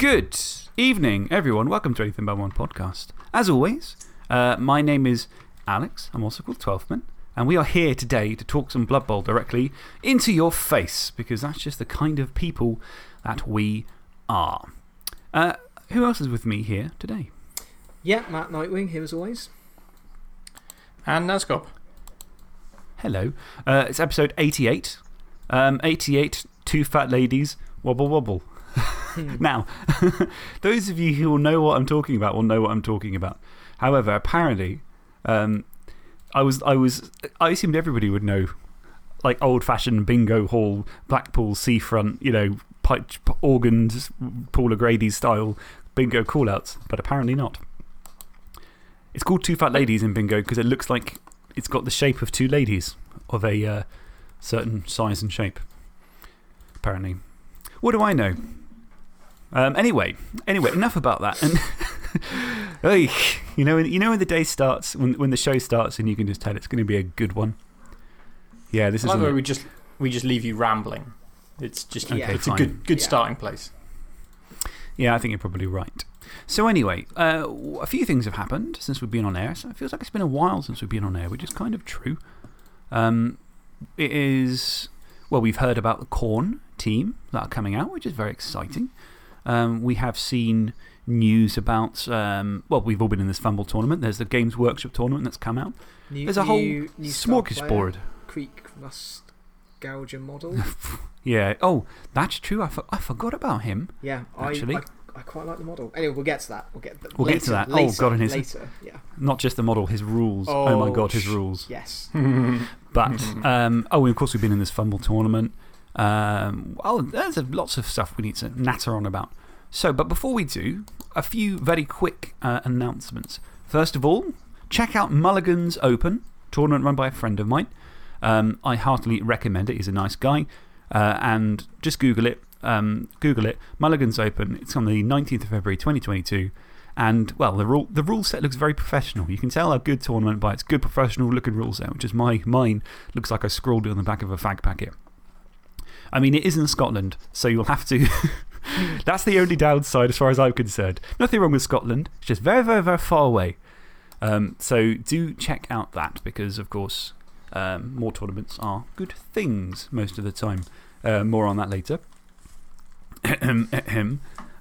Good evening, everyone. Welcome to Anything But One podcast. As always, uh, my name is Alex. I'm also called Twelfthman. And we are here today to talk some Blood Bowl directly into your face because that's just the kind of people that we are. Uh, who else is with me here today? Yeah, Matt Nightwing here as always. And Nazgob. Hello. Uh, it's episode 88. Um, 88, two fat ladies, wobble wobble. now, those of you who will know what I'm talking about will know what I'm talking about. However, apparently, um, I, was, I, was, I assumed everybody would know like old fashioned bingo hall, Blackpool seafront, you know, pipe organs, Paul O'Grady style bingo call outs, but apparently not. It's called Two Fat Ladies in bingo because it looks like it's got the shape of two ladies of a uh, certain size and shape. Apparently. What do I know? Um, anyway, anyway, enough about that. And you, know, you know when the day starts, when, when the show starts, and you can just tell it's going to be a good one? Yeah, this is. By the way, we just, we just leave you rambling. It's just okay, it's a good, good starting place. Yeah, I think you're probably right. So, anyway, uh, a few things have happened since we've been on air. So it feels like it's been a while since we've been on air, which is kind of true. Um, it is, well, we've heard about the Khorne team that are coming out, which is very exciting. Um, we have seen news about, um, well, we've all been in this Fumble tournament. There's the Games Workshop tournament that's come out. New, There's a whole new, new smorgasbord. Creek Rust Gouger model. yeah. Oh, that's true. I, for, I forgot about him. Yeah, actually. I, I, I, quite like the model. Anyway, we'll get to that. We'll get, we'll later, get to that. Later, oh, God, and his. Later, yeah. Not just the model, his rules. Oh, oh my God, his rules. Yes. but, um, oh, and of course, we've been in this Fumble tournament. Um, well, there's lots of stuff we need to natter on about. So, but before we do, a few very quick uh, announcements. First of all, check out Mulligan's Open, tournament run by a friend of mine. Um, I heartily recommend it. He's a nice guy. Uh, and just Google it. Um, Google it. Mulligan's Open. It's on the 19th of February 2022. And, well, the rule, the rule set looks very professional. You can tell a good tournament by its good professional looking rule set, which is my, mine. Looks like I scrawled it on the back of a fag packet. I mean, it is in Scotland, so you'll have to. That's the only downside as far as I'm concerned. Nothing wrong with Scotland, it's just very, very, very far away. Um, so do check out that because, of course, um, more tournaments are good things most of the time. Uh, more on that later.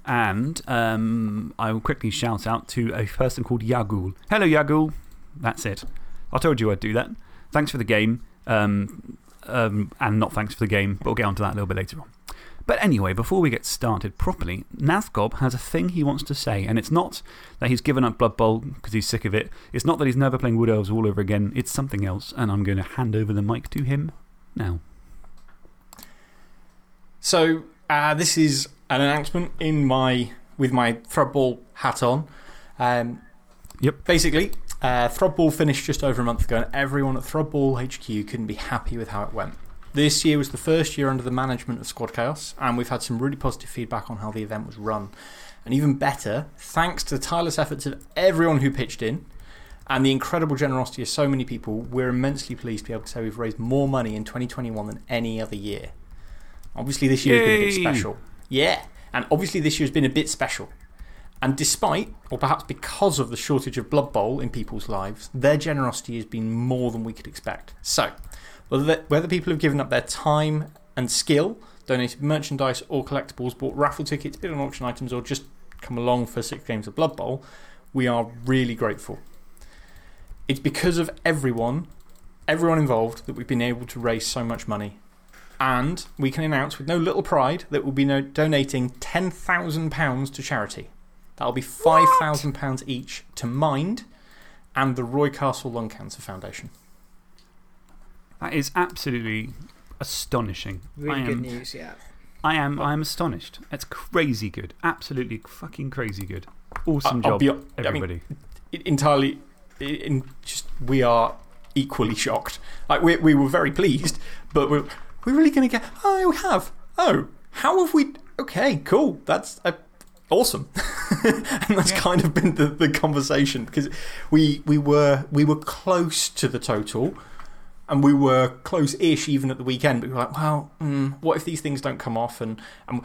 and um, I will quickly shout out to a person called Yagul. Hello, Yagul. That's it. I told you I'd do that. Thanks for the game. Um, um, and not thanks for the game, but we'll get onto that a little bit later on. But anyway, before we get started properly, Nathgob has a thing he wants to say. And it's not that he's given up Blood Bowl because he's sick of it. It's not that he's never playing Wood Elves all over again. It's something else. And I'm going to hand over the mic to him now. So, uh, this is an announcement in my, with my Thrudball hat on. Um, yep. Basically, uh, Thrudball finished just over a month ago, and everyone at Thrudball HQ couldn't be happy with how it went. This year was the first year under the management of Squad Chaos, and we've had some really positive feedback on how the event was run. And even better, thanks to the tireless efforts of everyone who pitched in and the incredible generosity of so many people, we're immensely pleased to be able to say we've raised more money in 2021 than any other year. Obviously, this year has been a bit special. Yeah. And obviously, this year has been a bit special. And despite, or perhaps because of the shortage of Blood Bowl in people's lives, their generosity has been more than we could expect. So, whether, whether people have given up their time and skill, donated merchandise or collectibles, bought raffle tickets, bid on auction items, or just come along for six games of Blood Bowl, we are really grateful. It's because of everyone, everyone involved, that we've been able to raise so much money. And we can announce with no little pride that we'll be donating £10,000 to charity. That'll be £5,000 each to Mind and the Roy Castle Lung Cancer Foundation. That is absolutely astonishing. Really am, good news, yeah. I am, I am astonished. That's crazy good. Absolutely fucking crazy good. Awesome I'll job, be, everybody. I mean, entirely, in just, we are equally shocked. Like, we, we were very pleased, but we're, we're really going to get, oh, we have. Oh, how have we? Okay, cool. That's uh, awesome. and that's kind of been the, the conversation because we, we, were, we were close to the total and we were close ish even at the weekend, but we were like, well, mm, what if these things don't come off? And, and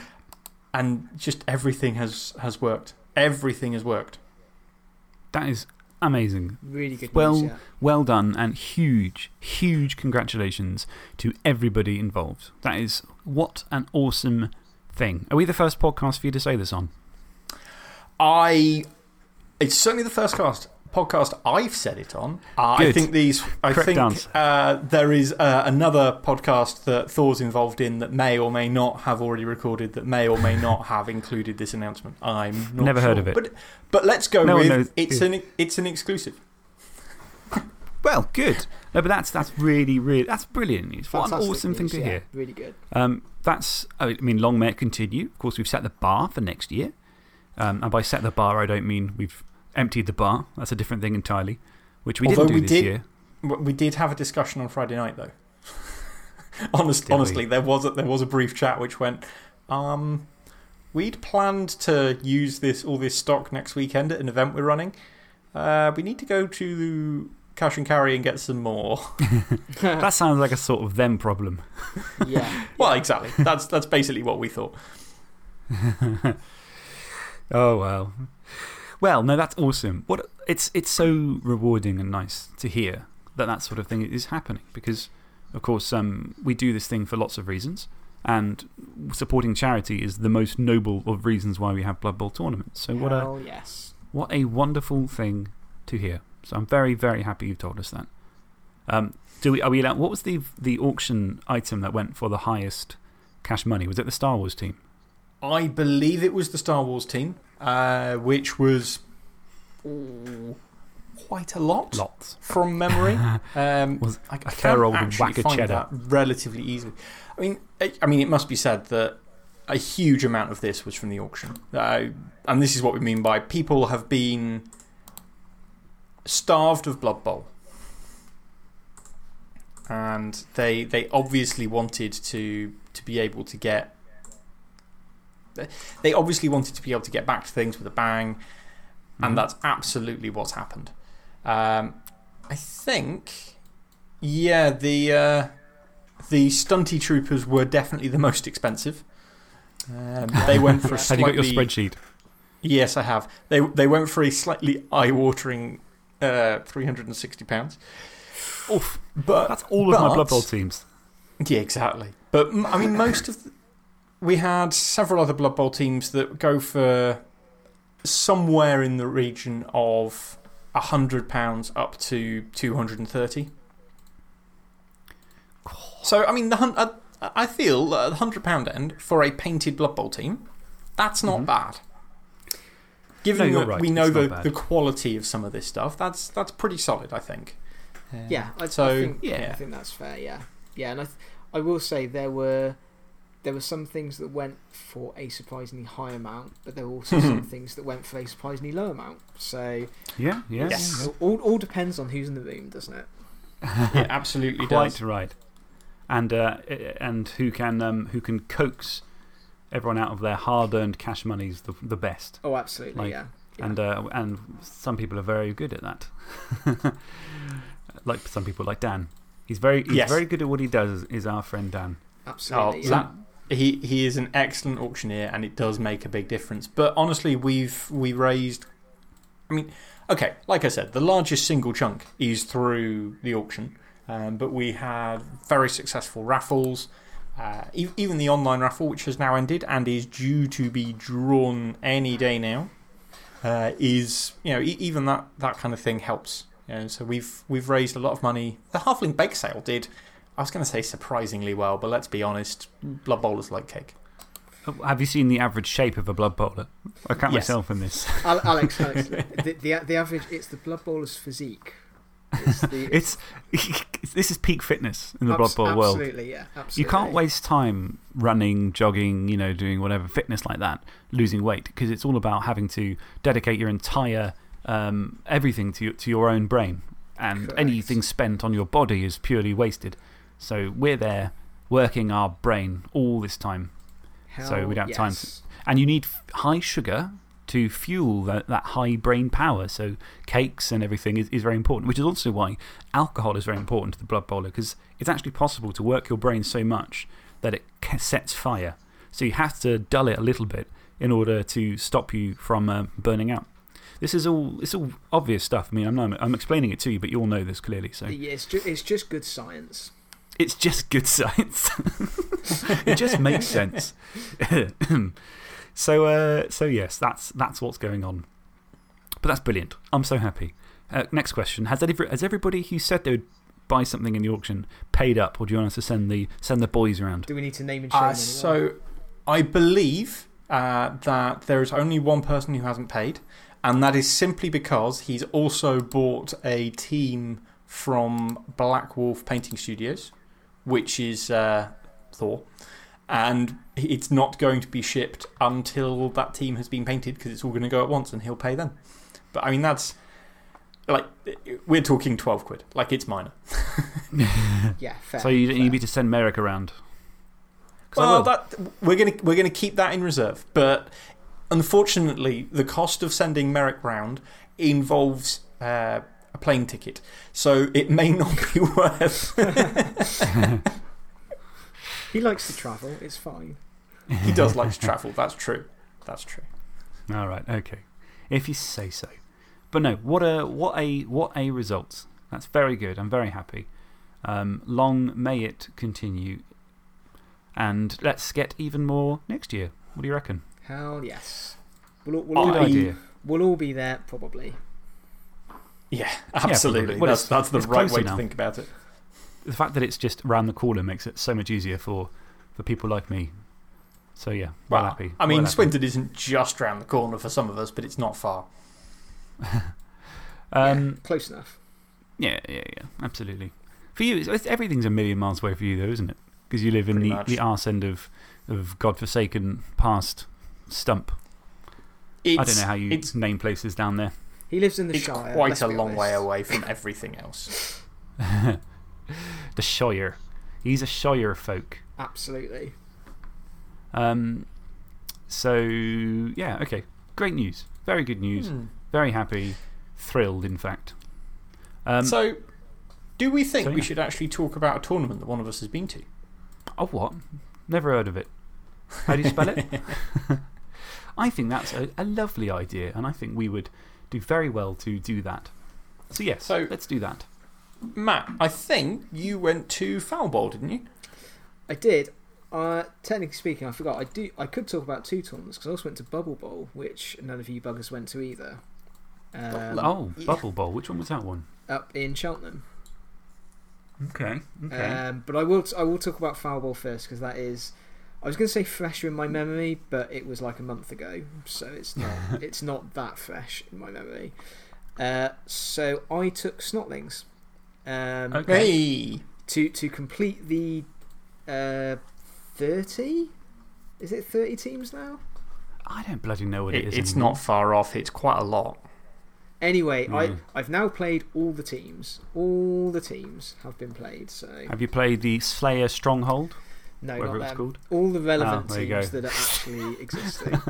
and just everything has, has worked. Everything has worked. That is amazing. Really good Well, news, yeah. Well done and huge, huge congratulations to everybody involved. That is what an awesome thing. Are we the first podcast for you to say this on? I. It's certainly the first cast, podcast I've said it on. Uh, I think these. I Correct think uh, there is uh, another podcast that Thor's involved in that may or may not have already recorded, that may or may not have included this announcement. I'm not Never heard of it. But, but let's go No with knows. it's, an, it's an exclusive. Well, good. No, but that's, that's really, really, that's brilliant news. What an Fantastic awesome thing news, to yeah. hear. Really good. Um, that's, I mean, long may it continue. Of course, we've set the bar for next year. Um, and by set the bar, I don't mean we've emptied the bar. That's a different thing entirely, which we Although didn't do we this did- year. We did have a discussion on Friday night, though. Honest, Did we? honestly, there was, a, there was a brief chat which went, um, we'd planned to use this, all this stock next weekend at an event we're running. Uh, we need to go to Cash and Carry and get some more. That sounds like a sort of them problem. yeah. well, exactly. That's, that's basically what we thought. Oh, well. Well, no, that's awesome. What, it's, it's so rewarding and nice to hear that that sort of thing is happening because, of course, um, we do this thing for lots of reasons. And supporting charity is the most noble of reasons why we have Blood Bowl tournaments. So, what a, yes. what a wonderful thing to hear. So, I'm very, very happy you've told us that. Um, do we, are we allowed, what was the, the auction item that went for the highest cash money? Was it the Star Wars team? I believe it was the Star Wars team, uh, which was quite a lot. Lots. from memory. Um, Was I, I fair can old actually find cheddar. that relatively easily. I mean, I, I mean, it must be said that a huge amount of this was from the auction. Uh, and this is what we mean by people have been starved of Blood Bowl. And they, they obviously wanted to, to be able to get. They obviously wanted to be able to get back to things with a bang. And that's absolutely what's happened. Um, I think, yeah, the, uh, the stunty troopers were definitely the most expensive. Um, they went for a Have slightly. you got your spreadsheet? Yes, I have. They, they went for a slightly eye watering uh, £360. Oof. But, That's all of my Blood Bowl teams. Yeah, exactly. But, I mean, most of. The, we had several other Blood Bowl teams that go for somewhere in the region of £100 up to 230 So, I mean, the hun- uh, I feel uh, the £100 end for a painted Blood Bowl team, that's not Mhm. bad. Given No, you're that right, we know the, bad. the quality of some of this stuff, that's, that's pretty solid, I think. Yeah, I, so, I think, yeah. I think that's fair, yeah. Yeah, and I, I will say there were, there were some things that went for a surprisingly high amount, but there were also some things that went for a surprisingly low amount. So Yeah, yeah. Yes. it all, all depends on who's in the room, doesn't it? it absolutely Quite does. right. And, uh, and who, can, um, who can coax everyone out of their hard earned cash monies the, the best. Oh, absolutely, Like, yeah. yeah. And, uh, and some people are very good at that. like some people, like Dan. He's very, he's Yes. very good at what he does, is our friend Dan. Oh, absolutely, yeah. that, he, he is an excellent auctioneer and it does make a big difference. But honestly, we've we raised. I mean, okay, like I said, the largest single chunk is through the auction. Um, but we had very successful raffles. Uh, e- even the online raffle, which has now ended and is due to be drawn any day now, uh, is, you know, e even that, that kind of thing helps. So we've, we've raised a lot of money. The Halfling Bake Sale did, I was going to say surprisingly well, but let's be honest, Blood Bowlers like cake. Have you seen the average shape of a blood bowler? I count Yes. myself in this. Alex, Alex the, the, the average, it's the Blood Bowler's physique. It's the, It's, this is peak fitness in the abs- Blood Bowl world. Absolutely, yeah. Absolutely. You can't waste time running, jogging, you know, doing whatever fitness like that, losing weight, because it's all about having to dedicate your entire um, everything to, to your own brain. And Correct. anything spent on your body is purely wasted. So we're there working our brain all this time. so we don't have time And you need high sugar to fuel that, that high brain power. So, cakes and everything is, is very important, which is also why alcohol is very important to the blood bowler because it's actually possible to work your brain so much that it sets fire. So you have to dull it a little bit in order to stop you from uh, burning out. This is all, it's all obvious stuff. I mean, I'm, I'm explaining it to you, but you all know this clearly. So Yeah, it's, ju it's just good science. It's just good science. it just makes sense. so, uh, so, yes, that's, that's what's going on. But that's brilliant. I'm so happy. Uh, next question has, every, has everybody who said they would buy something in the auction paid up, or do you want us to send the, send the boys around? Do we need to name and shame Uh, so, I believe uh, that there is only one person who hasn't paid, and that is simply because he's also bought a team from Black Wolf Painting Studios, which is uh, Thor. And it's not going to be shipped until that team has been painted because it's all going to go at once and he'll pay then. But I mean, that's like, we're talking 12 quid. Like, it's minor. yeah, fair. So you, you fair. need to send Merrick around. Well, that, we're going to we're gonna keep that in reserve. But unfortunately, the cost of sending Merrick round involves uh, a plane ticket. So it may not be worth He likes to travel, it's fine. He does like to travel. That's true. That's true. All right, okay. If you say so. But no, what a, what a, what a result. That's very good. I'm very happy. Um, long may it continue. And let's get even more next year. What do you reckon? Hell yes. We'll, we'll, all, Good idea. we'll all be there, probably. Yeah, absolutely. probably. Well, that's, that's the right closer way now. to think about it. The fact that it's just around the corner makes it so much easier for, for people like me. So yeah, well, Well, happy. I mean, well happy. Swinton isn't just round the corner for some of us, but it's not far. Um, yeah, close enough. Yeah, yeah, yeah, absolutely. For you, it's, it's, everything's a million miles away for you, though, isn't it? Because you live in Pretty the, much. the arse end of, of godforsaken past stump. It's, I don't know how you name places down there. He lives in the it's Shire. quite a be long way away from everything else. the Shire. He's a Shire folk. Absolutely. Um, so, yeah, okay. Great news. Very good news. Hmm. Very happy. Thrilled, in fact. Um, so, do we think so, we should actually talk about a tournament that one of us has been to? oh, what? Never heard of it. How do you spell it? I think that's a, a lovely idea, and I think we would do very well to do that. So, yes, So- let's do that. Matt, I think you went to Foul Bowl, didn't you? I did. Uh, technically speaking, I forgot. I, do, I could talk about two tournaments because I also went to Bubble Bowl, which none of you buggers went to either. Um, oh, yeah. Bubble Bowl. Which one was that one? Up in Cheltenham. Okay. Okay. Um, but I will, I will talk about Foul Bowl first because that is. I was going to say fresher in my memory, but it was like a month ago, so it's not, it's not that fresh in my memory. Uh, so I took Snotlings um, Okay. To, to complete the uh, 30? Is it 30 teams now? I don't bloody know what it It, is. it's anymore. not far off, it's quite a lot. Anyway, I, Mm. I've now played all the teams. All the teams have been played, so. Have you played the Slayer Stronghold? No, whatever not it's called? All the relevant Ah, teams that are actually existing.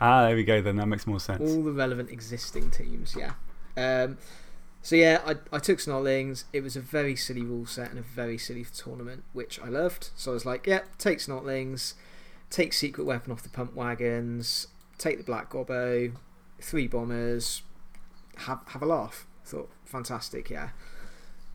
Ah, there we go then. That makes more sense. all the relevant existing teams, yeah. Um, so, yeah, I, I took Snotlings. It was a very silly rule set and a very silly tournament, which I loved. So I was like, yeah, take Snotlings, take Secret Weapon off the pump wagons, take the Black Gobbo, three bombers, have, have a laugh. Thought, fantastic, yeah.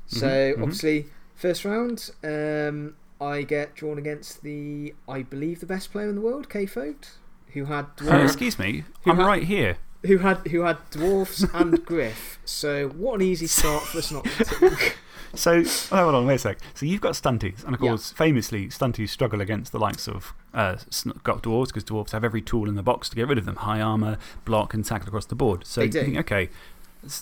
So, Mhm, mhm. obviously, first round, um, I get drawn against the, I believe, the best player in the world, Kfoged, who had Uh, excuse me. I'm ha- right here. who had who had dwarfs and griff. So what an easy start for us not to. So, oh, hold on, wait a sec. So, you've got stunties, and of Yeah. course, famously, stunties struggle against the likes of uh, got dwarves because dwarves have every tool in the box to get rid of them high armour, block, and tackle across the board. So, you think, okay,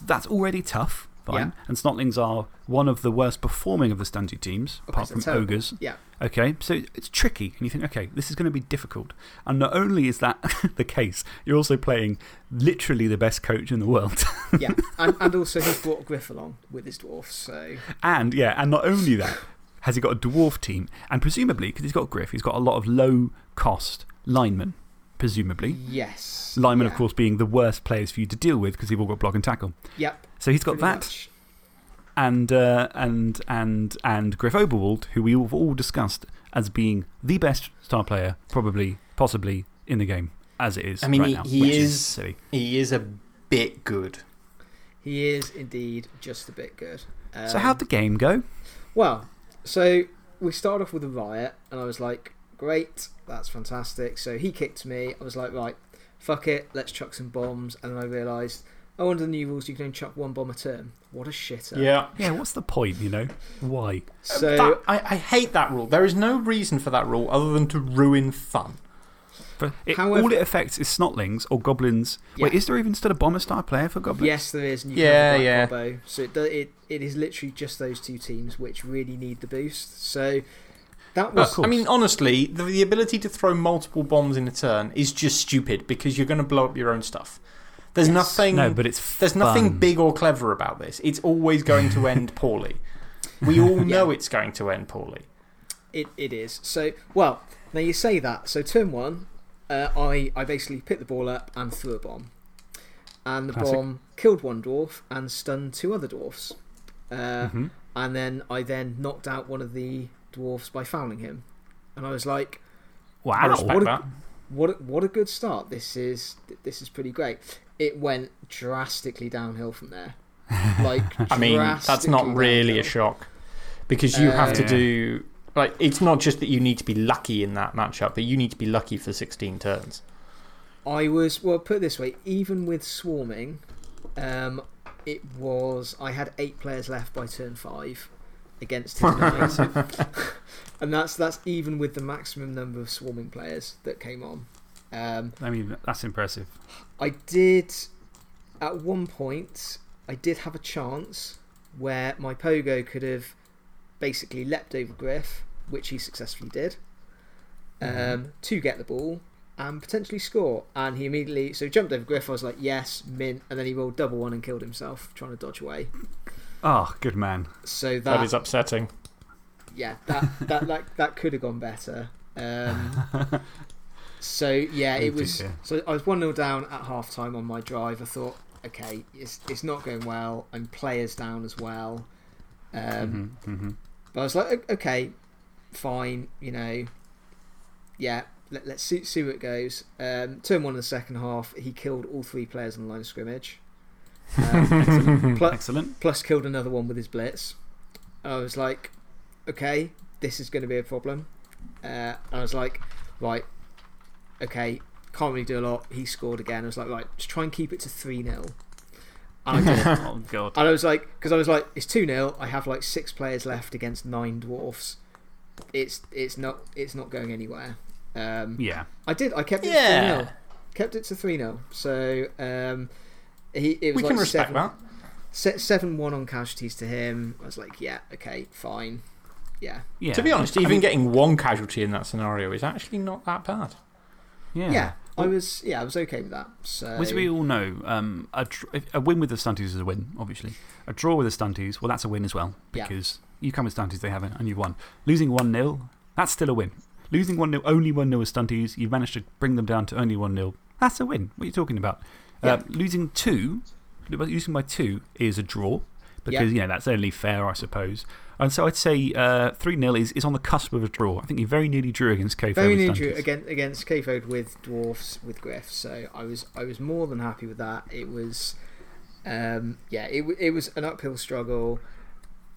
that's already tough. Fine. Yeah. And Snotlings are one of the worst performing of the stunty teams, Okay, apart so from ogres. Yeah. Okay, so it's tricky, and you think, okay, this is going to be difficult. And not only is that the case, you're also playing literally the best coach in the world. Yeah, and, and also he's brought griff along with his dwarfs. So and, yeah, and not only that, has he got a dwarf team, and presumably, because he's got Griff, he's got a lot of low cost linemen, presumably. yes, Linemen, yeah. of course, being the worst players for you to deal with because they've all got block and tackle. Yep. So he's got pretty that. much. and, uh, and, and, and Griff Oberwald, who we have all discussed as being the best star player, probably, possibly, in the game as it is. I mean, right he, now, he which is, silly. he is a bit good. He is indeed just a bit good. so, Um, how'd the game go? Well, so we started off with a riot, and I was like, great, that's fantastic. So he kicked me. I was like, right, fuck it, let's chuck some bombs. And then I realised, oh, under the new rules, you can only chuck one bomb a turn. What a shitter. Yeah. Yeah, what's the point, you know? Why? So, um, That- I, I hate that rule. There is no reason for that rule other than to ruin fun. For it, However- all it affects is snotlings or goblins. Wait, is there even still a bomber star player for goblins? yes, there is. Yeah, can yeah. have a black gobbo. So it, it, it is literally just those two teams which really need the boost. So that was. course. I mean, honestly, the, the ability to throw multiple bombs in a turn is just stupid because you're going to blow up your own stuff. There's Yes. nothing. No, but it's There's nothing big or clever about this. It's always going to end poorly. We all know it's going to end poorly. It, it is. So, well, now you say that. So, turn one, uh, I, I basically picked the ball up and threw a bomb. And the Classic. bomb killed one dwarf and stunned two other dwarfs. Uh, Mhm. And then I then knocked out one of the dwarfs by fouling him. And I was like, I Wow. respect what a- that. what a, what a good start. This is, this is pretty great. It went drastically downhill from there. Like, I mean, that's not drastically really a shock because you have to Uh, do. Like, it's not just that you need to be lucky in that matchup, but you need to be lucky for 16 turns. I was well. Put it this way: even with swarming, um, it was I had eight players left by turn five against his nine, and that's that's even with the maximum number of swarming players that came on. Um, I mean, that's impressive. I did at one point. I did have a chance where my pogo could have basically leapt over Griff, which he successfully did, um, to get the ball and potentially score. And he immediately so jumped over Griff. I was like, yes, mint, and then he rolled double one and killed himself trying to dodge away. Oh, good man. So that, that is upsetting. yeah, that that that, that could have gone better. Um, so yeah, it was. So I was one 0 down at half time on my drive. I thought, okay, it's it's not going well. I'm players down as well. Um, Mhm, mhm. But I was like, okay, fine, you know, yeah, let, let's see, see where it goes. Um, turn one in the second half, he killed all three players on the line of scrimmage. Um, plus, Excellent. plus killed another one with his blitz. I was like, okay, this is going to be a problem. Uh, I was like, right, okay, can't really do a lot. He scored again. I was like, right, just try and keep it to 3 0. And I did. oh, God. And I was like, because I was like, it's 2 0. I have like six players left against nine dwarfs. It's it's not it's not going anywhere. Um, Yeah. I did. I kept it Yeah. to 3 0. Kept it to 3 0. So um, he, it was We like can respect seven, that. se- 7 1 on casualties to him. I was like, yeah, okay, fine. Yeah. Yeah. To be honest, I even mean, getting one casualty in that scenario is actually not that bad. Yeah. Yeah. I was yeah, I was okay with that. So As we all know, um, a, a win with the stunties is a win, obviously. A draw with the stunties, well, that's a win as well. Yeah. Because you come with stunties, they haven't, and you've won. Losing 1 0, that's still a win. Losing 1 0, only 1 0 with stunties, you've managed to bring them down to only 1 0. That's a win. What are you talking about? Yeah. Uh, losing 2, losing by 2 is a draw. Because, you know, that's only fair, I suppose. And so I'd say 3 0 is, is on the cusp of a draw. I think you very nearly drew against Kofo. very with near drew against against with dwarfs with Griff. So I was I was more than happy with that. It was, um, yeah, it it was an uphill struggle.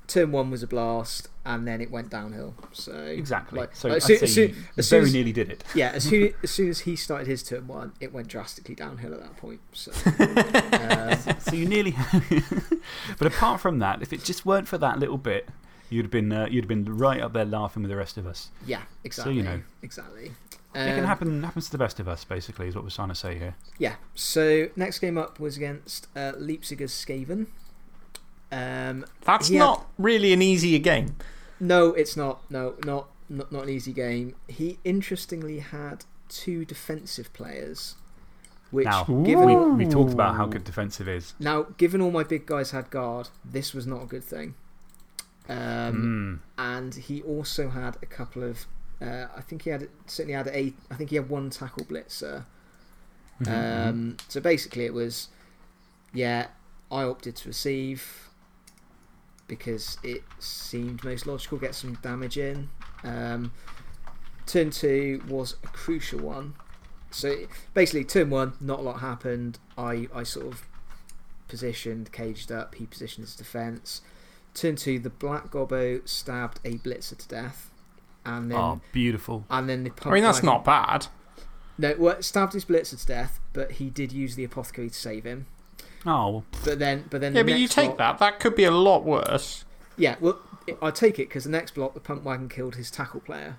Turn one was a blast, and then it went downhill. So Exactly. like- so like, soon- say soon- you as soon very as- nearly did it. yeah, as soon as soon as he started his turn one, it went drastically downhill at that point. So um, So you nearly. but apart from that, if it just weren't for that little bit, you'd have been, uh, you'd have been right up there laughing with the rest of us. yeah, exactly. So, you know. exactly. it can Um, happen, happens to the best of us, basically, is what we're trying to say here. Yeah. So next game up was against uh, Leipziger's Skaven. Um, That's He had- not really an easier game. No, it's not. No, not, not not an easy game. He interestingly had two defensive players, which Now, given we, we talked about how good defensive is. now given all my big guys had guard, this was not a good thing. Um, Mm. And he also had a couple of. Uh, I think he had certainly had a. I think he had one tackle blitzer. Mhm, Um, so basically, it was, yeah, I opted to receive. because it seemed most logical. Get some damage in. Um, turn two was a crucial one. So basically, turn one, not a lot happened. I, I sort of positioned, caged up. He positioned his defence. Turn two, the black gobbo stabbed a blitzer to death, and then Oh, beautiful. and then the I mean, that's not bad. no, well, stabbed his blitzer to death, but he did use the apothecary to save him. Oh, But then, but then Yeah, the but you take block- that. That could be a lot worse. Yeah, well, I take it because the next block, the pump wagon killed his tackle player.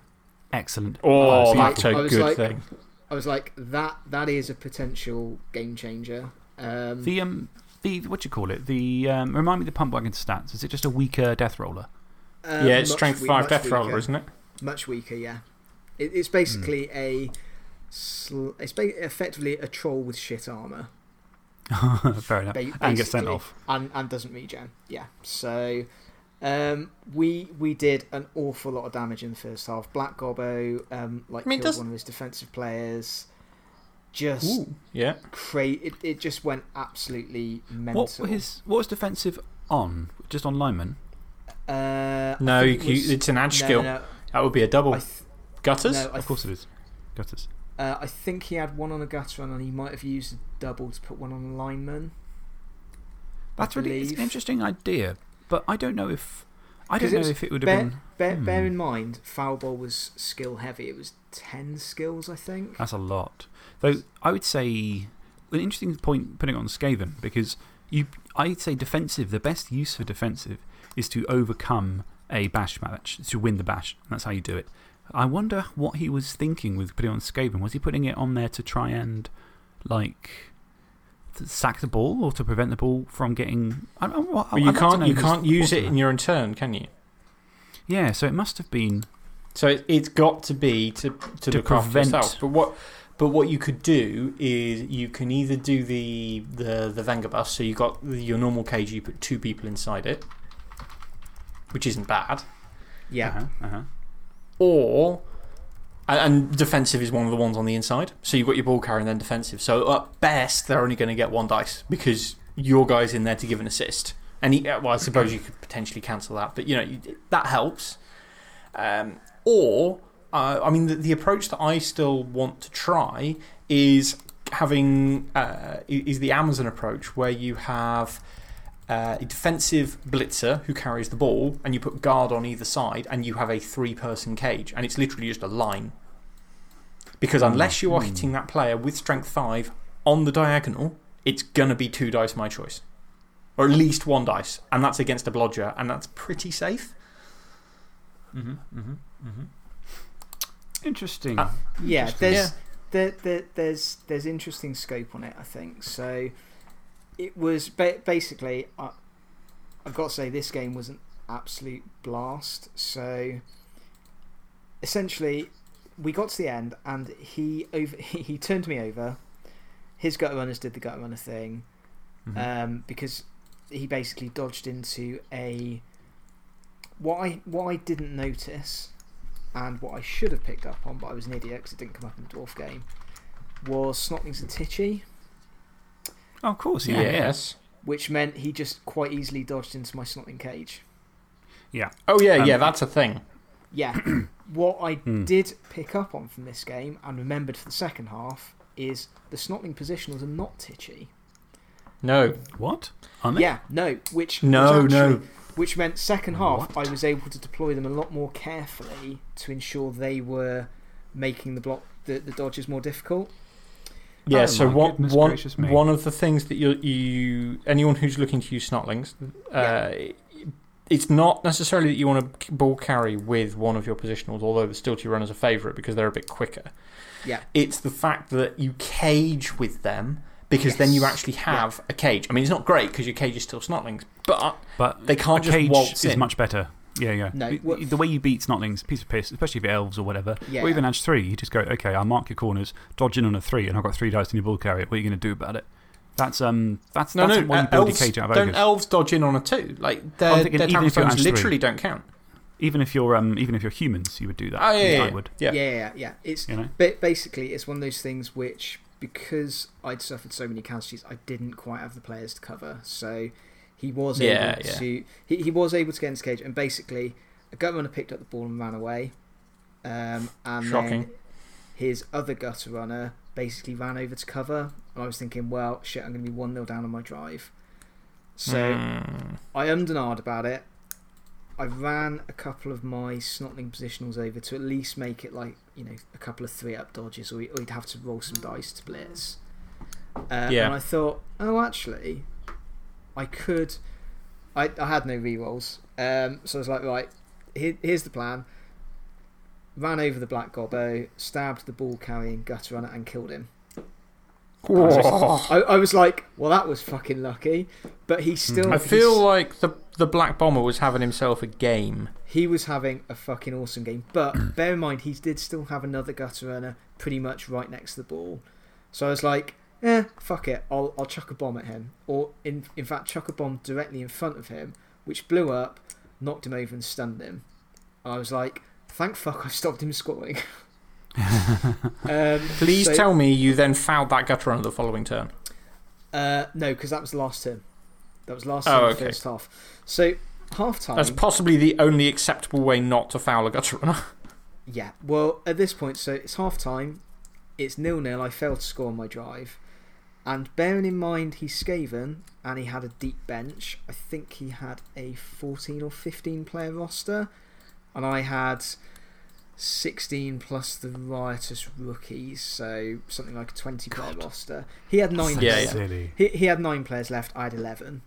excellent. Oh, so that's I a was good like- thing. I was like, that that is a potential game changer. Um, The, um, the, what do you call it? The, um, remind me the pump wagon stats. Is it just a weaker death roller? uh, yeah, it's strength 5 much death roller, isn't it? Much weaker, yeah. It, it's basically a. Sl it's ba effectively a troll with shit armour. Fair enough. ba- And get sent off. And, and doesn't regen. Yeah. So um, we we did an awful lot of damage in the first half. Black Gobbo um, like I mean, killed does- one of his defensive players. Just Ooh, yeah. cra- it, it just went absolutely mental. What, were his, what was defensive on? Just on lineman? Uh, No, you, it was- it's an edge no, skill. No, no, That would be a double. Gutters? no, Of course it is. Gutters. uh, I think he had one on a gutter run and he might have used a double to put one on a lineman. That's really it's an interesting idea, but I don't know if. I don't know was if it would have Bear, been. bear, bear Hmm. in mind, Foul Bowl was skill heavy. It was 10 skills, I think. That's a lot. Though I would say an interesting point putting it on Skaven because you, I'd say defensive, the best use for defensive is to overcome a bash match, to win the bash. That's how you do it. I wonder what he was thinking with putting on Skaven. Was he putting it on there to try and, like, sack the ball or to prevent the ball from getting. I don't know. But you can't, you can't use it in your own turn, can you? Yeah, so it must have been. So it, it's got to be to, to, To prevent- yourself. But what, but what you could do is you can either do the, the, the Venga bus, so you've got the, your normal cage, you put two people inside it, which isn't bad. Yeah. Uh -huh, uh -huh. Or, and, defensive is one of the ones on the inside. So you've got your ball carrier and then defensive. So at best, they're only going to get one dice because your guy's in there to give an assist. And he, well, I suppose you could potentially cancel that, but you know, that helps. Um, or, uh, I mean, the, the approach that I still want to try is having uh, is the Amazon approach where you have uh, a defensive blitzer who carries the ball, and you put guard on either side, and you have a three person cage, and it's literally just a line. Because unless you are Mm. hitting that player with strength five on the diagonal, it's going to be two dice my choice. Or at least one dice, and that's against a blodger, and that's pretty safe. -hmm, -hmm, -hmm. Interesting. Ah. Yeah, Interesting. there's, There, there, there's, there's interesting scope on it, I think. So it was ba basically, I, I've got to say, this game was an absolute blast. So essentially, we got to the end and he, over, he, turned me over. His gutter runners did the gutter runner thing Mhm. um, because he basically dodged into a. What I, what I didn't notice and what I should have picked up on, but I was an idiot because it didn't come up in the Dwarf game, was Snotlings and Titchy, oh, of course, yeah. yeah. yes. which meant he just quite easily dodged into my Snotling cage. Yeah. Oh, yeah, Um, yeah, that's a thing. Yeah. what I Hmm. did pick up on from this game and remembered for the second half is the Snotling positionals are not Titchy. No. What? Aren't they? Yeah, no, which No, was no. Which meant second half What? I was able to deploy them a lot more carefully to ensure they were making the block the, the dodges more difficult. Yeah, Oh so my one, goodness one, gracious me. one of the things that you, you anyone who's looking to use snotlings, uh, it's not necessarily that you want to ball carry with one of your positionals, although the Stilty runners are favourite because they're a bit quicker. Yeah. It's the fact that you cage with them because then you actually have a cage. I mean, it's not great because your cage is still snotlings, but But they can't a just cage waltz is in. much better. Yeah, yeah. No, The- the way you beat Snotlings, piece of piss, especially if you're elves or whatever, Yeah. or even Edge 3, you just go, okay, I'll mark your corners, dodge in on a 3, and I've got 3 dice in your ball carrier. What are you going to do about it? That's, um, that's, no, that's no, why uh, you build elves, your cage out of don't ogres. elves dodge in on a two? Like, their, thinking their even tackle if you're stones Edge three. literally don't count. even, if you're, um, even if you're humans, you would do that. Oh, yeah, I yeah, would. yeah. yeah, yeah, yeah. It's You know? ba basically it's one of those things which because I'd suffered so many casualties, I didn't quite have the players to cover. So he was Yeah, able yeah. to he, he was able to get into the cage and basically a gut runner picked up the ball and ran away. Um, and Shocking. then his other gutter runner basically ran over to cover. And I was thinking, well, shit, I'm going to be 1 0 down on my drive. So Hmm. I ummed and ahed about it. I ran a couple of my snotling positionals over to at least make it like, you know, a couple of three up dodges, or, or you'd have to roll some dice to blitz. Uh, Yeah. And I thought, oh, actually, I could. I, I had no rerolls. Um, so I was like, right, here, here's the plan. Ran over the black gobbo, stabbed the ball carrying gutter runner, and killed him. Whoa. I, I was like, well, that was fucking lucky. But he still. I feel like the, the Black Bomber was having himself a game. he was having a fucking awesome game. But bear in mind, he did still have another gutter runner pretty much right next to the ball. So I was like, eh, fuck it. I'll, I'll chuck a bomb at him. Or, in, in fact, chuck a bomb directly in front of him, which blew up, knocked him over, and stunned him. I was like, thank fuck I stopped him scoring. um, Please so- tell me you then fouled that gutter runner the following turn. Uh, no, because that was the last turn. That was last Oh, turn of okay. the first half. So, half time. That's possibly the only acceptable way not to foul a gutter runner. Yeah, well, at this point, so it's half time, it's nil nil. I failed to score on my drive. And bearing in mind he's Skaven and he had a deep bench, I think he had a 14 or 15 player roster. And I had 16 plus the riotous rookies, so something like a 20 player roster. He had nine Yeah, players. yeah. Silly. He, he had nine players left. I had eleven.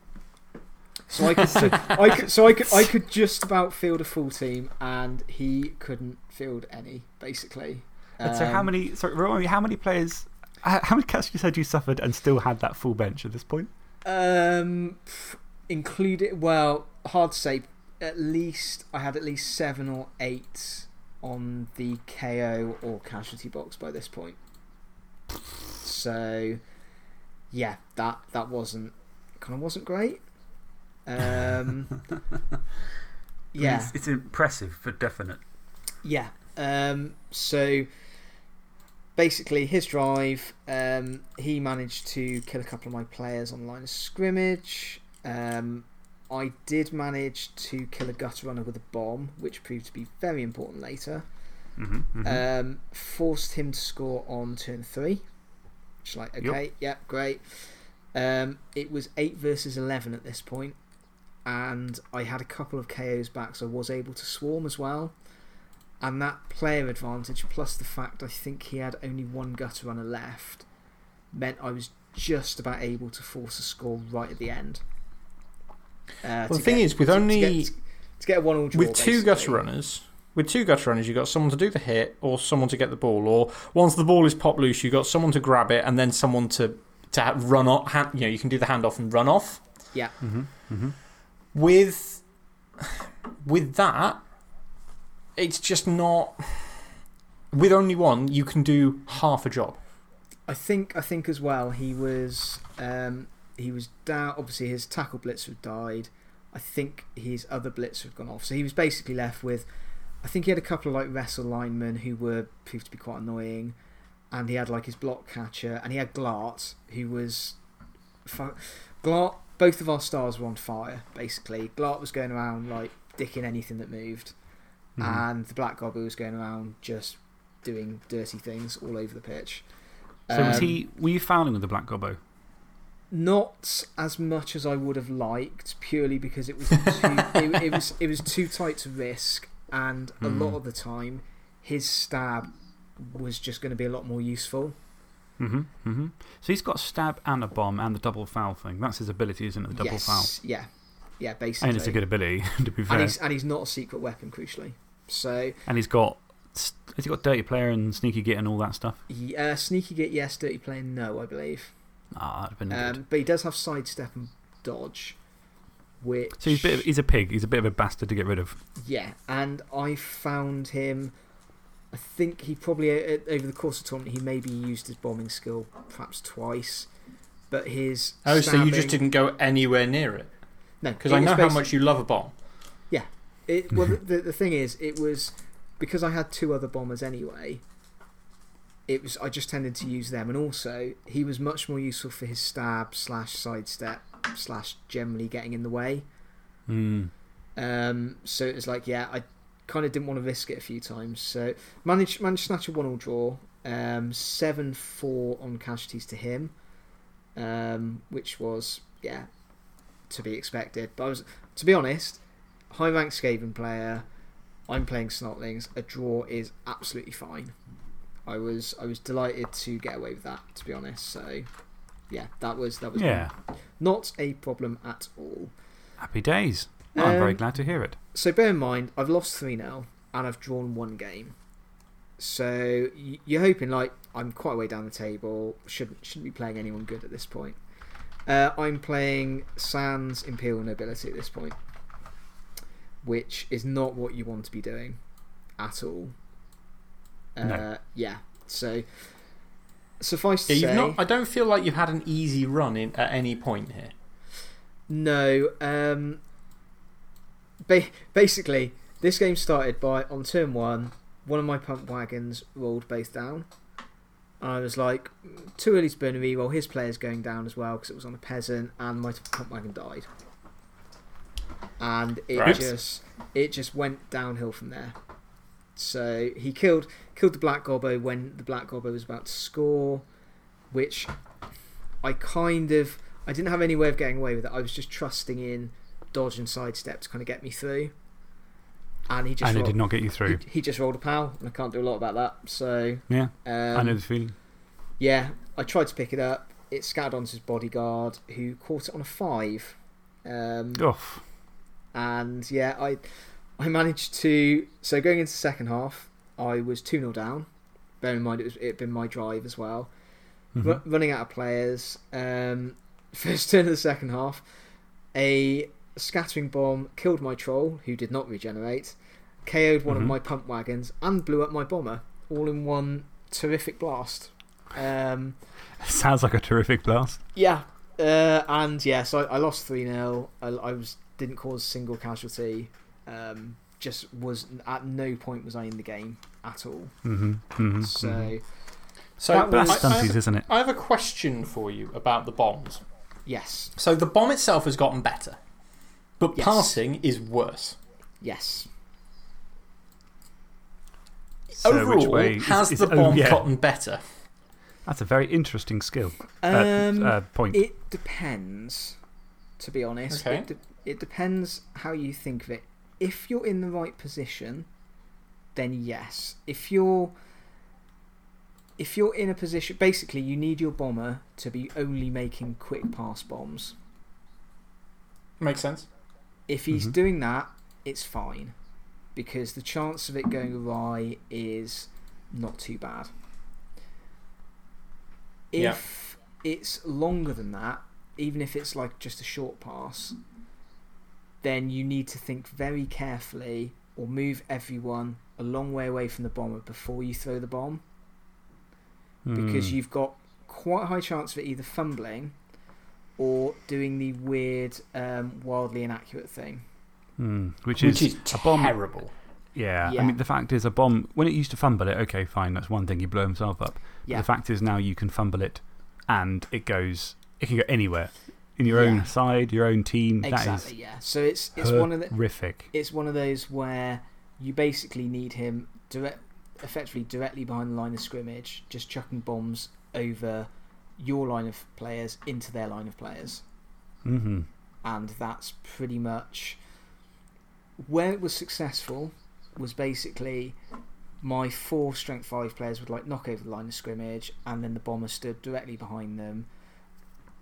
So I could, so I could, so I could, I could just about field a full team, and he couldn't field any, basically. And so, how Um, many, sorry, how many players, how how many catches you said you suffered and still had that full bench at this point? Um, pff, included. Well, hard to say. At least I had at least seven or eight on the KO or casualty box by this point. So, yeah, that that wasn't kind of wasn't great. Um, yeah, It's, it's impressive for definite. yeah. Um, so basically, his drive, um, he managed to kill a couple of my players on the line of scrimmage. Um, I did manage to kill a gutter runner with a bomb, which proved to be very important later. hmm Um, forced him to score on turn three. Which, like, Yep. okay, yep, great. Um, it was 8 versus 11 at this point, and I had a couple of KOs back, so I was able to swarm as well. And that player advantage, plus the fact I think he had only one gutter runner left, meant I was just about able to force a score right at the end. Uh, Well, the thing get- is, with to- to only- get- to get a one all draw, With two gutter runners, with two gutter runners, you've got someone to do the hit or someone to get the ball, or once the ball is popped loose, you've got someone to grab it and then someone to, to run off. Hand, you know, you can do the handoff and run off. Yeah. hmm hmm With, with that, it's just not. With only one, you can do half a job. I think I think as well he was um, he was down. Obviously, his tackle blitzer had died. I think his other blitzer had gone off, so he was basically left with. I think he had a couple of like wrestle linemen who were proved to be quite annoying, and he had like his block catcher, and he had Glart who was. Glart, both of our stars were on fire. Basically, Glart was going around like dicking anything that moved, Mm-hmm. and the Black Goblin was going around just doing dirty things all over the pitch. So, was Um, he, were you fouling with the Black Gobbo? Not as much as I would have liked, purely because it was too, it, it was it was too tight to risk, and a Hmm. lot of the time, his stab was just going to be a lot more useful. hmm hmm So, he's got a stab and a bomb and the double foul thing. That's his ability, isn't it? The double yes, foul. yeah, yeah, basically. And it's a good ability, to be fair. and he's and he's not a secret weapon, crucially. So And he's got, has he got Dirty Player and Sneaky Git and all that stuff? he- uh, Sneaky Git yes, dirty Player, no, I believe. Ah, that'd have been good. Um, but he does have sidestep and dodge, which So, he's, a bit of, he's a pig. He's a bit of a bastard to get rid of. Yeah, and I found him. I think he probably, uh, over the course of the tournament, he maybe used his bombing skill perhaps twice. But his. Oh, so you just didn't go anywhere near it? No, Because I know how much you love a bomb. It, well, the, the, the thing is, it was. Because I had two other bombers anyway, it was I just tended to use them. And also, he was much more useful for his stab slash sidestep slash generally getting in the way. Mm. Um, so it was like, yeah, I kind of didn't want to risk it a few times. So managed managed to snatch a one all draw, um, seven four on casualties to him, um, which was yeah to be expected. But I was to be honest, high ranked Skaven player. I'm playing Snotlings. A draw is absolutely fine. I was I was delighted to get away with that. To be honest, so yeah, that was that was Yeah. not a problem at all. Happy days. I'm very Um, glad to hear it. So bear in mind, I've lost 3 now, and I've drawn one game. So you're hoping, like, I'm quite a way down the table, shouldn't, shouldn't be playing anyone good at this point. Uh, I'm playing Sans Imperial Nobility at this point, which is not what you want to be doing at all. Uh, No. Yeah, so suffice to Yeah, say. not, I don't feel like you've had an easy run in, at any point here. No. Um, ba- basically, this game started by on turn one, one of my pump wagons rolled both down. I was like, too early to burn a reroll. His player's going down as well because it was on a peasant, and my pump wagon died. And it Right. just it just went downhill from there. So he killed killed the black gobbo when the black gobbo was about to score, which I kind of I didn't have any way of getting away with it. I was just trusting in dodge and sidestep to kind of get me through. And he just And it did not get you through. He, he just rolled a pal, and I can't do a lot about that. So Yeah, um, I know the feeling. yeah, I tried to pick it up. It scattered onto his bodyguard, who caught it on a five. Um, Oof. And yeah, I I managed to. So going into the second half, I was 2 0 down. Bear in mind, it was it had been my drive as well. Mhm. Ru- running out of players. Um, first turn of the second half, a scattering bomb killed my troll, who did not regenerate, KO'd one Mhm. of my pump wagons, and blew up my bomber, all in one terrific blast. Um, Sounds like a terrific blast. yeah, uh, and yeah, so I, I lost 3 0. I, I was, didn't cause a single casualty. Um, just was at no point was I in the game at all. hmm hmm So, So That But was- that's I, I, stunties, have, isn't it? I have a question for you about the bombs. yes, So the bomb itself has gotten better, but Yes. passing is worse. yes. So Overall, way is- has is- the oh, bomb yeah. gotten better? That's a very interesting skill. Uh, Um, uh, point. It depends, to be honest. Okay. It, de- it depends how you think of it. If you're in the right position, then yes. If you're if you're in a position, basically, you need your bomber to be only making quick pass bombs. Makes sense. If he's Mhm. doing that, it's fine, because the chance of it going awry is not too bad. Yeah. If it's longer than that, even if it's like just a short pass, then you need to think very carefully or move everyone a long way away from the bomber before you throw the bomb because Hmm. you've got quite a high chance of it either fumbling or doing the weird, um, wildly inaccurate thing. Hmm. Which, Which is, is a bomb. terrible. Yeah, Yeah. I mean, the fact is, a bomb, when it used to fumble it, okay, fine, that's one thing, you blow himself up. But Yeah. the fact is, now you can fumble it and it goes, it can go anywhere. In your own side, your own team. Exactly. Yeah. So it's it's one of the horrific. it's one of those where you basically need him direct, effectively directly behind the line of scrimmage, just chucking bombs over your line of players into their line of players, hmm and that's pretty much where it was successful. Was basically my four strength five players would like knock over the line of scrimmage, and then the bomber stood directly behind them.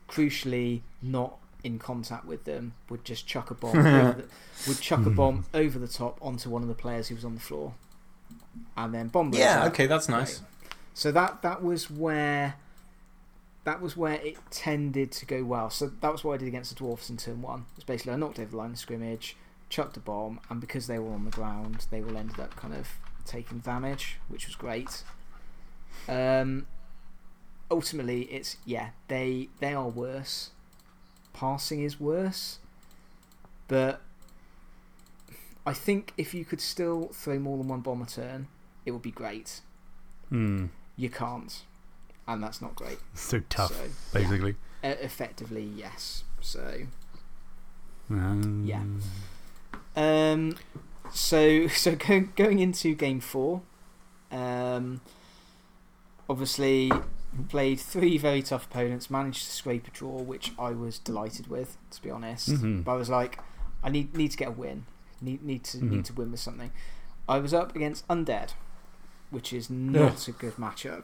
Crucially, not in contact with them, would just chuck a bomb over the, would chuck a bomb over the top onto one of the players who was on the floor, and then bomb. Yeah, up. okay, that's nice. Right. So that that was where that was where it tended to go well. So that was what I did against the dwarfs in turn one. It's basically I knocked over the line of scrimmage, chucked a bomb, and because they were on the ground, they all ended up kind of taking damage, which was great. Um, ultimately, it's yeah they they are worse. Passing is worse, but I think if you could still throw more than one bomb a turn, it would be great. Hmm. You can't, and that's not great. So tough, So, basically. yeah, e- effectively, yes. So, Um, Yeah. um, so, so going, going into game four, um, obviously played three very tough opponents, managed to scrape a draw, which I was delighted with, to be honest. Mhm. But I was like, I need, need to get a win. Need, need, to, Mhm. need to win with something. I was up against Undead, which is not a good matchup.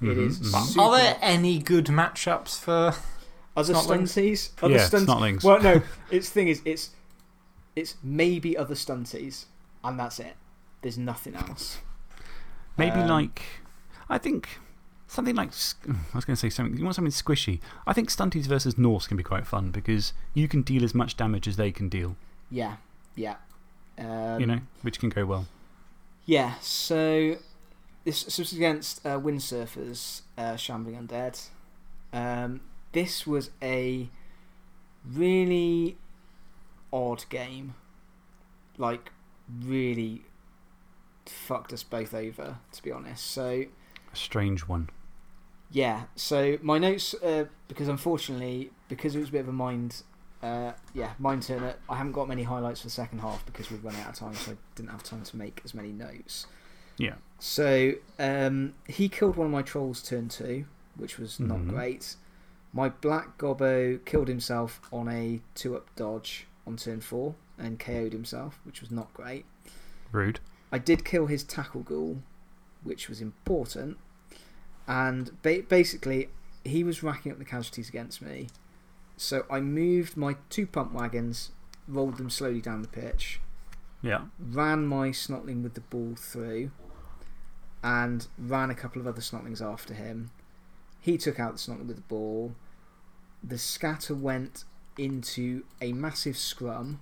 It Mhm, is mhm. Are there any good matchups for. Other Snotlings? stunties? Other Yeah, stunt- Snotlings. Well, no. It's thing is, it's it's maybe other stunties, and that's it. There's nothing else. Maybe Um, like, I think something like, I was going to say something, you want something squishy. I think Stunties versus Norse can be quite fun because you can deal as much damage as they can deal, Yeah, yeah. Um, you know, which can go well. Yeah. So this, this was against uh, Windsurfers, uh, Shambling Undead. Um, this was a really odd game. Like, really fucked us both over, to be honest. So, A strange one. Yeah. So, my notes, uh, because unfortunately, because it was a bit of a mind. Uh, yeah, mind turner. I haven't got many highlights for the second half because we've run out of time, so I didn't have time to make as many notes. Yeah. So um, he killed one of my trolls turn two, which was not Mhm. great. My black gobbo killed himself on a two up dodge on turn four and KO'd himself, which was not great. Rude. I did kill his tackle ghoul, which was important. And ba- basically, he was racking up the casualties against me. So I moved my two pump wagons, rolled them slowly down the pitch, Yeah. ran my snotling with the ball through and ran a couple of other snotlings after him. He took out the snotling with the ball. The scatter went into a massive scrum.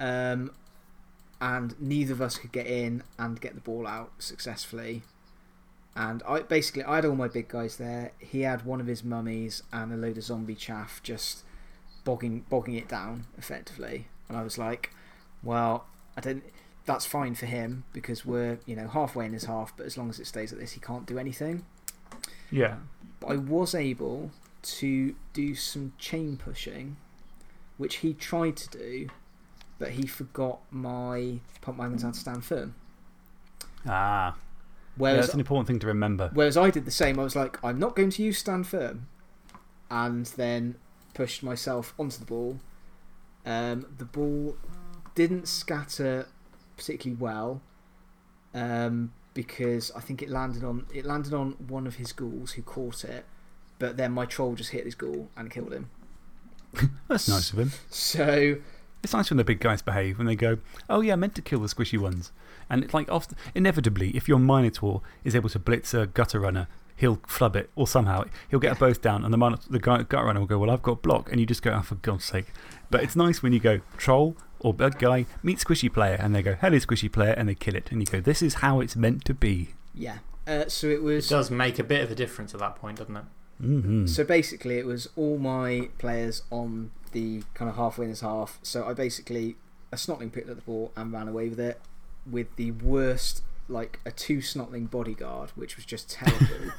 Um, and neither of us could get in and get the ball out successfully. And I basically I had all my big guys there. He had one of his mummies and a load of zombie chaff just bogging bogging it down effectively. And I was like, well, I don't. That's fine for him because we're you know halfway in his half, but as long as it stays like this, he can't do anything. Yeah. But I was able to do some chain pushing, which he tried to do, but he forgot my pump wagons had to stand firm. Ah. Yeah, that's an important thing to remember. Whereas I did the same. I was like, I'm not going to use stand firm. And then pushed myself onto the ball. Um, the ball didn't scatter particularly well um, because I think it landed on it landed on one of his ghouls who caught it. But then my troll just hit his ghoul and killed him. That's nice of him. So It's nice when the big guys behave, when they go, oh yeah, I meant to kill the squishy ones. And it's like, often, inevitably, if your Minotaur is able to blitz a gutter runner, he'll flub it, or somehow he'll get both down, and the, Mino- the guy, gutter runner will go, well, I've got block, and you just go, oh, for God's sake. But it's nice when you go, troll or big guy, meet squishy player, and they go, hello, squishy player, and they kill it. And you go, this is how it's meant to be. yeah. Uh, so it It was. does make a bit of a difference at that point, doesn't it? Mm -hmm. So basically, it was all my players on the kind of half winners half. So I basically, a snotling picked up the ball and ran away with it with the worst, like a two snotling bodyguard, which was just terrible.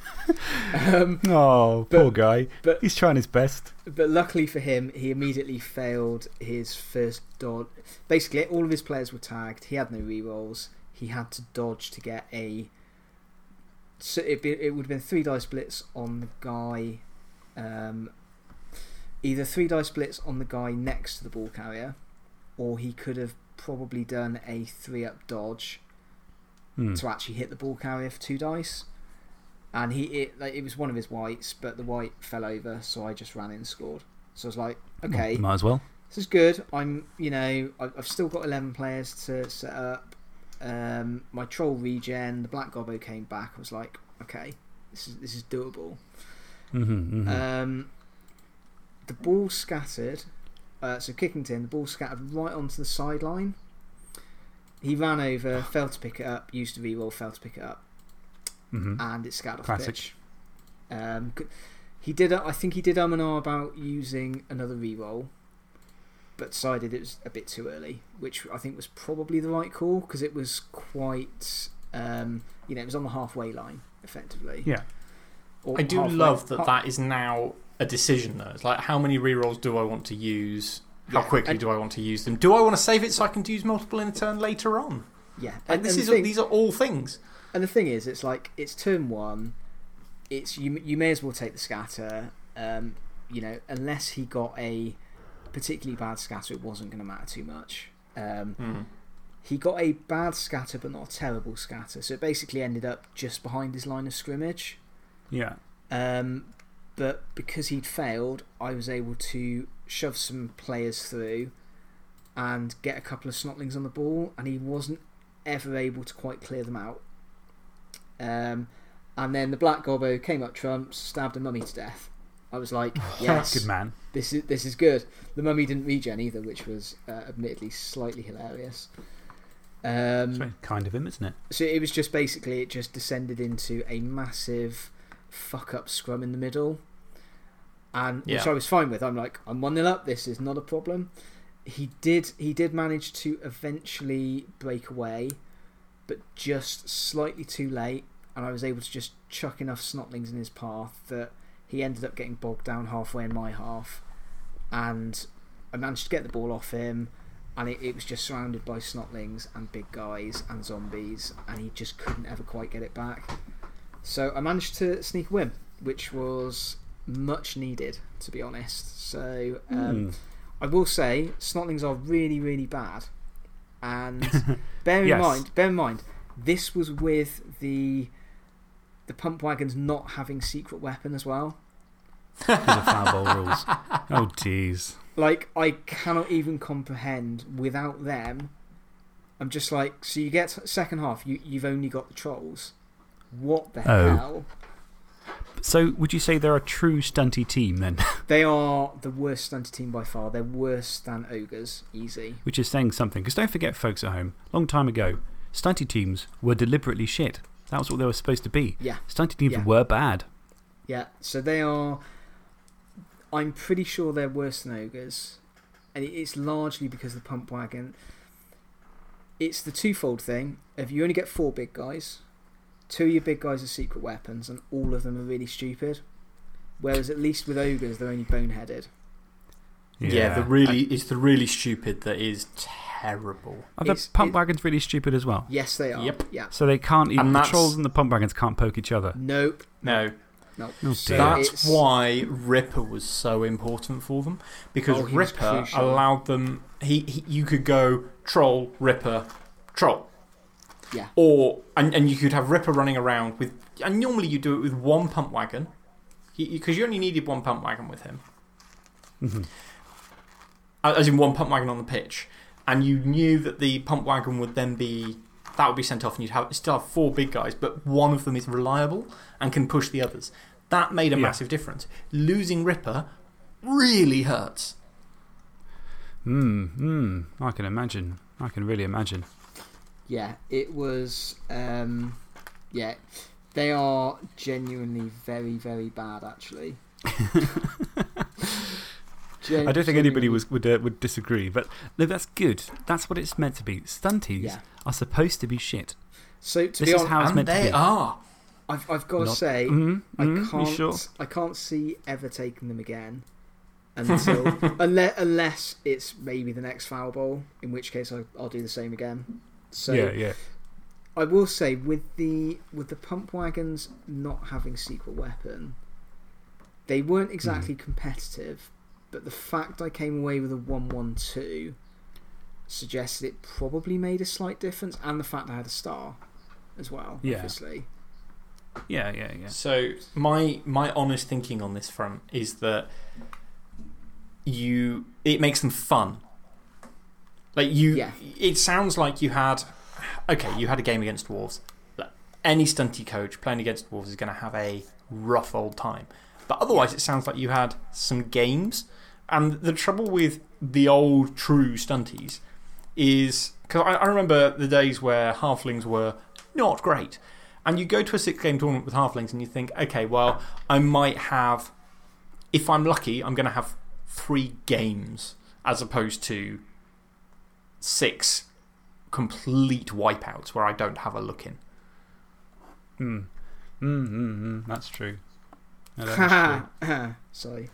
um, oh, but- poor guy. but- He's trying his best. but luckily for him, he immediately failed his first dodge. Basically, all of his players were tagged. He had no rerolls. He had to dodge to get a. So it, it would have been three dice splits on the guy. Um, either three dice splits on the guy next to the ball carrier, or he could have probably done a three up dodge Hmm. to actually hit the ball carrier for two dice. And he it, like, it was one of his wights, but the wight fell over, so I just ran in and scored. So I was like, okay, Might as well. this is good. I'm, you know, I've, I've still got 11 players to set up. Um, my troll regen, the black gobbo came back. I was like, okay, this is this is doable. Mm -hmm, mm -hmm. Um, the ball scattered. Uh, so Kickington, the ball scattered right onto the sideline. He ran over, failed to pick it up, used a reroll, failed to pick it up, -hmm. and it scattered off Classic. the pitch. Um, c- he did. I think he did um and ah about using another reroll, but decided it was a bit too early, which I think was probably the right call because it was quite. Um, you know, it was on the halfway line, effectively. Yeah. Or I do love that that is now a decision, though. It's like, how many rerolls do I want to use? How Yeah, quickly and- do I want to use them? Do I want to save it so I can use multiple in a turn later on? Yeah, Like, this the is, thing- these are all things. And the thing is, it's like it's turn one. It's you. You may as well take the scatter. Um, you know, unless he got a particularly bad scatter, it wasn't going to matter too much. Um, Hmm. he got a bad scatter, but not a terrible scatter. So it basically ended up just behind his line of scrimmage. Yeah. Um, but because he'd failed, I was able to shove some players through and get a couple of snotlings on the ball, and he wasn't ever able to quite clear them out. Um, and then the black gobbo came up trumps, stabbed a mummy to death. I was like, yes, Good man. this is this is good. The mummy didn't regen either, which was uh, admittedly slightly hilarious. Um, kind of him, isn't it? so it was just basically it just descended into a massive fuck up scrum in the middle, and which Yeah. I was fine with. I'm like, I'm one 0 up. This is not a problem. He did he did manage to eventually break away, but just slightly too late, and I was able to just chuck enough snotlings in his path that he ended up getting bogged down halfway in my half, and I managed to get the ball off him and it, it was just surrounded by snotlings and big guys and zombies, and he just couldn't ever quite get it back. So I managed to sneak a win, which was much needed, to be honest. So um, Hmm. I will say, snotlings are really, really bad, and bear in Yes. mind, bear in mind, this was with the the pump wagons not having secret weapon as well. Because of Foul Bowl rules. Oh, jeez. Like, I cannot even comprehend without them. I'm just like, so you get second half, you, you've only got the trolls. What the Oh. hell? So, would you say they're a true stunty team then? They are the worst stunted team by far. They're worse than ogres, easy. Which is saying something. Because don't forget, folks at home, long time ago, stunty teams were deliberately shit. That was what they were supposed to be. Yeah, Stunty teams Yeah. were bad. yeah. So they are. I'm pretty sure they're worse than ogres. And it's largely because of the pump wagon. It's the twofold thing If you only get four big guys, two of your big guys are secret weapons, and all of them are really stupid. Whereas at least with ogres, they're only boneheaded. Yeah, the really, it's the really stupid that is terrible. Are the it's- pump it- wagons really stupid as well? Yes, they are. Yep. Yeah. So they can't even. The trolls and the pump wagons can't poke each other. Nope. No, Nope. Oh, So that's it's- why Ripper was so important for them because Oh, Ripper allowed them. He, he you could go troll Ripper troll. Yeah. Or and, and you could have Ripper running around with and normally you do it with one pump wagon because you only needed one pump wagon with him Mhm. Uh, as in one pump wagon on the pitch and you knew that the pump wagon would then be that would be sent off and you'd have still have four big guys but one of them is reliable and can push the others that made a Yeah. massive difference losing Ripper really hurts Hmm, hmm. I can imagine. I can really imagine. Yeah, it was. Um, yeah, they are genuinely very, very bad, actually. Gen- I don't think anybody was, would, uh, would disagree, but no, that's good. That's what it's meant to be. Stunties Yeah. are supposed to be shit. So to This be is honest, how it's and meant to they be. are I've, I've got to Not- say, Mhm, I mhm, can't. Sure? I can't see ever taking them again. Until unless, unless it's maybe the next Foul Bowl, in which case I, I'll do the same again. So yeah, yeah. I will say with the with the pump wagons not having secret weapon, they weren't exactly Hmm. competitive, but the fact I came away with a one-one-two suggested it probably made a slight difference, and the fact I had a star as well. Yeah. Obviously, Yeah, yeah, yeah. So my my honest thinking on this front is that you it makes them fun. Like you, Yeah. it sounds like you had okay, you had a game against dwarves. But Any stunty coach playing against dwarves is going to have a rough old time. But otherwise, it sounds like you had some games. And the trouble with the old true stunties is because I, I remember the days where halflings were not great. And you go to a six game tournament with halflings and you think, okay, well, I might have, if I'm lucky, I'm going to have three games as opposed to six complete wipeouts where I don't have a look in. Hmm. Mm, mm, mm, that's true. No, that true. Sorry.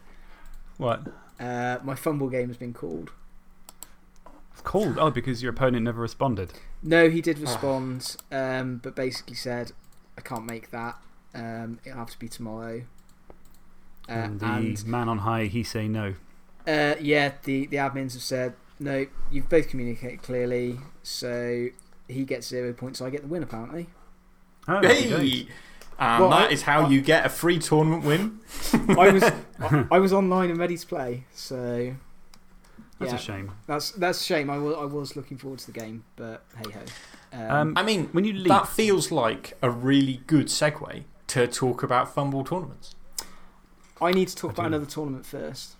what? Uh, my FUMBBL game has been called. It's called. Oh, because your opponent never responded. No, he did respond, um, but basically said, I can't make that. Um, it'll have to be tomorrow. Uh, and the and man on high, he say no. uh, yeah, the, the admins have said, no, you've both communicated clearly, so he gets zero points, I get the win, apparently. Oh. Hey! And Well, that I- is how I- you get a free tournament win. I was I, I was online and ready to play, so That's yeah, a shame. that's that's a shame. I was I was looking forward to the game, but hey ho. Um, Um, I mean, when you leave, that feels like a really good segue to talk about FUMBBL tournaments. I need to talk I about do. another tournament first.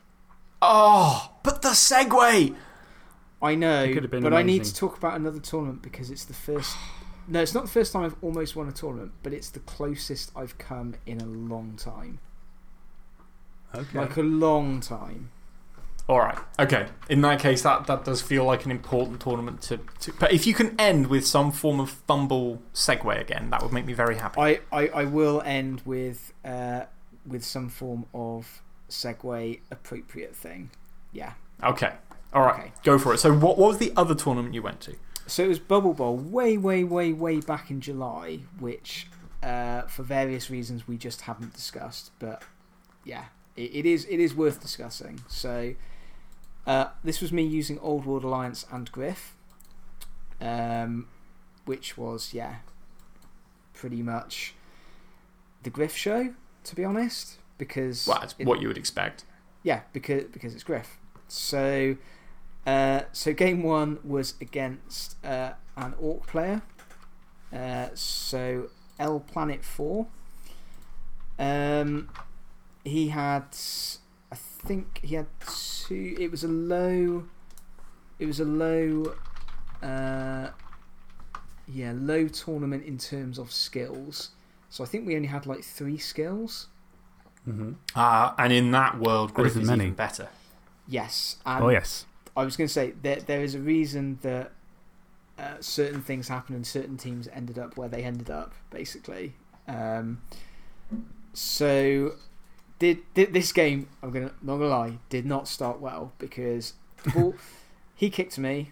Oh, but the segue! I know, It could have been but I need to talk about another tournament because it's the first. No, it's not the first time I've almost won a tournament, but it's the closest I've come in a long time. okay. Like a long time. Alright, okay. In that case, that, that does feel like an important tournament to, to. But if you can end with some form of FUMBBL segue again, that would make me very happy. I, I, I will end with uh, with some form of segue appropriate thing. Yeah. Okay. Alright, Okay. go for it. So, what, what was the other tournament you went to? So it was Bubble Bowl way, way, way, way back in July, which uh, for various reasons we just haven't discussed. But yeah, it, it is it is worth discussing. So uh, this was me using Old World Alliance and Griff, um, which was yeah, pretty much the Griff show to be honest, because Well, that's it- what you would expect. yeah, because because it's Griff. So, uh, so game one was against uh, an orc player. Uh, so L Planet Four. Um, he had, I think he had two. It was a low. It was a low. Uh, yeah, low tournament in terms of skills. So I think we only had like three skills. hmm Ah, and in that world, That Griff isn't many. even better. Yes. Oh, yes. I was going to say there there is a reason that uh, certain things happened and certain teams ended up where they ended up, basically. Um, so did, did this game? I'm gonna not gonna lie, did not start well because the ball he kicked me.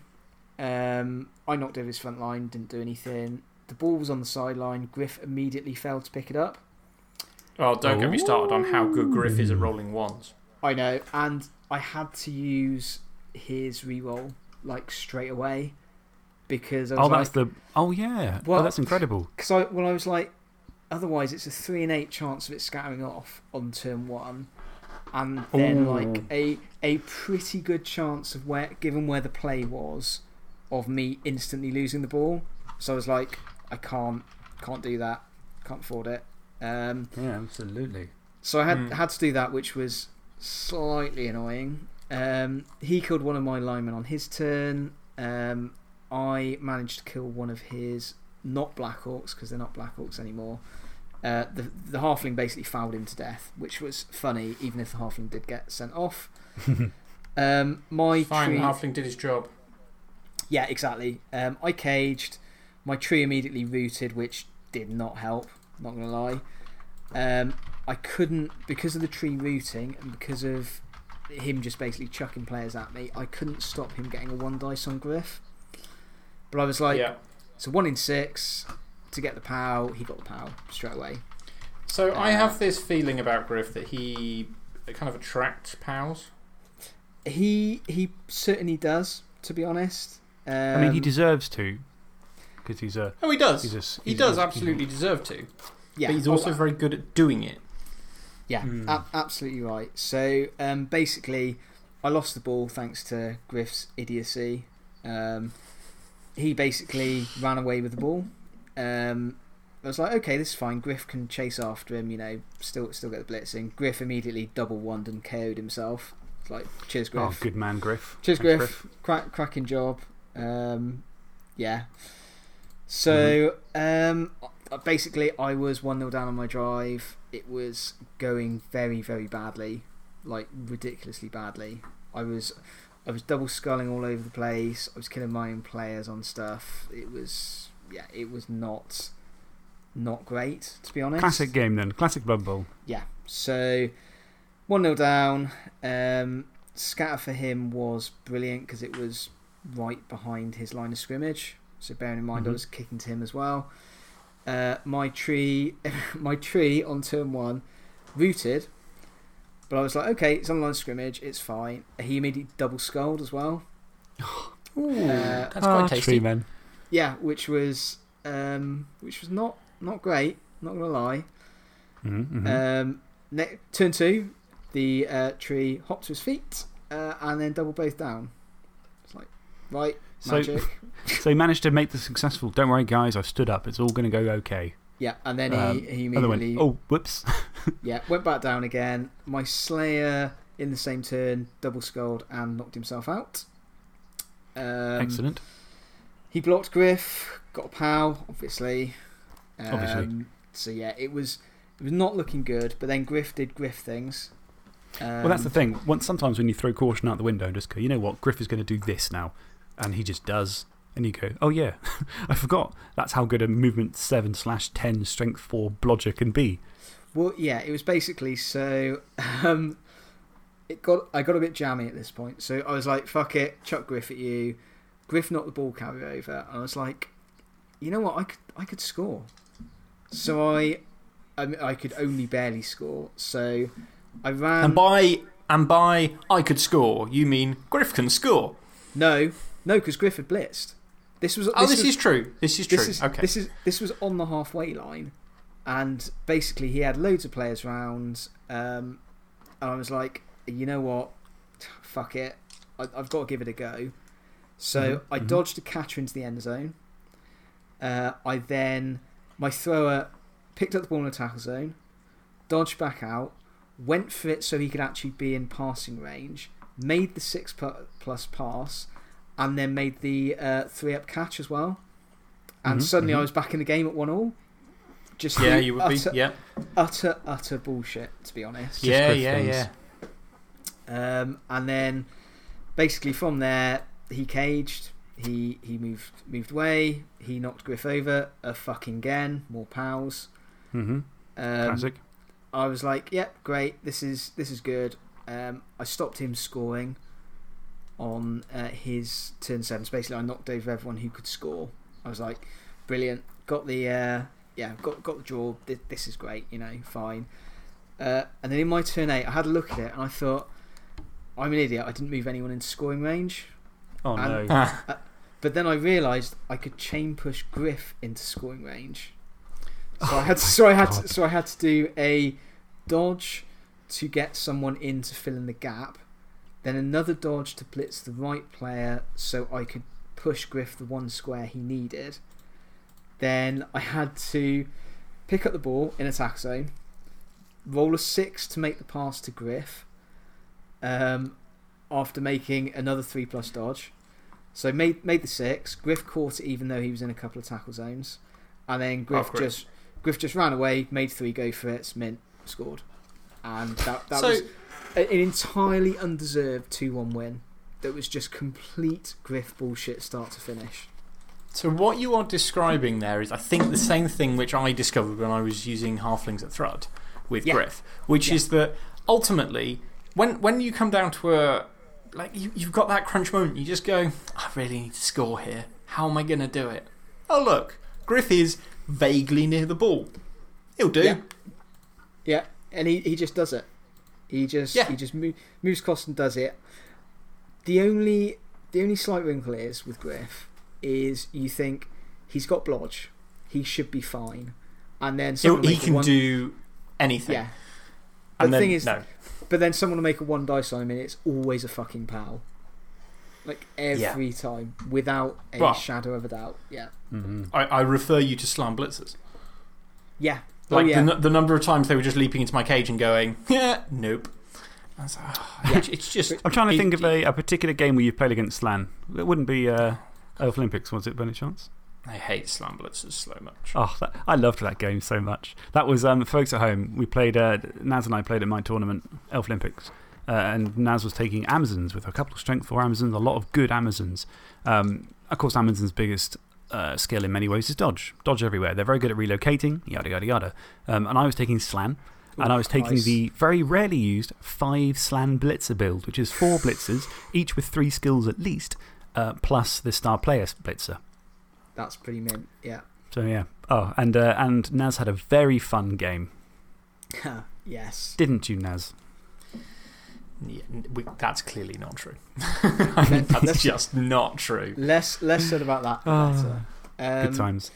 Um, I knocked over his front line, didn't do anything. The ball was on the sideline. Griff immediately failed to pick it up. Oh, don't get me started on how good Griff is at rolling ones. I know, and I had to use his reroll like straight away because I was Oh, like, that's the. Oh, yeah. Well- oh, that's incredible. Because I, well, I was like, otherwise it's a three and eight chance of it scattering off on turn one, and then Ooh. like a a pretty good chance of where, given where the play was, of me instantly losing the ball. So I was like, I can't can't do that, can't afford it. Um, Yeah, absolutely. so I had Hmm. had to do that, which was slightly annoying. Um, he killed one of my linemen on his turn. Um, I managed to kill one of his not Black Orcs because they're not Black Orcs anymore. Uh, the the halfling basically fouled him to death, which was funny, even if the halfling did get sent off. um, my Fine, tree, the halfling did his job. yeah, exactly. Um, I caged. My tree immediately rooted, which did not help. Not gonna lie. Um, I couldn't because of the tree rooting and because of him just basically chucking players at me. I couldn't stop him getting a one dice on Griff. But I was like, yeah. so one in six to get the POW. He got the POW straight away. So I Uh, have this feeling about Griff that he kind of attracts POWs. He he certainly does. To be honest, um, I mean, he deserves to. Because he's a. Oh, he does. He's a s- he does a- absolutely deserve to. Yeah, But he's oh, also very good at doing it. Yeah, Mm. ab- absolutely right. So um, basically, I lost the ball thanks to Griff's idiocy. Um, he basically ran away with the ball. Um, I was like, okay, this is fine. Griff can chase after him, you know, still still get the blitzing. Griff immediately double one and KO'd himself. It's like, cheers, Griff. Oh, good man, Griff. Cheers, Thanks, Griff. Crack, cracking job. Um, yeah. So, um, basically, I was 1 0 down on my drive. It was going very, very badly. Like, ridiculously badly. I was. I was double skulling all over the place. I was killing my own players on stuff. It was, yeah, it was not, not great to be honest. Classic game then. Classic Blood Bowl. Yeah, So 1 0 down. Um, scatter for him was brilliant because it was right behind his line of scrimmage. So bearing in mind I Mhm. was kicking to him as well. Uh, my tree, my tree on turn one, rooted, but I was like, okay, it's on the line scrimmage, it's fine. He immediately double skulled as well. Ooh, Uh, that's quite Ah, tasty. Tree men. Yeah, which was um, which was not not great. Not gonna lie. Mhm, mhm. Um, ne- turn two, the uh, tree hopped to his feet uh, and then double both down. It's like right So- so he managed to make the successful. Don't worry, guys, I've stood up. It's all going to go okay. yeah, and then Um, he, he immediately went, oh, whoops. yeah went back down again. My Slayer in the same turn double skulled and knocked himself out. Um, Excellent. He blocked Griff, got a pow, obviously. Obviously. Um, So yeah, it was it was not looking good. But then Griff did Griff things. well, that's the thing. Once, sometimes when you throw caution out the window and just go, you know what, Griff is going to do this now. And he just does. And you go, oh, yeah, I forgot. That's how good a movement 7 slash 10 strength 4 blodger can be. Well, yeah, it was basically so. Um, it got I got a bit jammy at this point, so I was like, "Fuck it, chuck Griff at you." Griff knocked the ball carrier over, and I was like, "You know what? I could I could score." So I, I, mean, I could only barely score. So I ran. and by, and by I could score, you mean Griff can score. no, no, because Griff had blitzed. This was. Oh, this, was, is true. This is true. This is, okay. this is this was on the halfway line, and basically he had loads of players round, um, and I was like, you know what, fuck it, I, I've got to give it a go. So Mhm, I mhm. dodged a catcher into the end zone. Uh, I then my thrower picked up the ball in the tackle zone, dodged back out, went for it so he could actually be in passing range, made the six plus pass, and then made the uh, three up catch as well. And Mhm, suddenly I mhm. was back in the game at one all. Just yeah, you would utter, be. Yeah, utter, utter bullshit, to be honest. yeah, yeah, things. yeah. Um, and then basically from there, he caged. He he moved moved away. He knocked Griff over a fucking again. More pals. hmm Um, Classic. I was like, "Yep, great. This is this is good." Um, I stopped him scoring on uh, his turn seven. So basically, I knocked over everyone who could score. I was like, "Brilliant." Got the uh, yeah, got got the draw. This, this is great. You know, fine. Uh, and then in my turn eight, I had a look at it and I thought, "I'm an idiot. I didn't move anyone into scoring range." Oh, no. and- Ah, But then I realised I could chain push Griff into scoring range. So I had to, so I had to, so I had to do a dodge to get someone in to fill in the gap, then another dodge to blitz the right player so I could push Griff the one square he needed. Then I had to pick up the ball in attack zone, roll a six to make the pass to Griff. Um, after making another three plus dodge. So made made the six. Griff caught it even though he was in a couple of tackle zones, and then Griff great. just Griff just ran away, made three go for it, mint scored, and that that So- was an entirely undeserved two one win. That was just complete Griff bullshit start to finish. So, what you are describing there is, I think, the same thing which I discovered when I was using Halflings at Thrud with Yeah. Griff, which Yeah. is that ultimately, when, when you come down to a. Like, you, you've got that crunch moment, you just go, I really need to score here. How am I going to do it? Oh, look, Griff is vaguely near the ball. He'll do. Yeah. Yeah, and he, he just does it. He just Yeah. he just mo- moves across and does it. The only the only slight wrinkle is with Griff is you think he's got blodge, he should be fine, and then He'll, someone he can one, do anything. yeah. But And the then, thing is, no. but then someone will make a one dice on him, and it's always a fucking pal. Like Yeah. every time, without a Well- shadow of a doubt. Yeah, hmm I, I refer you to Slann Blitzers. yeah, Like oh, yeah. the, the number of times they were just leaping into my cage and going, yeah, nope. I was like, "Oh, Yeah. it's, just. I'm trying to it- think of a, a particular game where you've played against Slann. It wouldn't be uh, Elf Olympics, was it, by any chance? I hate Slann Blitzers so much. Oh, that, I loved that game so much. That was, um, folks at home, we played, uh, Naz and I played at my tournament, Elf Olympics. Uh, and Naz was taking Amazons with a couple of strength for Amazons, a lot of good Amazons. Um, of course, Amazon's biggest uh, skill in many ways is dodge. Dodge everywhere. They're very good at relocating, yada, yada, yada. Um, and I was taking Slann. and I was taking nice. the very rarely used five Slann Blitzer build, which is four blitzers, each with three skills at least, uh, plus the star player blitzer. That's pretty mint, yeah. So, yeah. Oh, and uh, and Naz had a very fun game. yes. Didn't you, Naz? Yeah, we, that's clearly not true. That's just not true. Less, less said about that, better. Um, Good times.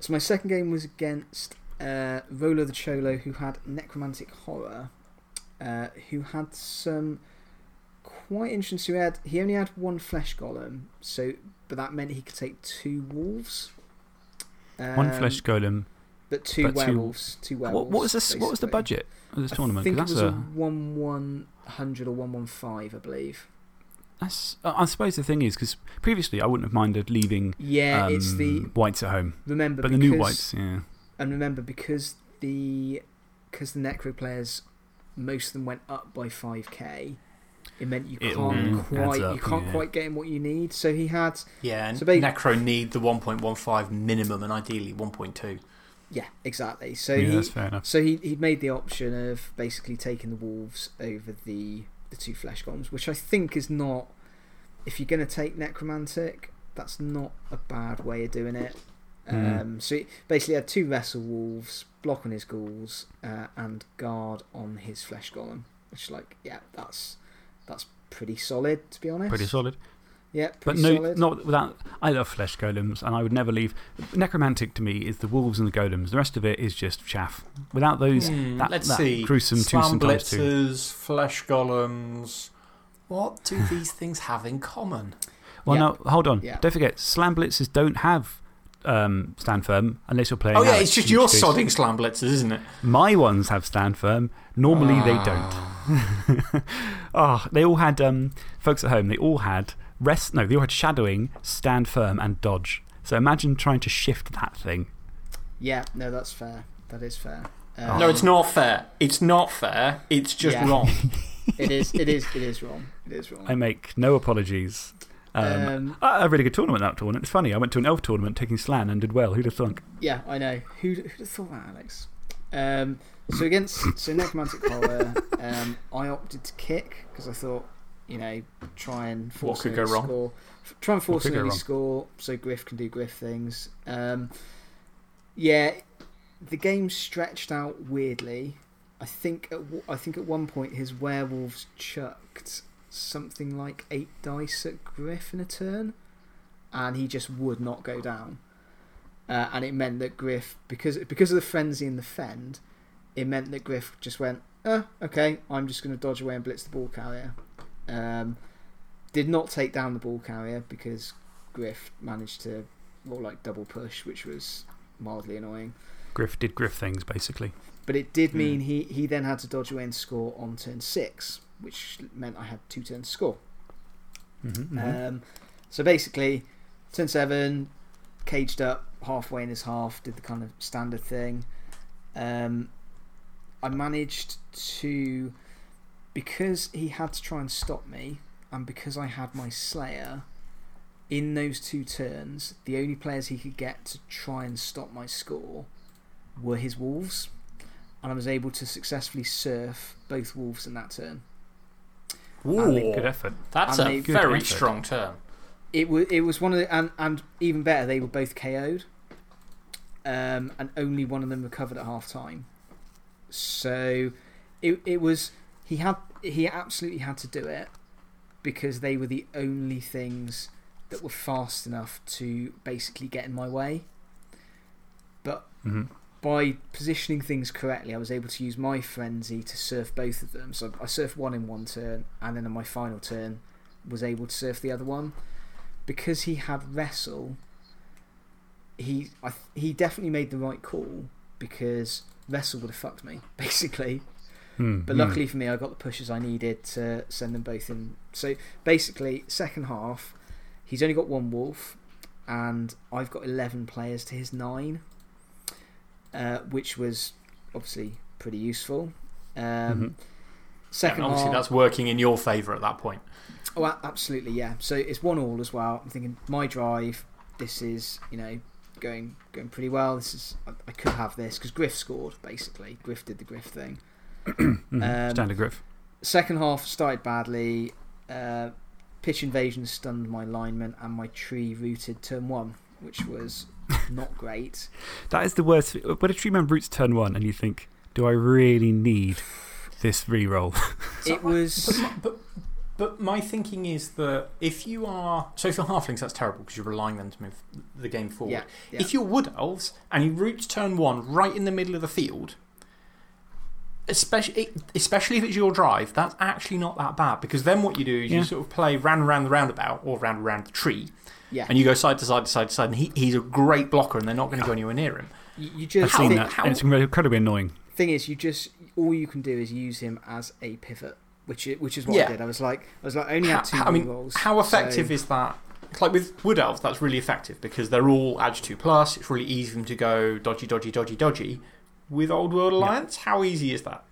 So my second game was against uh, Rolo the Cholo, who had Necromantic Horror, uh, who had some quite interesting. So he, had, he only had one Flesh Golem, so, but that meant he could take two Wolves. One Um, flesh golem. But two but werewolves. Two werewolves. What, what, was this, what was the budget of this I tournament? think it 'Cause was a a. 1 100 or 115, I believe. That's, I suppose the thing is, because previously I wouldn't have minded leaving Yeah, it's the. um, whites at home. Remember, But the new whites, yeah. And remember, because the because the Necro players, most of them went up by 5k, it meant you It can't quite, up, you can't yeah. quite get him what you need. So he had, Yeah, and So ba- Necro need the 1.15 minimum and ideally 1.2. yeah, exactly. So yeah, he, that's fair enough. so he he'd made the option of basically taking the wolves over the the two flesh golems, which I think is not. If you're going to take necromantic, that's not a bad way of doing it. Mm. Um, so he basically had two wrestle wolves, block on his ghouls, uh, and guard on his flesh golem. Which, like, yeah, that's that's pretty solid to be honest. Pretty solid. Yeah, But pretty no, solid. not without. I love flesh golems, and I would never leave. Necromantic to me is the wolves and the golems. The rest of it is just chaff. Without those, Hmm, that, let's that see. gruesome Slann twosome times two. blitzers, flesh golems. What do these things have in common? Well, Yeah. no, hold on. Yeah. Don't forget, Slann blitzers don't have um, stand firm unless you're playing. Oh, yeah, it's just in your case- sodding Slann blitzers, isn't it? My ones have stand firm. Normally they don't. Ah. oh, they all had, um, folks at home, they all had rest. No, they all had shadowing, stand firm, and dodge. So imagine trying to shift that thing. Yeah, no, that's fair. That is fair. Oh. Um, No, it's not fair. It's not fair. It's just Yeah. wrong. It is. It is. It is wrong. It is wrong. I make no apologies. Um, Um, a a really good tournament that tournament. It's funny. I went to an elf tournament taking Slann and did well. Who'd have thunk? Yeah, I know. Who'd, who'd have thought that, Alex? Um, so against so necromantic horror, um, I opted to kick because I thought, you know, try and force could an go early wrong? score. Try and force an go score so Griff can do Griff things. Um, yeah, the game stretched out weirdly. I think at, I think at one point his werewolves chucked something like eight dice at Griff in a turn, and he just would not go down. Uh, and it meant that Griff, because because of the frenzy and the fend, it meant that Griff just went, oh, okay, I'm just going to dodge away and blitz the ball carrier. Um, did not take down the ball carrier because Griff managed to more like double push, which was mildly annoying. Griff did Griff things, basically. But it did Hmm. mean he, he then had to dodge away and score on turn six, which meant I had two turns to score. Mm-hmm, Um, so basically, turn seven, caged up halfway in his half, did the kind of standard thing. Um, I managed to, because he had to try and stop me, and because I had my Slayer, in those two turns, the only players he could get to try and stop my score were his Wolves. And I was able to successfully surf both Wolves in that turn. Ooh, Good effort. that's a they- very effort. strong turn. It was it was one of the and and even better they were both KO'd, um, and only one of them recovered at half time. So, it it was he had he absolutely had to do it because they were the only things that were fast enough to basically get in my way. But hmm by positioning things correctly, I was able to use my frenzy to surf both of them. So I surfed one in one turn, and then in my final turn, was able to surf the other one. Because he had wrestle, he I, he definitely made the right call because wrestle would have fucked me basically. Hmm, But hmm. luckily for me, I got the pushes I needed to send them both in. So basically, second half, he's only got one wolf, and I've got 11 players to his nine, uh, which was obviously pretty useful. Um, Mhm. Second and obviously, half, that's working in your favour at that point. Oh, absolutely, yeah. So it's one all as well. I'm thinking my drive. This is you know going going pretty well. This is I, I could have this because Griff scored basically. Griff did the Griff thing. Mhm. Um, Standard Griff. Second half started badly. Uh, pitch invasion stunned my lineman, and my tree rooted turn one, which was not great. That is the worst. When a tree man roots turn one and you think, do I really need this reroll? It was. But my, but, but my thinking is that if you are. So if you're halflings, that's terrible because you're relying them to move the game forward. Yeah, yeah. If you're wood elves and you root turn one right in the middle of the field, especially, especially if it's your drive, that's actually not that bad because then what you do is Yeah. you sort of play round and round the roundabout or round and round the tree Yeah. and you go side to side to side to side. And he, he's a great blocker and they're not going to go anywhere near him. You, you I've just seen think, that. how- and it's incredibly annoying. thing is, you just all you can do is use him as a pivot, which i- which is what Yeah. I did. I was like, I was like, I only had two How- I mean, rolls. How effective so, is that? Like with Wood Elves, that's really effective because they're all Edge 2 plus. It's really easy for them to go dodgy, dodgy, dodgy, dodgy. With Old World Alliance, how easy is that?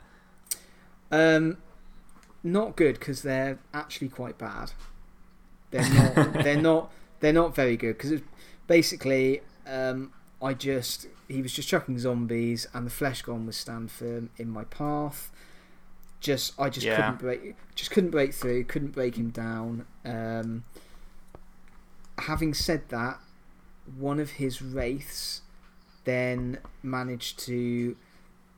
Um, not good because they're actually quite bad. They're not. they're not. They're not very good because basically, um, I just he was just chucking zombies and the flesh golem was stand firm in my path. Just I just Yeah. couldn't break. Just couldn't break through. Couldn't break him down. Um, having said that, one of his wraiths then managed to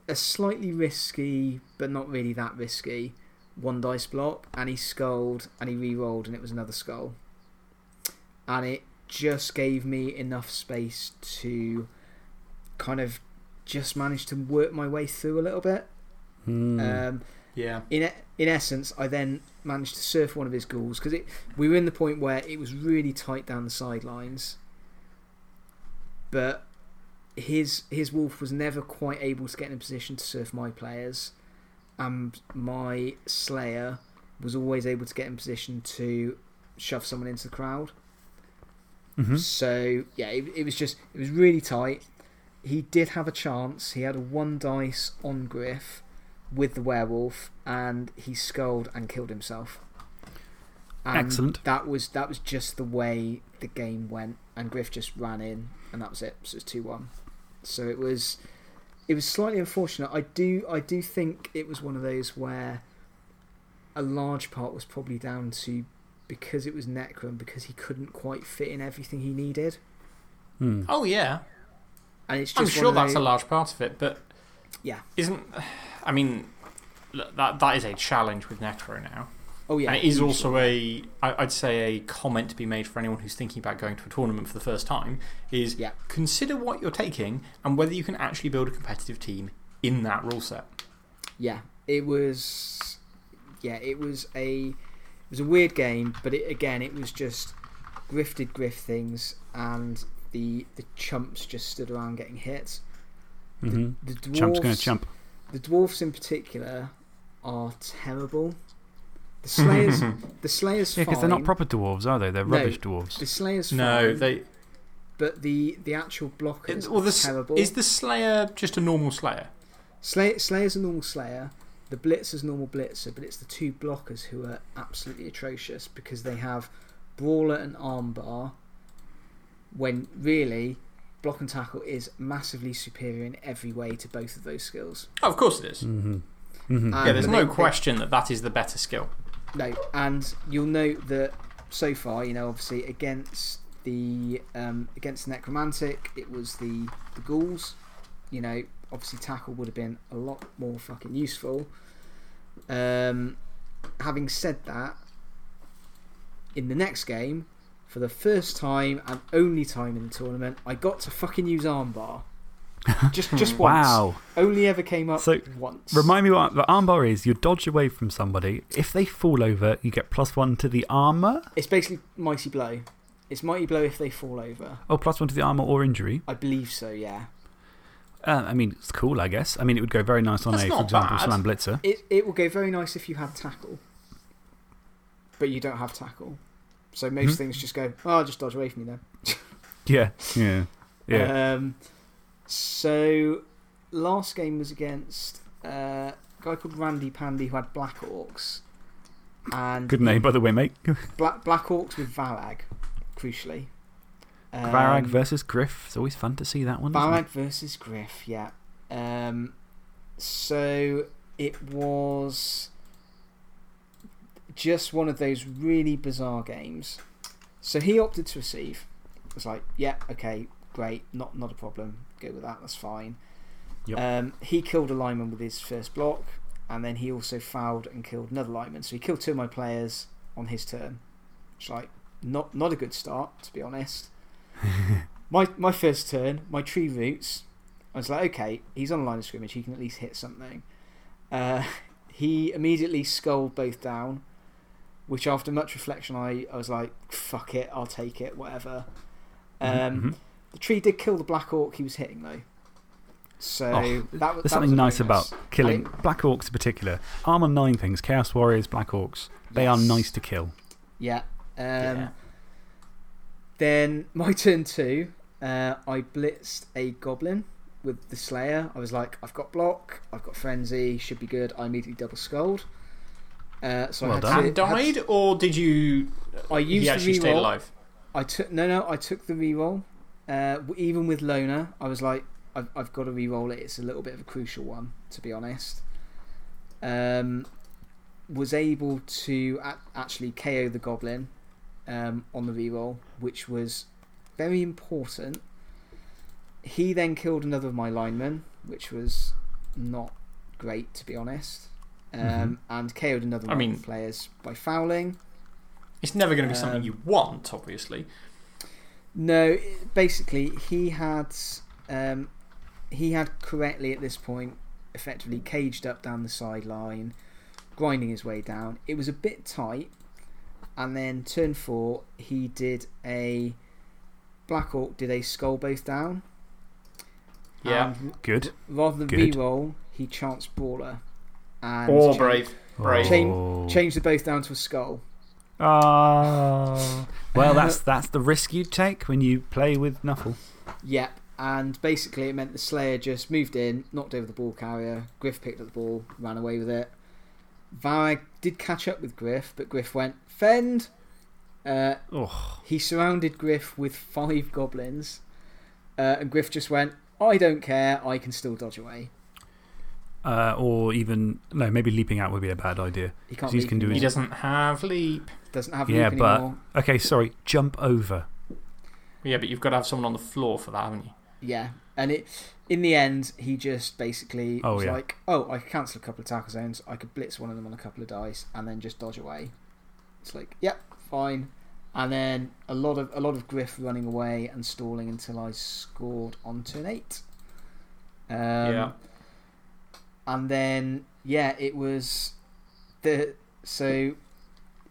a slightly risky, but not really that risky, one dice block, and he skulled and he re-rolled, and it was another skull, and it just gave me enough space to kind of just manage to work my way through a little bit. Hmm. Um, Yeah. in in essence, I then managed to surf one of his ghouls because it we were in the point where it was really tight down the sidelines, but his his wolf was never quite able to get in a position to surf my players, and my slayer was always able to get in position to shove someone into the crowd. Mhm. So yeah, it, it was just it was really tight. He did have a chance. He had a one dice on Griff with the werewolf, and he skulled and killed himself. And Excellent. That was that was just the way the game went, and Griff just ran in, and that was it. So it was two one. So it was it was slightly unfortunate. I do I do think it was one of those where a large part was probably down to because it was Necron because he couldn't quite fit in everything he needed, Hmm. Oh, yeah. and it's just I'm sure of that's a large part of it, but. Yeah. Isn't. I mean, that, that is a challenge with Necro now. Oh yeah, and it is also a, I'd say, a comment to be made for anyone who's thinking about going to a tournament for the first time is Yeah. consider what you're taking and whether you can actually build a competitive team in that rule set. Yeah, it was. Yeah, it was a. It was a weird game, but it, again, it was just grifted griff things, and the the chumps just stood around getting hit. Mhm. The dwarves, Chump's going to chump. The dwarfs in particular are terrible. The slayers, the slayers, Yeah, because they're not proper dwarves, are they? They're No. rubbish dwarves. The slayers, No, fine, they. but the the actual blockers It, well, the, s- terrible. is the Slayer just a normal Slayer? Slay, Slayer's a normal Slayer. The Blitzer's normal Blitzer, but it's the two blockers who are absolutely atrocious because they have Brawler and Armbar. When really, block and tackle is massively superior in every way to both of those skills. Oh, of course it is. hmm hmm Uh, yeah, there's no they- they- question that that is the better skill. No, and you'll note that so far, you know, obviously against the um, against Necromantic, it was the the ghouls. You know, obviously tackle would have been a lot more fucking useful. Um, having said that, in the next game, for the first time and only time in the tournament, I got to fucking use armbar. Just just once. Wow. Only ever came up So, once. Remind me what the armbar is. You dodge away from somebody. If they fall over, you get plus one to the armor. It's basically mighty blow. It's mighty blow if they fall over. Oh, plus one to the armor or injury. I believe so. Yeah. Uh, I mean, it's cool, I guess. I mean, it would go very nice on That's a, for not example, bad. Slam Blitzer. It it will go very nice if you had tackle, but you don't have tackle. So most Mhm. things just go. Oh, just dodge away from me then. Yeah, yeah, yeah. Um, so last game was against uh, a guy called Randy Pandy who had Black Orcs. And Good name, by the way, mate. Black Black Orcs with Varag, crucially. Varag Um, versus Griff. It's always fun to see that one. it? versus Griff, yeah. Um, so it was just one of those really bizarre games. So he opted to receive. I was like, yeah, okay, great, not, not a problem. Go with that, that's fine. Yep. Um, he killed a lineman with his first block, and then he also fouled and killed another lineman. So he killed two of my players on his turn. It's like, not, not a good start, to be honest. my, my first turn, my tree roots, I was like, okay, he's on a line of scrimmage, he can at least hit something. Uh, he immediately skulled both down, which after much reflection, I, I was like, fuck it, I'll take it, whatever. Um, Mhm. The tree did kill the Black Orc he was hitting, though. So Oh, that, was- There's that something a nice bonus. about killing I- Black Orcs in particular. Armor 9 things, Chaos Warriors, Black Orcs, they are nice to kill. Yeah. Um, Yeah. Then my turn two, uh, I blitzed a goblin with the Slayer. I was like, I've got block, I've got frenzy, should be good. I immediately double skulled. Uh, so Well I had done. to, And died, or did you. I used he the actually stayed alive? I took no, no. I took the reroll. Uh, even with Loner, I was like, I've, I've got to re-roll it. It's a little bit of a crucial one, to be honest. Um, was able to actually KO the goblin um, on the re-roll, which was very important. He then killed another of my linemen, which was not great, to be honest. Um, Mhm. And KO'd another I one mean- of the players by fouling. It's never going to be something you want, obviously. No, basically he had um, he had correctly at this point effectively caged up down the sideline, grinding his way down. It was a bit tight, and then turn four he did a Black Orc did a skull both down. Yeah. Good. rather than Good. re-roll, he chanced brawler. And Oh, brave. Brave. Chain- Oh. Changed the both down to a skull. Ah. well, that's, that's the risk you take when you play with Nuffle. Yep, and basically it meant the Slayer just moved in, knocked over the ball carrier. Griff picked up the ball, ran away with it. Varag did catch up with Griff, but Griff went, Fend! Uh, Oh. he surrounded Griff with five goblins, uh, and Griff just went, I don't care, I can still dodge away. Uh, or even, no, maybe leaping out would be a bad idea. He can't He's leap can do He doesn't have leap. Doesn't have Yeah, leap but- anymore. Okay, sorry. Jump over. Yeah, but you've got to have someone on the floor for that, haven't you? Yeah, and it in the end, he just basically Oh, was yeah. like, "Oh, I could cancel a couple of tackle zones. I could blitz one of them on a couple of dice, and then just dodge away." It's like, "Yep, fine." And then a lot of a lot of Griff running away and stalling until I scored on turn eight. Um, Yeah. And then yeah, it was the so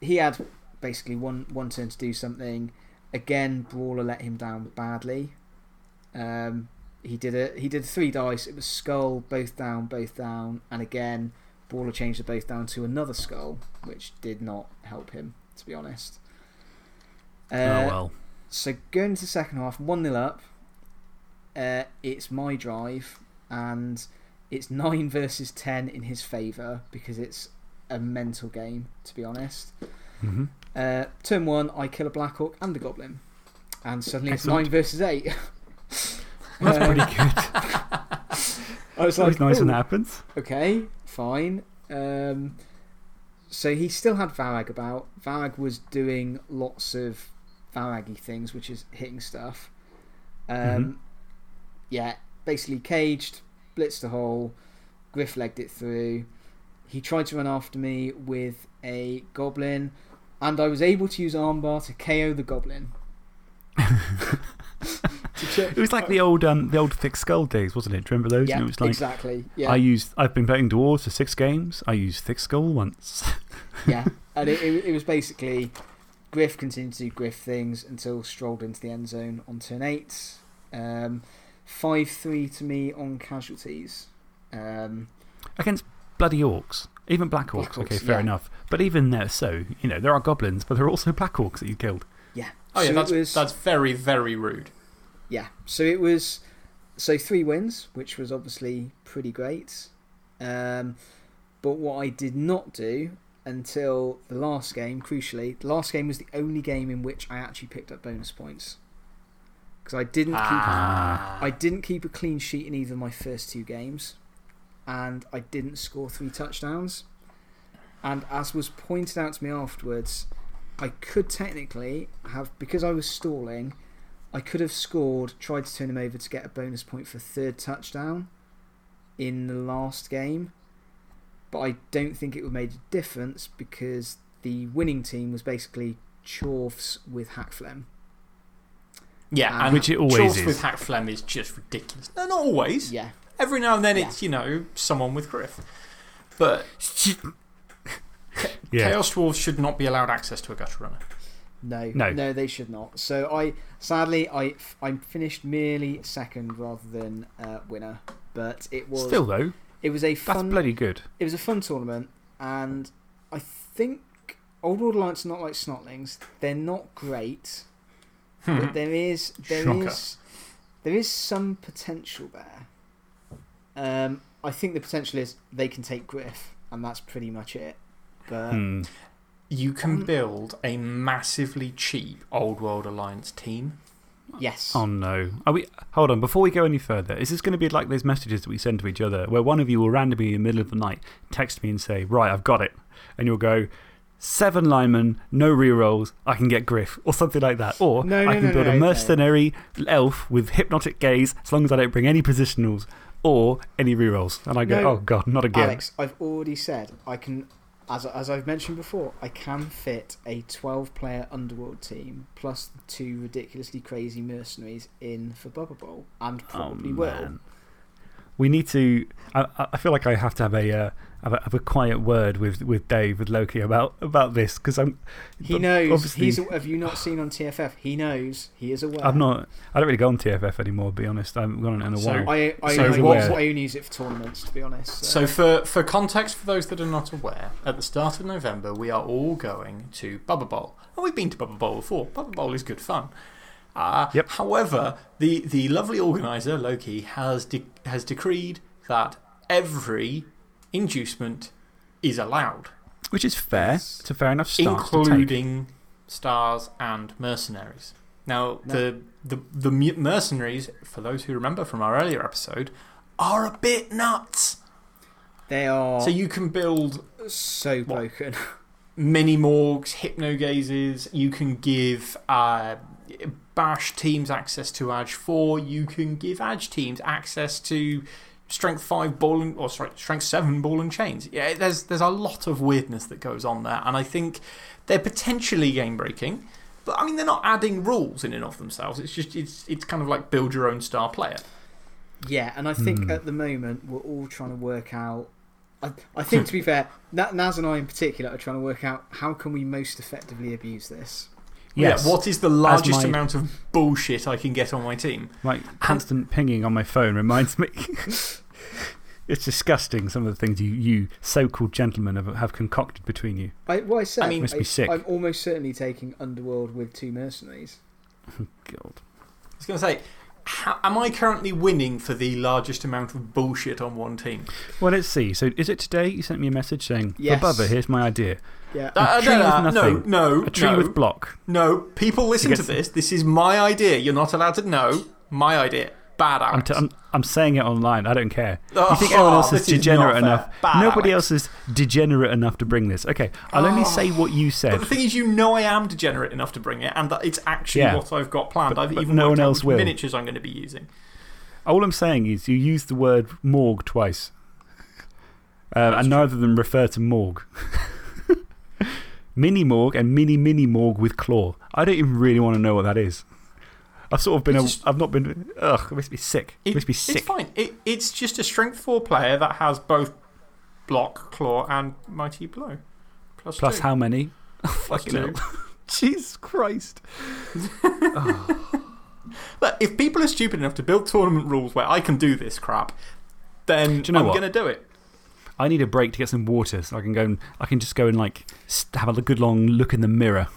he had basically one one turn to do something. Again, Brawler let him down badly. Um, he did a he did three dice. It was skull, both down, both down, and again, Brawler changed the both down to another skull, which did not help him, to be honest. Uh, oh, well. So going into the second half, one 0 up. Uh, it's my drive, and it's nine versus ten in his favour because it's a mental game, to be honest. hmm Uh, turn one, I kill a Black Orc and a Goblin. And suddenly Excellent. it's 9 versus 8. That's Um, pretty good. I was It's always like, nice when that happens. okay, fine. Um, so he still had Varag about. Varag was doing lots of Varaggy things, which is hitting stuff. Um, Mhm. Yeah, basically caged, blitzed the hole, Griff legged it through. He tried to run after me with a goblin, and I was able to use armbar to KO the goblin. It was like the old, um, the old thick skull days, wasn't it? Do you remember those? yeah, it was like, exactly. Yeah, I used, I've been playing Dwarves for six games. I used thick skull once. yeah, and it, it, it was basically Griff continued to do Griff things until strolled into the end zone on turn eight. Um, Five three to me on casualties. Um, Against bloody orcs. Even black orcs. Black okay, orcs, fair yeah. enough. But even there, so, you know, there are goblins, but there are also black orcs that you killed. yeah. Oh, yeah, So it that's, was- that's very, very rude. Yeah, so it was so three wins, which was obviously pretty great. Um, but what I did not do until the last game, crucially, the last game was the only game in which I actually picked up bonus points because I didn't keep Ah. I didn't keep a clean sheet in either of my first two games, and I didn't score three touchdowns. And as was pointed out to me afterwards, I could technically have, because I was stalling, I could have scored, tried to turn him over to get a bonus point for third touchdown in the last game. But I don't think it would have made a difference because the winning team was basically Chorfs with Hakflem. Yeah, Um, and Which it always Chorfs is. with Hakflem is just ridiculous. No, not always. Yeah. Every now and then Yeah. it's, you know, someone with Griff. But Yeah. Chaos Dwarves should not be allowed access to a gutter runner. No, No. they should not. So I, sadly, I, I finished merely second rather than uh, winner. But it was, Still, though, it was a that's bloody good. it was a fun tournament. And I think Old World Alliance are not like Snotlings. They're not great. but there is, there Shocker. is, there is some potential there. Um, I think the potential is they can take Griff, and that's pretty much it. But Hmm. You can Um, build a massively cheap Old World Alliance team. yes. Oh no. Are we, hold on, before we go any further, is this going to be like those messages that we send to each other where one of you will randomly in the middle of the night text me and say, Right, I've got it. And you'll go, Seven linemen, no rerolls, I can get Griff, or something like that. Or No, no, I can no, build no, a no. mercenary elf with hypnotic gaze as long as I don't bring any positionals or any rerolls. And I go, No. Oh god, not again. Alex, I've already said I can, as, as I've mentioned before, I can fit a 12 player Underworld team plus the two ridiculously crazy mercenaries in for Bubba Bowl and probably oh, will. We need to. I, I- I feel like I have to have a, uh, have a, have a quiet word with, with Dave, with Loki, about, about this because I'm. He knows. obviously- He's, have you not seen on TFF? He knows. He is aware. I'm not. I don't really go on TFF anymore, to be honest. I haven't gone on it in a So- while. I, I, So I, he's. I only use it for tournaments, to be honest. So, for, for context, for those that are not aware, at the start of November, we are all going to Bubba Bowl. And we've been to Bubba Bowl before. Bubba Bowl is good fun. Uh, Yep. However, the, the lovely organiser, Loki, has, de has decreed that every inducement is allowed, Which is fair. Yes. It's a fair enough start. to take. including stars and mercenaries. Now, No. the, the, the mercenaries, for those who remember from our earlier episode, are a bit nuts. they are So you can build so broken. mini morgues, hypno gazes. You can give uh, bash teams access to Edge 4. You can give Edge teams access to strength 5 ball and, or sorry, strength 7 ball and chains. Yeah, there's, there's a lot of weirdness that goes on there. And I think they're potentially game breaking. But I mean, they're not adding rules in and of themselves. It's just, it's, it's kind of like build your own star player. Yeah, and I think Hmm. at the moment we're all trying to work out. I, I think, to be fair, Na- Naz and I in particular are trying to work out how can we most effectively abuse this. Yes. Yeah, what is the largest my- amount of bullshit I can get on my team? My constant pinging on my phone reminds me. it's disgusting, some of the things you, you so called gentlemen have, have concocted between you. I, what I said, I mean- Must be sick. I'm almost certainly taking Underworld with two mercenaries. Oh, God. I was going to say, how, am I currently winning for the largest amount of bullshit on one team? Well, let's see. So, is it today you sent me a message saying, Yes. For Bubba, here's my idea. Yeah. A tree with nothing. no, A tree no, with block. no. People listen to this. This is my idea. You're not allowed to know. My idea. Bad I'm, Alex. t- I'm, I'm saying it online. I don't care. Oh, you think everyone else is this is degenerate enough? Bad Nobody Alex. else is degenerate enough to bring this. Okay, I'll only say what you said. But said. the thing is, you know I am degenerate enough to bring it, and that it's actually Yeah. what I've got planned. But- I've but even no worked one out else which will. miniatures I'm going to be using. All I'm saying is you use the word morgue twice. Uh, and neither of them refer to morgue. mini morgue and mini mini morgue with claw. I don't even really want to know what that is. I've sort of been. A, just, I've not been. Ugh, it makes me sick. It, It- makes me sick. It's fine. It, it's just a strength 4 player that has both block, claw, and mighty blow. Plus, Plus two. how many? Fucking hell. Jesus Christ. But if people are stupid enough to build tournament rules where I can do this crap, then Do you know I'm going to do it. I need a break to get some water so I can go and I can just go and like have a good long look in the mirror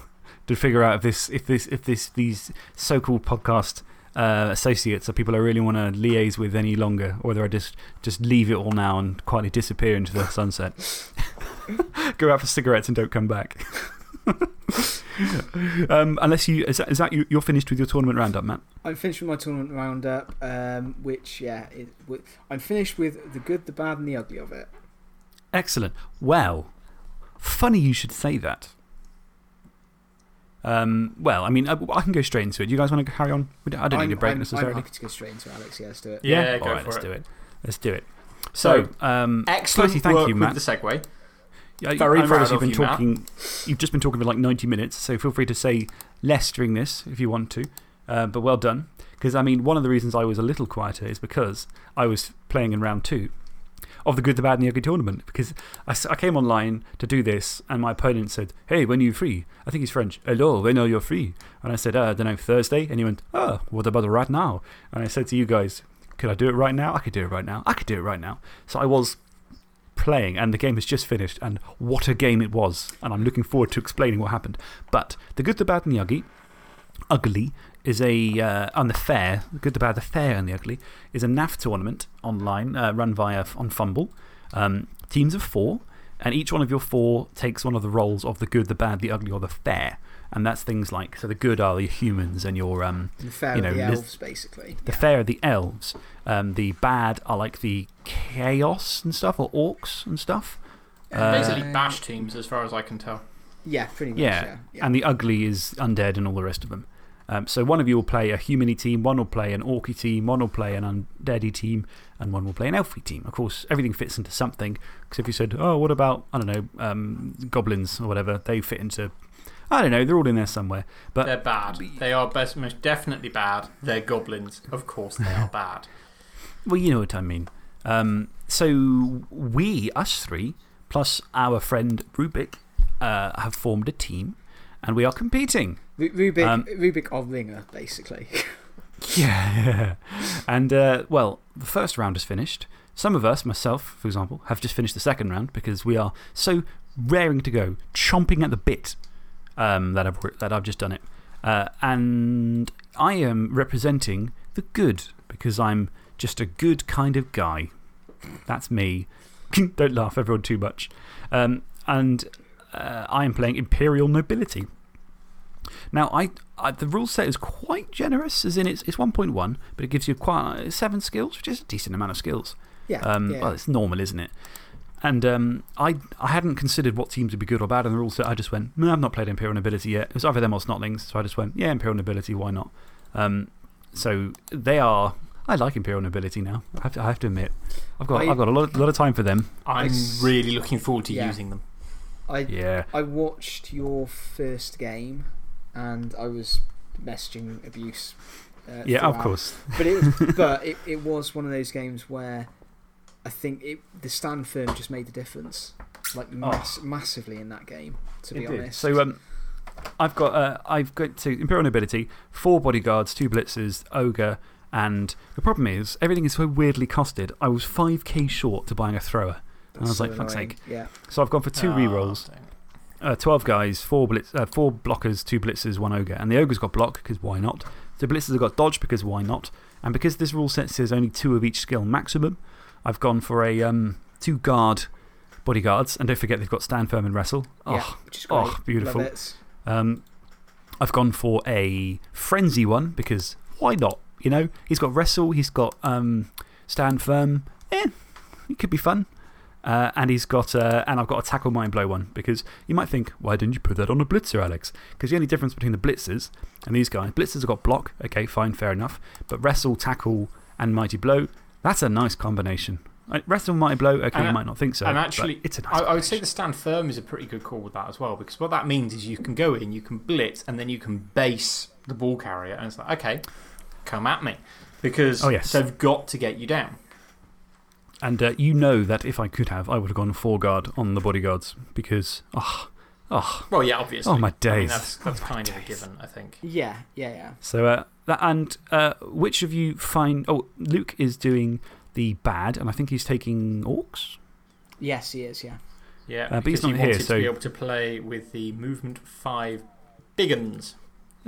to figure out if this, if this, if this, these so called podcast uh, associates are people I really want to liaise with any longer or whether I just, just leave it all now and quietly disappear into the sunset. go out for cigarettes and don't come back. um, unless you, is that, is that you, you're finished with your tournament roundup, Matt? I'm finished with my tournament roundup, um, which, yeah, it, I'm finished with the good, the bad, and the ugly of it. Excellent. Well, funny you should say that. Um, well, I mean, I, I can go straight into it. Do you guys want to carry on? I don't I'm, need a break I'm, necessarily. I'm happy to go straight into it, Alex. Yeah, let's do it. Yeah, All go right, for let's it. do it. Let's do it. So, um, Excellent firstly, thank work you, with Matt. the segue. Yeah, Very I proud of you've been you, Matt. talking. You've just been talking for like 90 minutes, so feel free to say less during this if you want to. Uh, but well done. Because, I mean, one of the reasons I was a little quieter is because I was playing in round two of the Good, the Bad, and the Ugly tournament. Because I came online to do this, and my opponent said, Hey, when are you free? I think he's French. Hello, when are you free? And I said, uh, I don't know, Thursday. And he went, Oh, what about right now? And I said to you guys, Could I do it right now? I could do it right now. I could do it right now. So I was playing, and the game has just finished, and what a game it was. And I'm looking forward to explaining what happened. But The Good, the Bad, and the Ugly, ugly is a, uh, on the fair, The Good, the Bad, the Fair, and the Ugly, is a NAF tournament online uh, run via on FUMBBL. Um, teams of four, and each one of your four takes one of the roles of the good, the bad, the ugly, or the fair. And that's things like, so the good are the humans and your, um, The fair You of know, the elves, basically. the Yeah. fair are the elves. Um, the bad are like the chaos and stuff, or orcs and stuff. Uh, Basically, bash teams, as far as I can tell. Yeah, pretty much. Yeah, Yeah. yeah. and the ugly is undead and all the rest of them. Um, so one of you will play a humany team, one will play an orky team, one will play an undeady team, and one will play an elfy team. Of course, everything fits into something. Because if you said, oh, what about, I don't know, um, goblins or whatever, they fit into, I don't know, they're all in there somewhere. But They're bad. They are best, most definitely bad. They're goblins. Of course, they are bad. Well, you know what I mean. Um, so we, us three, plus our friend Rubik, uh, have formed a team and we are competing. Ru- Rubik, Um, Rubik or Ringer, basically. Yeah. and, uh, well, the first round is finished. Some of us, myself, for example, have just finished the second round because we are so raring to go, chomping at the bit um, that, I've, that I've just done it. Uh, and I am representing the good because I'm just a good kind of guy. That's me. Don't laugh, everyone, too much. Um, and uh, I am playing Imperial Nobility. Now, I, I, the rule set is quite generous, as in it's, it's 1.1, but it gives you quite seven skills, which is a decent amount of skills. Yeah. Um, yeah. Well, it's normal, isn't it? And um, I, I hadn't considered what teams would be good or bad in the rule set. I just went, no, I've not played Imperial Nobility yet. It was either them or Snotlings, so I just went, yeah, Imperial Nobility, why not? Um, so they are. I like Imperial Nobility now. I have to, I have to admit. I've got, I- I've got a lot, lot of time for them. I'm It's- really looking forward to yeah. using them. I, Yeah. I watched your first game and I was messaging abuse. Uh, Yeah, of course. But, it was, but it, it was one of those games where I think it, the stand firm just made the difference. Like mass, massively in that game, to be did. honest. So um, I've got uh, I've got to Imperial Nobility, four bodyguards, two blitzers, ogre, and the problem is everything is so weirdly costed. I was 5k short to buying a thrower. That's I was so like, fuck's annoying. sake. Yeah. So I've gone for two Oh, rerolls. dang. Uh, 12 guys, four, blitz, uh, four blockers, two blitzers, one ogre. And the ogre's got block because why not? The blitzers have got dodge because why not? And because this rule set says only two of each skill maximum, I've gone for a um, two guard bodyguards. And don't forget they've got stand firm and wrestle. yeah, Oh, which is great. oh, beautiful. Love it. um, I've gone for a frenzy one because why not? You know, he's got wrestle, he's got um, stand firm. Eh, it could be fun. Uh, and he's got, uh, and I've got a tackle mighty blow one because you might think, why didn't you put that on a blitzer, Alex? Because the only difference between the blitzers and these guys, blitzers have got block, okay, fine, fair enough. But wrestle, tackle, and mighty blow, that's a nice combination. Like, wrestle, mighty blow, okay, And you a- might not think so. and but actually, it's a nice I, I would say the stand firm is a pretty good call with that as well, because what that means is you can go in, you can blitz, and then you can base the ball carrier, and it's like, okay, come at me. Because Oh, yes. they've got to get you down. And uh, you know that if I could have, I would have gone four guard on the bodyguards because, oh, oh. Well, yeah, obviously. Oh, my days. I mean, days. that's that's Oh, my kind of a given, I think. Yeah, yeah, yeah. So, uh, that, and uh, which of you find. Oh, Luke is doing the bad, and I think he's taking orcs. Yes, he is, yeah. Yeah, Uh, but he's because he not here, wanted so- to be able to play with the Movement 5 big uns.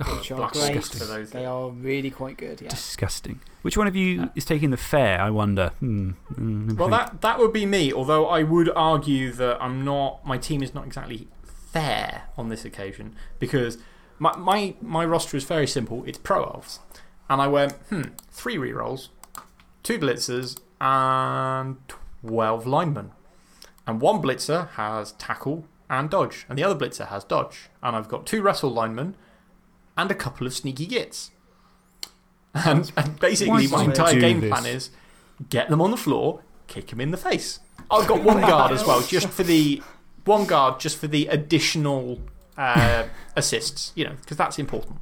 Oh, Which are great. disgusting. for those They are really quite good, yeah. Disgusting. Which one of you is taking the fair, I wonder? Hmm. hmm, Well, that, that would be me, although I would argue that I'm not, my team is not exactly fair on this occasion because my, my, my roster is very simple. It's Pro Elves. And I went, hmm, three rerolls, two blitzers, and 12 linemen. And one blitzer has tackle and dodge, and the other blitzer has dodge. And I've got two wrestle linemen and a couple of sneaky gits. And, and basically, my entire you game do plan is get them on the floor, kick them in the face. I've got one guard as well, just for the. One guard just for the additional uh, assists, you know, because that's important.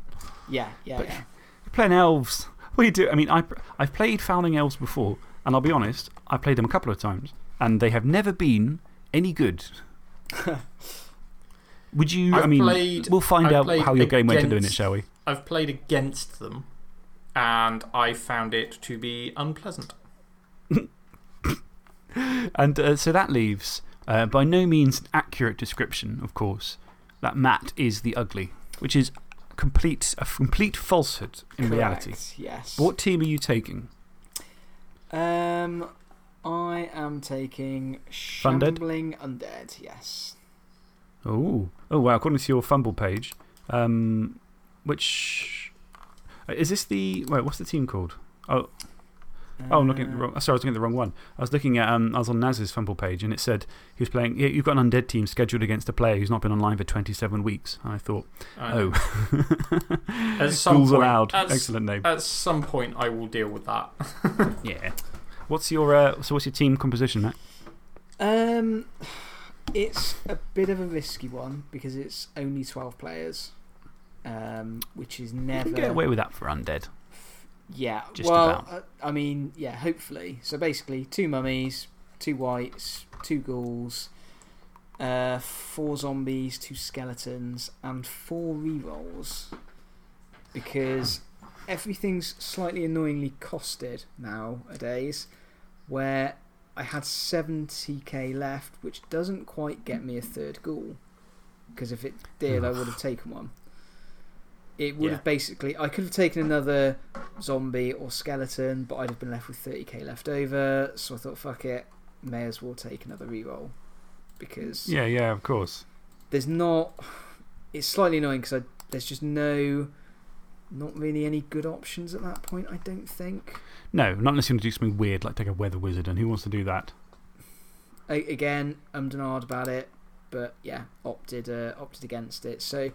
Yeah, yeah, yeah. You're playing elves. What do you do? I mean, I, I've played Founding Elves before, and I'll be honest, I've played them a couple of times, and they have never been any good. Would you? I I've mean, played- we'll find I've out how your game went to doing it, shall we? I've played against them, and I found it to be unpleasant. And uh, so that leaves, uh, by no means an accurate description, of course, that Matt is the ugly, which is complete, a complete falsehood in reality. Yes. What team are you taking? Um, I am taking Funded? Shambling Undead, yes. Oh, oh wow! According to your FUMBBL page, um, which is this the wait? What's the team called? Oh, oh, I'm looking at the Uh, wrong. Sorry, I was looking at the wrong one. I was looking at um, I was on Naz's FUMBBL page, and it said he was playing. Yeah, you've got an undead team scheduled against a player who's not been online for 27 weeks. And I thought, I oh, At some Ghouls point- allowed. at Excellent name. At some point, I will deal with that. yeah. What's your uh, so? What's your team composition, Matt? Um, it's a bit of a risky one because it's only 12 players, um, which is You never. can get away with that for undead. Yeah, Just well, about. uh, I mean, yeah, hopefully. So basically, two mummies, two wights, two ghouls, uh, four zombies, two skeletons, and four rerolls. Because everything's slightly annoyingly costed nowadays, where I had 70k left, which doesn't quite get me a third ghoul. Because if it did, I would have taken one. It would Yeah. have basically. I could have taken another zombie or skeleton, but I'd have been left with 30k left over. So I thought, fuck it, may as well take another reroll. Because Yeah, yeah, of course. there's not. It's slightly annoying because there's just no. Not really any good options at that point, I don't think. No, not unless you want to do something weird like take a weather wizard, and who wants to do that? A- again, I'm denied about it, but yeah, opted uh, opted against it. So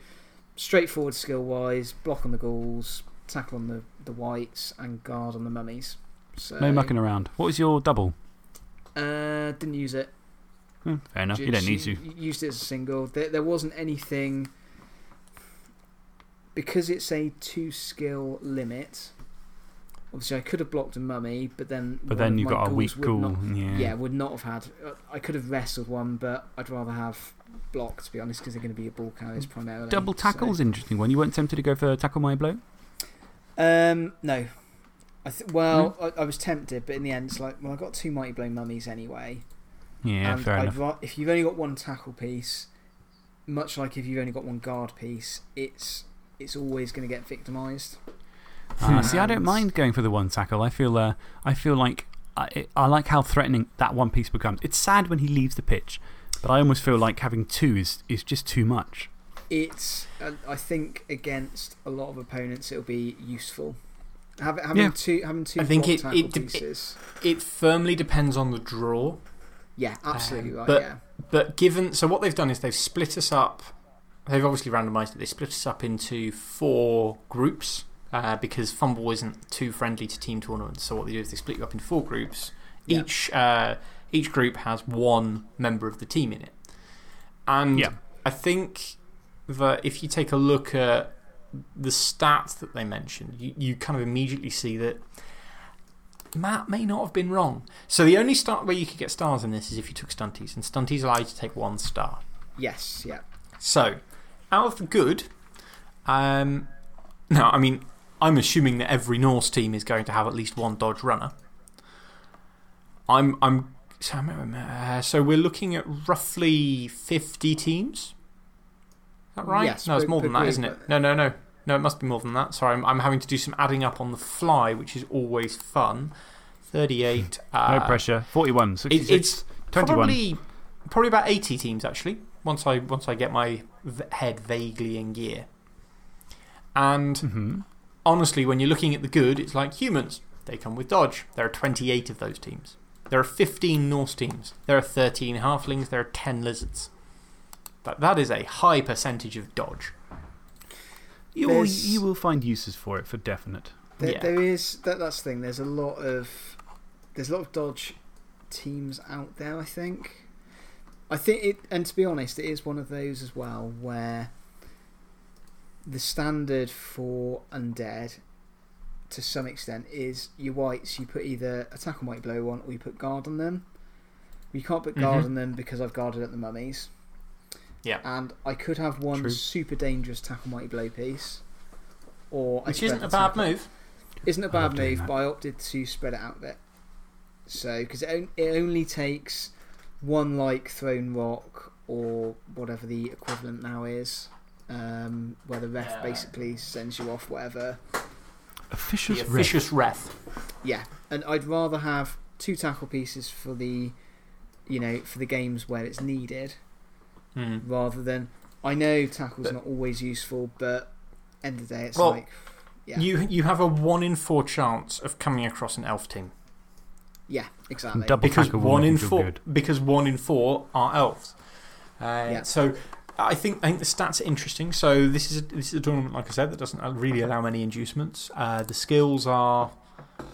straightforward skill wise, block on the ghouls, tackle on the, the wights, and guard on the mummies. So, No mucking around. What was your double? Uh, didn't use it. Hmm, fair enough. You don't need to. Used it as a single. There, there wasn't anything. Because it's a two skill limit, obviously I could have blocked a mummy, but then. But then you've my got a weak ghoul. not- yeah. yeah, would not have had. uh, I could have wrestled one, but I'd rather have blocked, to be honest, because they're going to be a ball carriers primarily. Double so- tackle's interesting one. You weren't tempted to go for tackle my blow? Um, no. I th- well, I, I was tempted, but in the end, it's like, well, I've got two Mighty Blow mummies anyway. Yeah, and fair I'd enough. if you've only got one tackle piece, much like if you've only got one guard piece, it's, it's always going to get victimised. Ah, see, I don't mind going for the one tackle. I feel, uh, I feel like I, I like how threatening that one piece becomes. It's sad when he leaves the pitch, but I almost feel like having two is, is just too much. It's, uh, I think, against a lot of opponents, it'll be useful. Having, having, Yeah. two, having two I think it- tackle it de- pieces. It firmly depends on the draw. yeah, absolutely Um, right. but- yeah. But given. So, what they've done is they've split us up. They've obviously randomised it. They split us up into four groups uh, because FUMBBL isn't too friendly to team tournaments. So, what they do is they split you up into four groups. Yeah. Each, uh, each group has one member of the team in it. And Yeah. I think that if you take a look at the stats that they mentioned, you, you kind of immediately see that Matt may not have been wrong. So, the only start where you could get stars in this is if you took stunties, and stunties allow you to take one star. Yes, yeah. So, out of the good, um, now, I mean, I'm assuming that every Norse team is going to have at least one Dodge runner. I'm, I'm, so, uh, so we're looking at roughly 50 teams? Is that right? Yes, no, it's more than but that, we- isn't it? No, no, no. No, it must be more than that. Sorry, I'm, I'm having to do some adding up on the fly, which is always fun. 38. No uh, pressure. 41, it- 66, it's 21. Probably, probably about 80 teams, actually, once I, once I get my head vaguely in gear. And Mhm. Honestly, when you're looking at the good, it's like humans. They come with dodge. There are 28 of those teams. There are 15 Norse teams. There are 13 halflings. There are 10 lizards. That, that is a high percentage of dodge. You will, you will find uses for it for definite. There, Yeah. there is that. That's the thing. There's a lot of there's a lot of dodge teams out there. I think. I think it, and to be honest, it is one of those as well where the standard for undead, to some extent, is your wights. You put either attack on mighty blow on, or you put guard on them. You can't put guard Mhm. on them because I've guarded at the mummies. Yeah. And I could have one True. super dangerous attack tackle mighty blow piece, or I Which isn't a bad move. isn't a bad move, but I opted to spread it out a bit. So, because it, on- it only takes one like thrown rock or whatever the equivalent now is, um, where the ref Yeah. basically sends you off, whatever. Officious The ref. officious ref. Yeah, and I'd rather have two tackle pieces for the, you know, for the games where it's needed, Hmm. rather than I know tackle's But- not always useful, but end of the day, it's Well, like, yeah, You, you have a 1 in 4 chance of coming across an elf team. yeah, exactly. Double because one in four good. because one in four are elves. Uh, Yeah. So I think I think the stats are interesting. So this is a, this is a tournament, like I said, that doesn't really allow many inducements. Uh, the skills are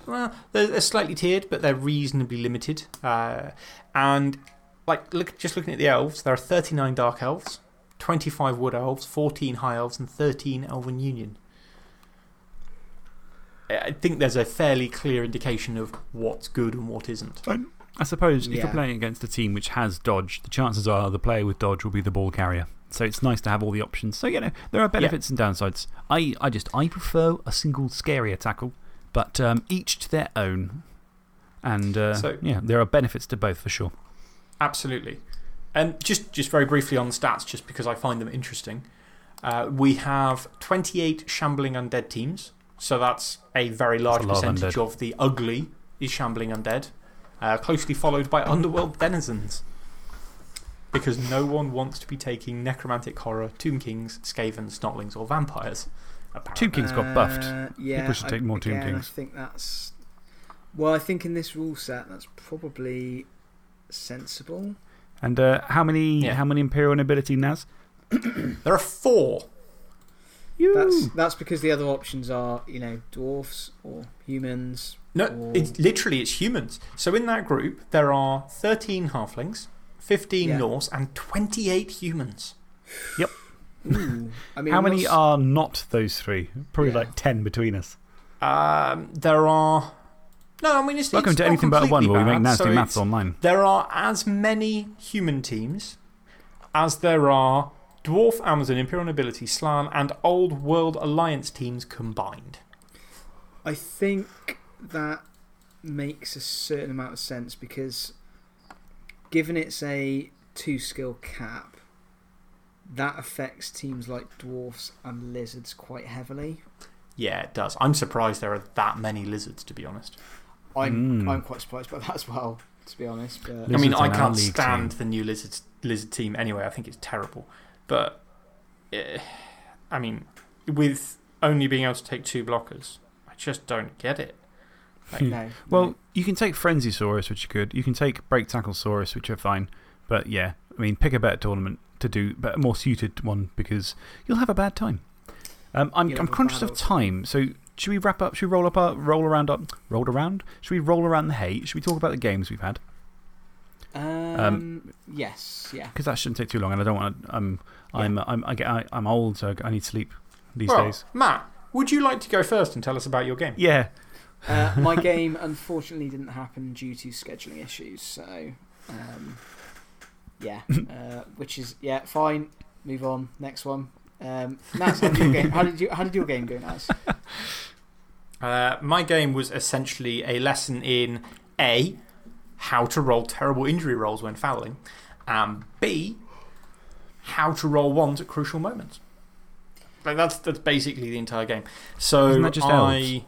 well, they're, they're slightly tiered, but they're reasonably limited. Uh, and like look, just looking at the elves, there are thirty nine dark elves, twenty five wood elves, fourteen high elves, and thirteen elven union. I I think there's a fairly clear indication of what's good and what isn't. I suppose if you're playing against a team which has dodge, the chances are the player with dodge will be the ball carrier. So it's nice to have all the options. So, you know, there are benefits and downsides. I, I just I prefer a single scarier tackle, but um, each to their own. And uh, So- yeah, there are benefits to both for sure. Absolutely. And just, just very briefly on the stats, just because I find them interesting. Uh, we have 28 shambling undead teams. So that's a very large a lot of percentage of the ugly is shambling undead. Uh, closely followed by underworld denizens. Because no one wants to be taking necromantic horror, tomb kings, skavens, snotlings, or vampires. apparently. Tomb Kings got buffed. Uh, yeah, People should I- take more Tomb again, Kings. I think that's. Well, I think in this rule set, that's probably sensible. And uh, how, many, Yeah. how many Imperial Nobility Naz? There are four. That's, that's because the other options are, you know, dwarfs or humans. No, it's literally it's humans. So in that group, there are 13 halflings, 15 Yeah. Norse, and 28 humans. Ooh. I mean, how many not are not those three? Probably Yeah. like 10 between us. Um, there are. No, I mean, it's. Welcome it's to Anything But a One, where we make bad. So maths online. There are as many human teams as there are Dwarf, Amazon, Imperial Nobility, Slann, and Old World Alliance teams combined. I think that makes a certain amount of sense because given it's a two skill cap, that affects teams like dwarfs and lizards quite heavily. Yeah, it does. I'm surprised there are that many lizards, to be honest. I'm, Mm. I'm quite surprised by that as well, to be honest. But I mean, I can't stand team. the new lizard lizard team anyway. I think it's terrible. But eh, I mean, with only being able to take two blockers, I just don't get it. Like, no. Well, you can take Frenzysaurus, which are good. You can take Break Tacklesaurus, which are fine. But yeah, I mean, pick a better tournament to do, but a more suited one because you'll have a bad time. Um, I'm, I'm conscious of time, so should we wrap up? Should we roll up our, roll around up, roll around? Should we roll around the hay? Should we talk about the games we've had? um, yes, yeah. Because that shouldn't take too long, and I don't want to. Um, I'm, I'm, I get, I, I'm old, so I need sleep these well, days. Matt, would you like to go first and tell us about your game? Yeah. Uh, my game unfortunately didn't happen due to scheduling issues, so um, yeah, uh, which is yeah, fine. Move on. Next one. Um, Naz, how did your game? How did you? How did your game go, Naz? Uh, my game was essentially a lesson in A, how to roll terrible injury rolls when fouling, and B, how to roll ones at crucial moments. Like that's, that's basically the entire game. So Isn't that just I, elves?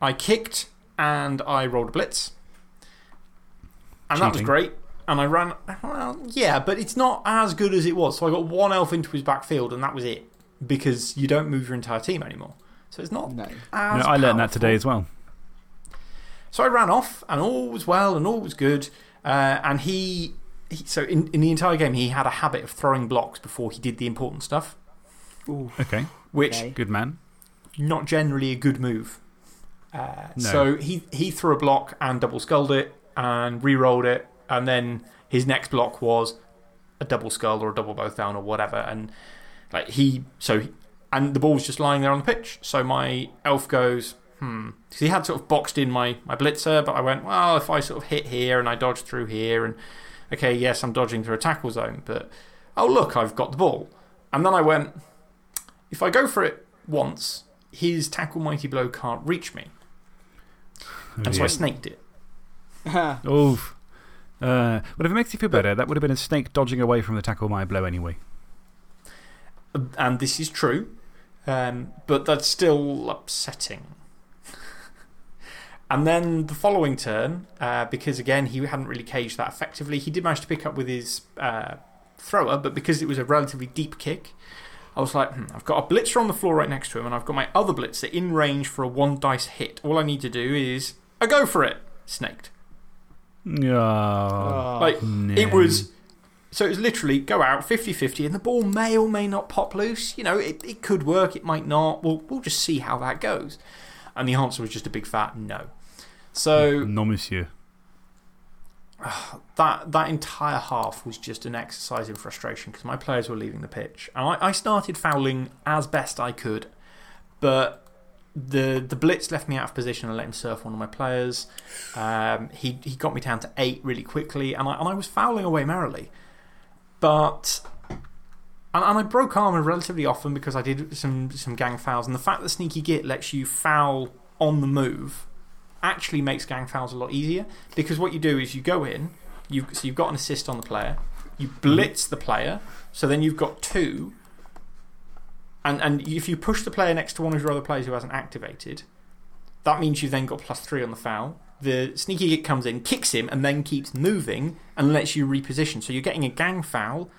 I kicked and I rolled a blitz. And that was great. And I ran. Well, yeah, but it's not as good as it was. So I got one elf into his backfield, and that was it. Because you don't move your entire team anymore. So it's not No. as No, I learned that today as well. So I ran off, and all was well, and all was good. Uh, and he, he so in, in the entire game, he had a habit of throwing blocks before he did the important stuff, Okay. which Okay. Good man. not generally a good move. Uh, No. So he, he threw a block and double skulled it and re rolled it. And then his next block was a double skull or a double both down or whatever. And like he, so, he, and the ball was just lying there on the pitch. So my elf goes, hmm. 'Cause he had sort of boxed in my, my blitzer, but I went, well, if I sort of hit here and I dodge through here, and okay, yes, I'm dodging through a tackle zone, but oh, look, I've got the ball. And then I went, if I go for it once, his tackle mighty blow can't reach me. And so I snaked it. Oof. Uh, but if it makes you feel better, that would have been a snake dodging away from the tackle my blow anyway. And this is true, um, but that's still upsetting. and then the following turn, uh, because again, he hadn't really caged that effectively, he did manage to pick up with his uh, thrower, but because it was a relatively deep kick, I was like, hmm, I've got a blitzer on the floor right next to him, and I've got my other blitzer in range for a one dice hit. All I need to do is I go for it. Snaked. Oh, Like, no. it was. So it was literally go out 50 50, and the ball may or may not pop loose. You know, it, it could work, it might not. We'll, we'll just see how that goes. And the answer was just a big fat no. So No, monsieur. that, that entire half was just an exercise in frustration because my players were leaving the pitch. And I, I started fouling as best I could, but the, the blitz left me out of position and let him surf one of my players. Um, he, he got me down to eight really quickly, and I, and I was fouling away merrily. But. And, and I broke armour relatively often because I did some, some gang fouls. And the fact that Sneaky Git lets you foul on the move actually makes gang fouls a lot easier because what you do is you go in, you've, so you've got an assist on the player, you blitz the player, so then you've got two. And, and if you push the player next to one of your other players who hasn't activated, that means you've then got plus three on the foul. The sneaky git comes in, kicks him, and then keeps moving and lets you reposition. So you're getting a gang foul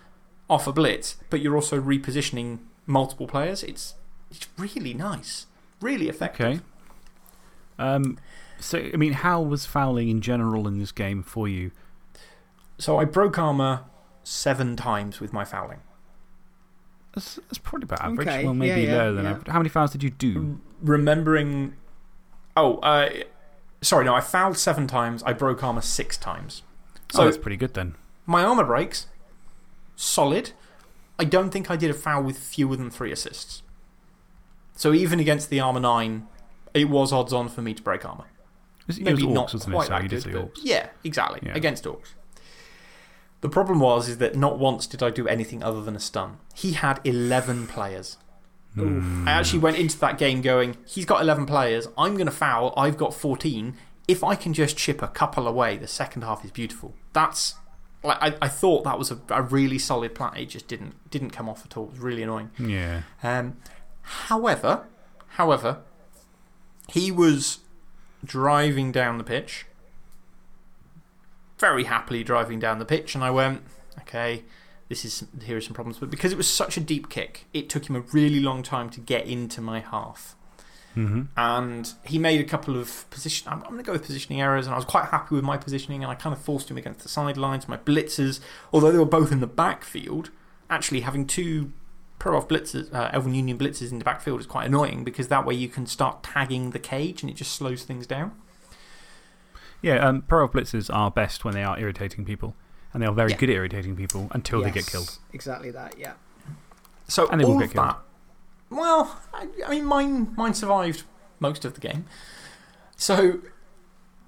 off a blitz, but you're also repositioning multiple players. It's, it's really nice, really effective. Okay. Um, so, I mean, how was fouling in general in this game for you? So I broke armour seven times with my fouling. That's, that's probably about average. Okay, Well, maybe yeah, yeah, lower than yeah. average. How many fouls did you do? Remembering. Oh, uh, sorry, no, I fouled seven times. I broke armour six times. So So that's pretty good then. my armour breaks, solid. I don't think I did a foul with fewer than three assists. So even against the armour nine, it was odds on for me to break armour. It was, it Maybe was orcs, not wasn't quite it? So that you did good, say orcs. Yeah, exactly. Yeah. Against orcs. The problem was is that not once did I do anything other than a stun. He had 11 players. I actually went into that game going, he's got 11 players. I'm going to foul. I've got 14. If I can just chip a couple away, the second half is beautiful. That's. Like, I, I thought that was a, a really solid plan. It just didn't, didn't come off at all. It was really annoying. Yeah. Um, however, however, he was driving down the pitch, very happily driving down the pitch, and I went, okay, this is, here are some problems. But because it was such a deep kick, it took him a really long time to get into my half. -hmm. And he made a couple of position. I'm, I'm going to go with positioning errors, and I was quite happy with my positioning, and I kind of forced him against the sidelines. My blitzers, although they were both in the backfield, actually having two Pro Elf blitzers, uh, Elven Union blitzers in the backfield is quite annoying because that way you can start tagging the cage and it just slows things down. Yeah, um, Pro Blitzers are best when they are irritating people. And they are very Yeah. good at irritating people until they get killed. Exactly that, yeah. So And they will all get of killed. that. Well, I, I mean, mine, mine survived most of the game. So,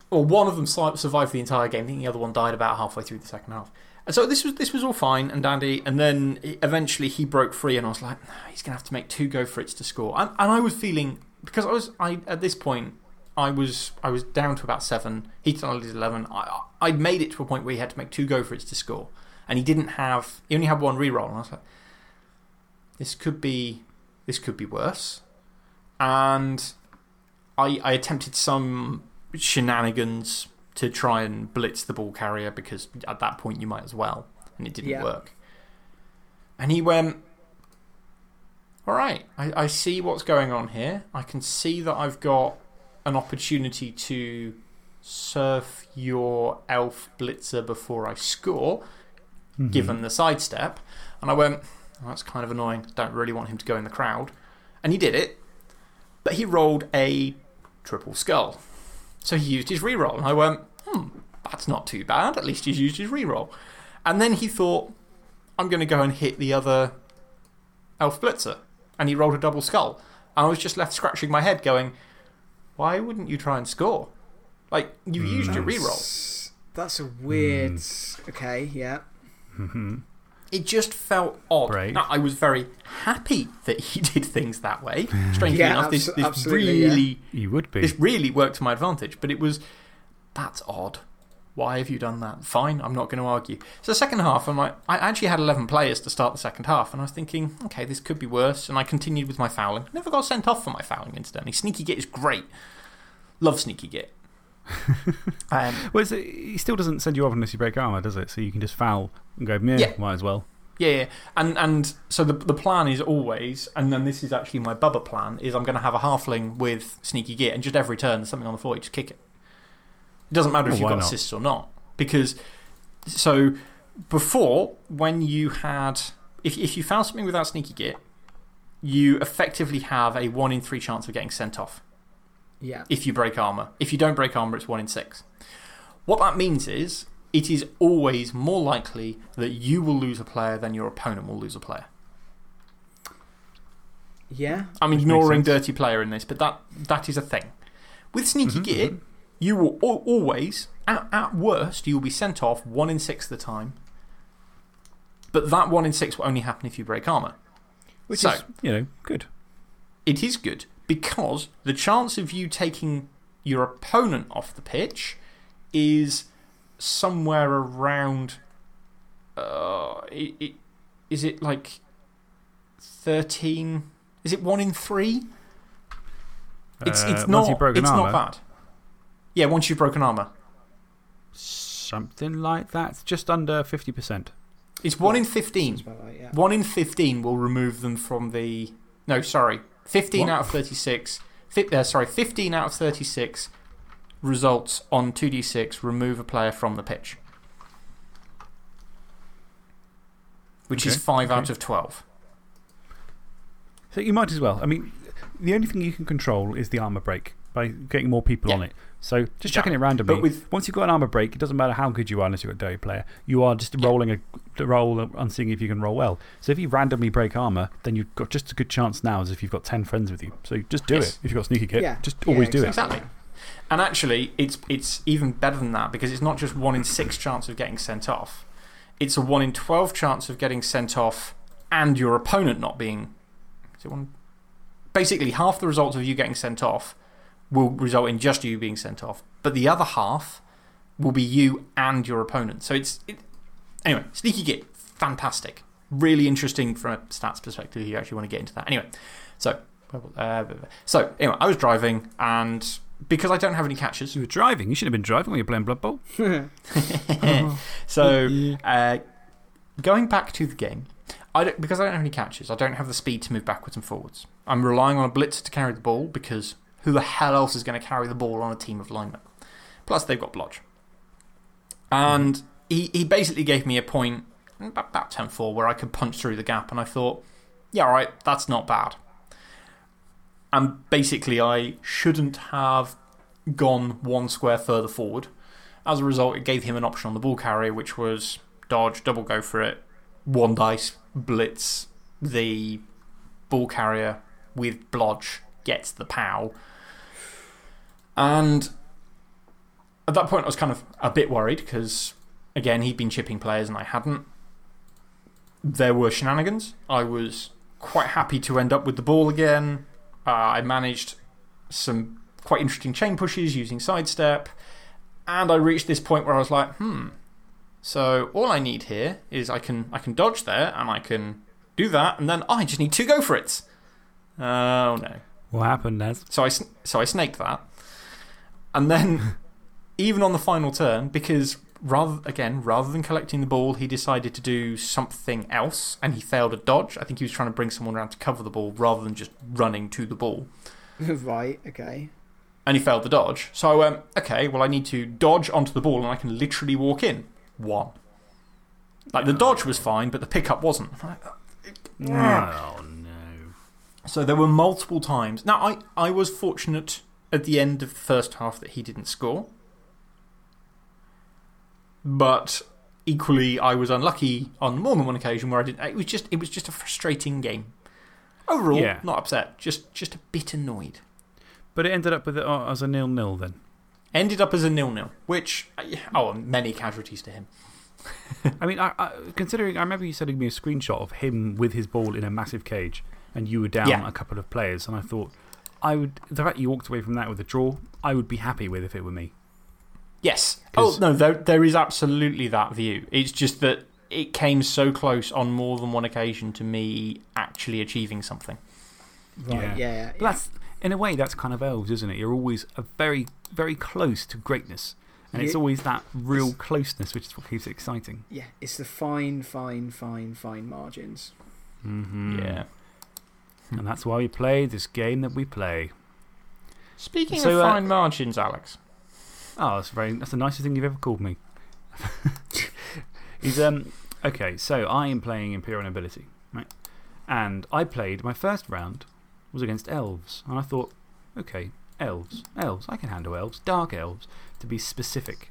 well, one of them survived the entire game. I think the other one died about halfway through the second half. And so this was, this was all fine and dandy. And then eventually he broke free, and I was like, "Nah, he's going to have to make two go for it to score. And, and I was feeling, because I was, I, at this point, I was, I was down to about seven. He started at 11. I, I'd made it to a point where he had to make two go for it to score. And he didn't have, he only had one reroll. And I was like, this could be, this could be worse. And I, I attempted some shenanigans to try and blitz the ball carrier because at that point you might as well. And it didn't Yeah. work. And he went, all right, I, I see what's going on here. I can see that I've got an opportunity to surf your elf blitzer before I score, Mm-hmm. given the sidestep. And I went, oh, that's kind of annoying. Don't really want him to go in the crowd. And he did it, but he rolled a triple skull. So he used his reroll. And I went, hmm, that's not too bad. At least he's used his reroll. And then he thought, I'm going to go and hit the other elf blitzer. And he rolled a double skull. And I was just left scratching my head going, why wouldn't you try and score? Like, you used your mm. reroll. That's, that's a weird. Mm. Okay, yeah. Mm-hmm. It just felt odd. Brave. Now, I was very happy that he did things that way. Strangely Yeah, enough, this, this absolutely, yeah. really, You would be. this really worked to my advantage. But it was, that's odd. Why have you done that? Fine, I'm not going to argue. So, the second half, I'm like, I actually had 11 players to start the second half, and I was thinking, okay, this could be worse. And I continued with my fouling. Never got sent off for my fouling, incidentally. Sneaky Git is great. Love Sneaky Git. um, Well, it's, he still doesn't send you off unless you break armour, does it? So you can just foul and go, yeah, Yeah. might as well. Yeah, yeah. And, and so the, the plan is always, and then this is actually my Bubba plan, is I'm going to have a halfling with Sneaky Git, and just every turn there's something on the floor, you just kick it. It doesn't matter if you've got not? assists or not. Because, so before, when you had, if, if you found something without Sneaky Git, you effectively have a 1 in 3 chance of getting sent off Yeah. if you break armour. If you don't break armour, it's 1 in 6. What that means is it is always more likely that you will lose a player than your opponent will lose a player. Yeah. I'm ignoring dirty player in this, but that, that is a thing. With Sneaky Mhm, Git, you will al- always, at, at worst, you will be sent off 1 in 6 of the time. But that 1 in 6 will only happen if you break armour. Which So- is, you know, good. It is good because the chance of you taking your opponent off the pitch is somewhere around. Uh, it, it, is it like 13? Is it 1 in 3? It's, Uh, it's once not, you've it's armour, not bad. Yeah, once you've broken armour. Something like that. It's just under 50%. It's 1 in 15. Sounds right, yeah. 1 in 15 will remove them from the. No, sorry. 15 What? out of 36. Fi uh, sorry, 15 out of 36 results on 2d6 remove a player from the pitch. Which is Okay, 5 out of 12. So you might as well. I mean, the only thing you can control is the armour break by getting more people Yeah. on it. So just chucking it randomly. But with- Once you've got an armour break, it doesn't matter how good you are unless you've got a dirty player. You are just rolling a, a roll and seeing if you can roll well. So if you randomly break armour, then you've got just a good chance now as if you've got 10 friends with you. So just do Yes. it. If you've got Sneaky Git, Yeah. just Yeah, always do it. Exactly. And actually, it's, it's even better than that because it's not just 1 in 6 chance of getting sent off, it's a 1 in 12 chance of getting sent off and your opponent not being. Is it one? Basically, half the results of you getting sent off will result in just you being sent off, but the other half will be you and your opponent. So it's. It, anyway, Sneaky Git, fantastic. Really interesting from a stats perspective if you actually want to get into that. Anyway, so. Uh, so, anyway, I was driving and because I don't have any catches. You were driving. You should have been driving when you're playing Blood Bowl. so, uh, going back to the game, I don't, because I don't have any catches, I don't have the speed to move backwards and forwards. I'm relying on a blitzer to carry the ball because who the hell else is going to carry the ball on a team of linemen? Plus, they've got blodge. And he, he basically gave me a point, mm, about, about 10 4, where I could punch through the gap, and I thought, yeah, all right, that's not bad. And basically, I shouldn't have gone one square further forward. As a result, it gave him an option on the ball carrier, which was dodge, double go for it, one dice, blitz, the ball carrier with blodge gets the POW. And at that point, I was kind of a bit worried because, again, he'd been chipping players and I hadn't. There were shenanigans. I was quite happy to end up with the ball again. Uh, I managed some quite interesting chain pushes using sidestep. And I reached this point where I was like, hmm. So all I need here is I can, I can dodge there and I can do that. And then oh, I just need two go for it. Oh no. What happened, Naz? So I, so I snaked that. And then, even on the final turn, because rather, again, rather than collecting the ball, he decided to do something else and he failed a dodge. I think he was trying to bring someone around to cover the ball rather than just running to the ball. right, okay. And he failed the dodge. So I went, okay, well, I need to dodge onto the ball and I can literally walk in. One. Like the dodge was fine, but the pickup wasn't. Oh, no. So there were multiple times. Now, I, I was fortunate at the end of the first half that he didn't score. But equally, I was unlucky on more than one occasion where I didn't. It was just, it was just a frustrating game. Overall, Yeah. not upset, just, just a bit annoyed. But it ended up with it uh, as a nil nil then. Ended up as a nil nil, which, oh, many casualties to him. I mean, I, I, considering, I remember you sending me a screenshot of him with his ball in a massive cage and you were down Yeah. a couple of players. And I thought, I would, the fact you walked away from that with a draw, I would be happy with if it were me. Yes. Oh, no, there, there is absolutely that view. It's just that it came so close on more than one occasion to me actually achieving something. Right, Yeah. yeah. yeah, But that's, in a way, that's kind of elves, isn't it? You're always a very, very close to greatness. And it's always that real closeness which is what keeps it exciting. yeah, it's the fine, fine, fine, fine margins. -hmm. Yeah. And that's why we play this game that we play. Speaking So, of uh, fine margins, Alex. Oh, that's, very, that's the nicest thing you've ever called me. He's, um, okay, so I am playing Imperial Nobility, right? And I played, my first round was against elves. And I thought, okay, elves, elves, I can handle elves, dark elves, to be specific.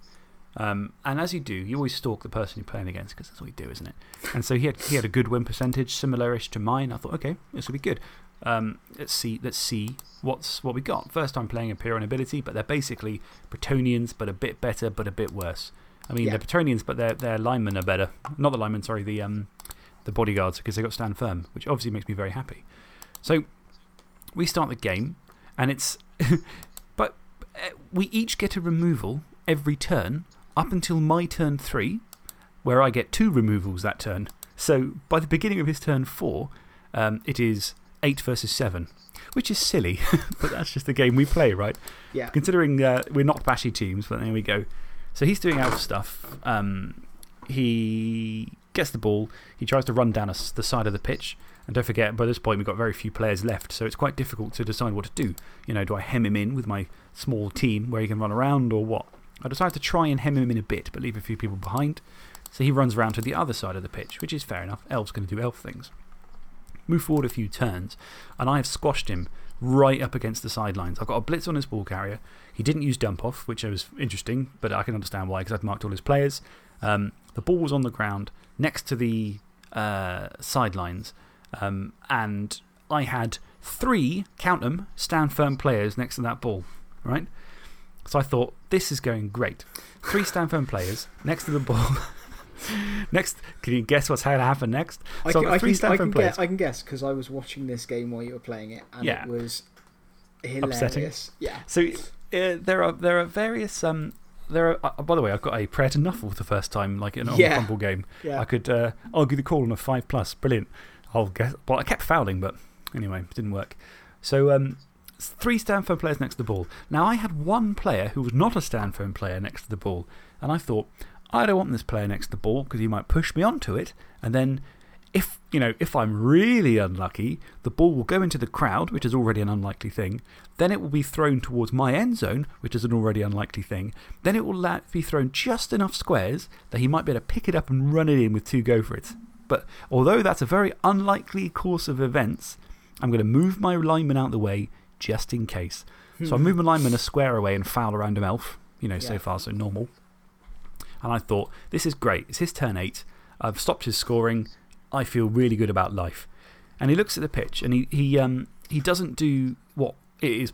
Um, and as you do, you always stalk the person you're playing against because that's what you do, isn't it? And so he had, he had a good win percentage, similar-ish to mine. I thought, okay, this will be good. Um, let's see, let's see what's, what we got. First time playing a Imperial Nobility, but they're basically Bretonnians, but a bit better, but a bit worse. I mean, Yeah. they're Bretonnians, but their, their linemen are better. Not the linemen, sorry, the, um, the bodyguards, because they got stand firm, which obviously makes me very happy. So we start the game, and it's. but uh, we each get a removal every turn up until my turn three, where I get two removals that turn. So by the beginning of his turn four, um, it is eight versus seven, which is silly, but that's just the game we play, right? Yeah. Considering uh, we're not bashy teams, but there we go. So he's doing elf stuff. Um, he gets the ball, he tries to run down us the side of the pitch. And don't forget, by this point, we've got very few players left, so it's quite difficult to decide what to do. You know, do I hem him in with my small team where he can run around or what? I decided to try and hem him in a bit, but leave a few people behind. So he runs around to the other side of the pitch, which is fair enough. Elf's going to do elf things. Move forward a few turns, and I have squashed him right up against the sidelines. I've got a blitz on his ball carrier. He didn't use dump off, which was interesting, but I can understand why because I've marked all his players. Um, the ball was on the ground next to the uh, sidelines, um, and I had three, count them, stand firm players next to that ball, right? So I thought, this is going great. Three stand firm players next to the ball. next, can you guess what's going to happen next? I So can, I three can, stand I firm players. guess, I can guess because I was watching this game while you were playing it and Yeah. it was hilarious. Upsetting. Yeah. So uh, there, are, there are various. Um, there are, uh, by the way, I've got a prayer to Nuffle for the first time, like in on Yeah. a FUMBBL game. Yeah. I could uh, argue the call on a 5 plus. Brilliant. I'll guess. Well, I kept fouling, but anyway, it didn't work. So um, three stand firm players next to the ball. Now, I had one player who was not a stand firm player next to the ball. And I thought, I don't want this player next to the ball because he might push me onto it. And then, if, you know, if I'm really unlucky, the ball will go into the crowd, which is already an unlikely thing. Then it will be thrown towards my end zone, which is an already unlikely thing. Then it will be thrown just enough squares that he might be able to pick it up and run it in with two go for it. But although that's a very unlikely course of events, I'm going to move my lineman out of the way just in case. So I move my lineman a square away and foul around him elf. You know, so far so normal. And I thought, this is great. It's his turn eight. I've stopped his scoring. I feel really good about life. And he looks at the pitch and he, he, um, he doesn't do what it is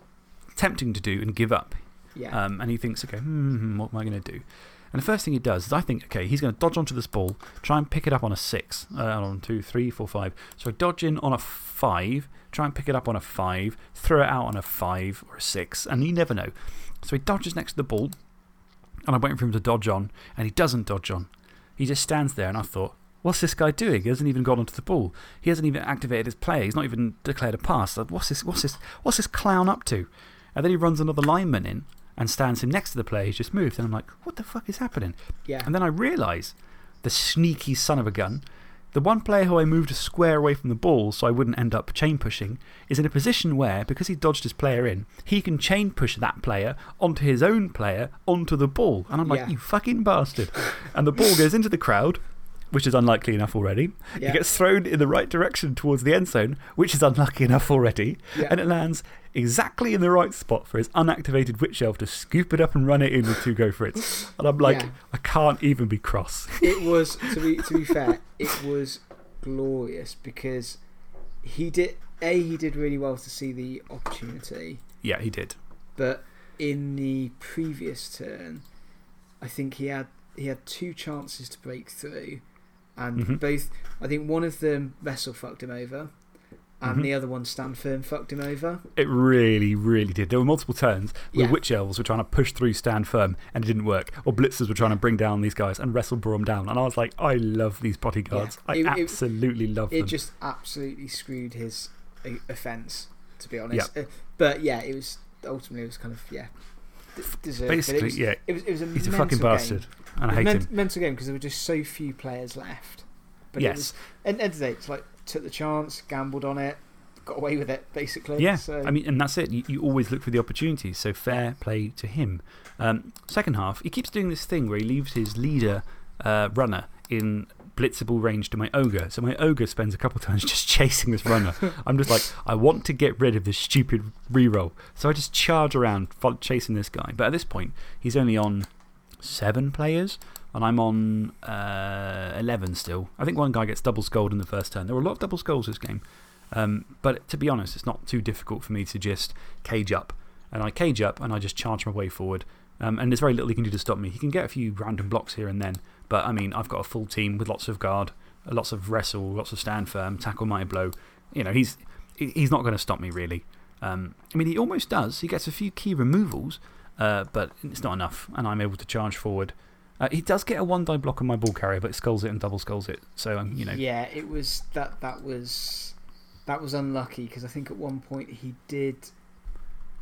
tempting to do and give up. Yeah. Um, and he thinks, okay, hmm, what am I going to do? And the first thing he does is I think, okay, he's going to dodge onto this ball, try and pick it up on a six, uh, on two, three, four, five. So I dodge in on a five, try and pick it up on a five, throw it out on a five or a six, and you never know. So he dodges next to the ball, and I'm waiting for him to dodge on, and he doesn't dodge on. He just stands there, and I thought, what's this guy doing? He hasn't even gone onto the ball. He hasn't even activated his play. He's not even declared a pass. What's this, what's this, what's this clown up to? And then he runs another lineman in, and stands him next to the player he's just moved. And I'm like, what the fuck is happening? Yeah. And then I realise the sneaky son of a gun, the one player who I moved a square away from the ball so I wouldn't end up chain pushing, is in a position where, because he dodged his player in, he can chain push that player onto his own player onto the ball. And I'm like, Yeah. you fucking bastard. and the ball goes into the crowd, which is unlikely enough already. Yeah. It gets thrown in the right direction towards the end zone, which is unlucky enough already. Yeah. And it lands exactly in the right spot for his unactivated Witch Elf to scoop it up and run it in with two go for it. And I'm like, Yeah. I can't even be cross. it was to be to be fair, it was glorious because he did a he did really well to see the opportunity, yeah, he did. but in the previous turn, I think he had he had two chances to break through, and Mhm. both I think one of them Wrestle fucked him over, and Mhm. the other one Stand Firm fucked him over. It really, really did. There were multiple turns where Yeah. Witch Elves were trying to push through Stand Firm and it didn't work, or Blitzers were trying to bring down these guys and Wrestle brought them down. And I was like, I love these bodyguards. Yeah. I It- it- absolutely love It them. just absolutely screwed his uh, offence, to be honest. Uh, but yeah, it was ultimately it was kind of yeah deserved. but it Basically, was, yeah, it was it was a he's a fucking game. And I hate men- him. mental game because there were just so few players left. But Yes. was, and end of the day, it's like took the chance, gambled on it, got away with it basically. Yeah, So, I mean, and that's it. You, you always look for the opportunities, so fair play to him. Um, second half, he keeps doing this thing where he leaves his leader uh, runner in blitzable range to my ogre. So my ogre spends a couple turns just chasing this runner. I'm just like, I want to get rid of this stupid reroll. So I just charge around chasing this guy. But at this point, he's only on seven players. And I'm on uh, 11 still. I think one guy gets double skulled in the first turn. There were a lot of double skulls this game. Um, but to be honest, it's not too difficult for me to just cage up. And I cage up and I just charge my way forward. Um, and there's very little he can do to stop me. He can get a few random blocks here and then. But I mean, I've got a full team with lots of guard, uh, lots of wrestle, lots of stand firm, tackle, mighty blow. You know, he's, he's not going to stop me really. Um, I mean, he almost does. He gets a few key removals, uh, but it's not enough. And I'm able to charge forward. Uh, he does get a one die block on my ball carrier, but it skulls it and double skulls it. So, um, you know. yeah, it was that that was that was unlucky because I think at one point he did.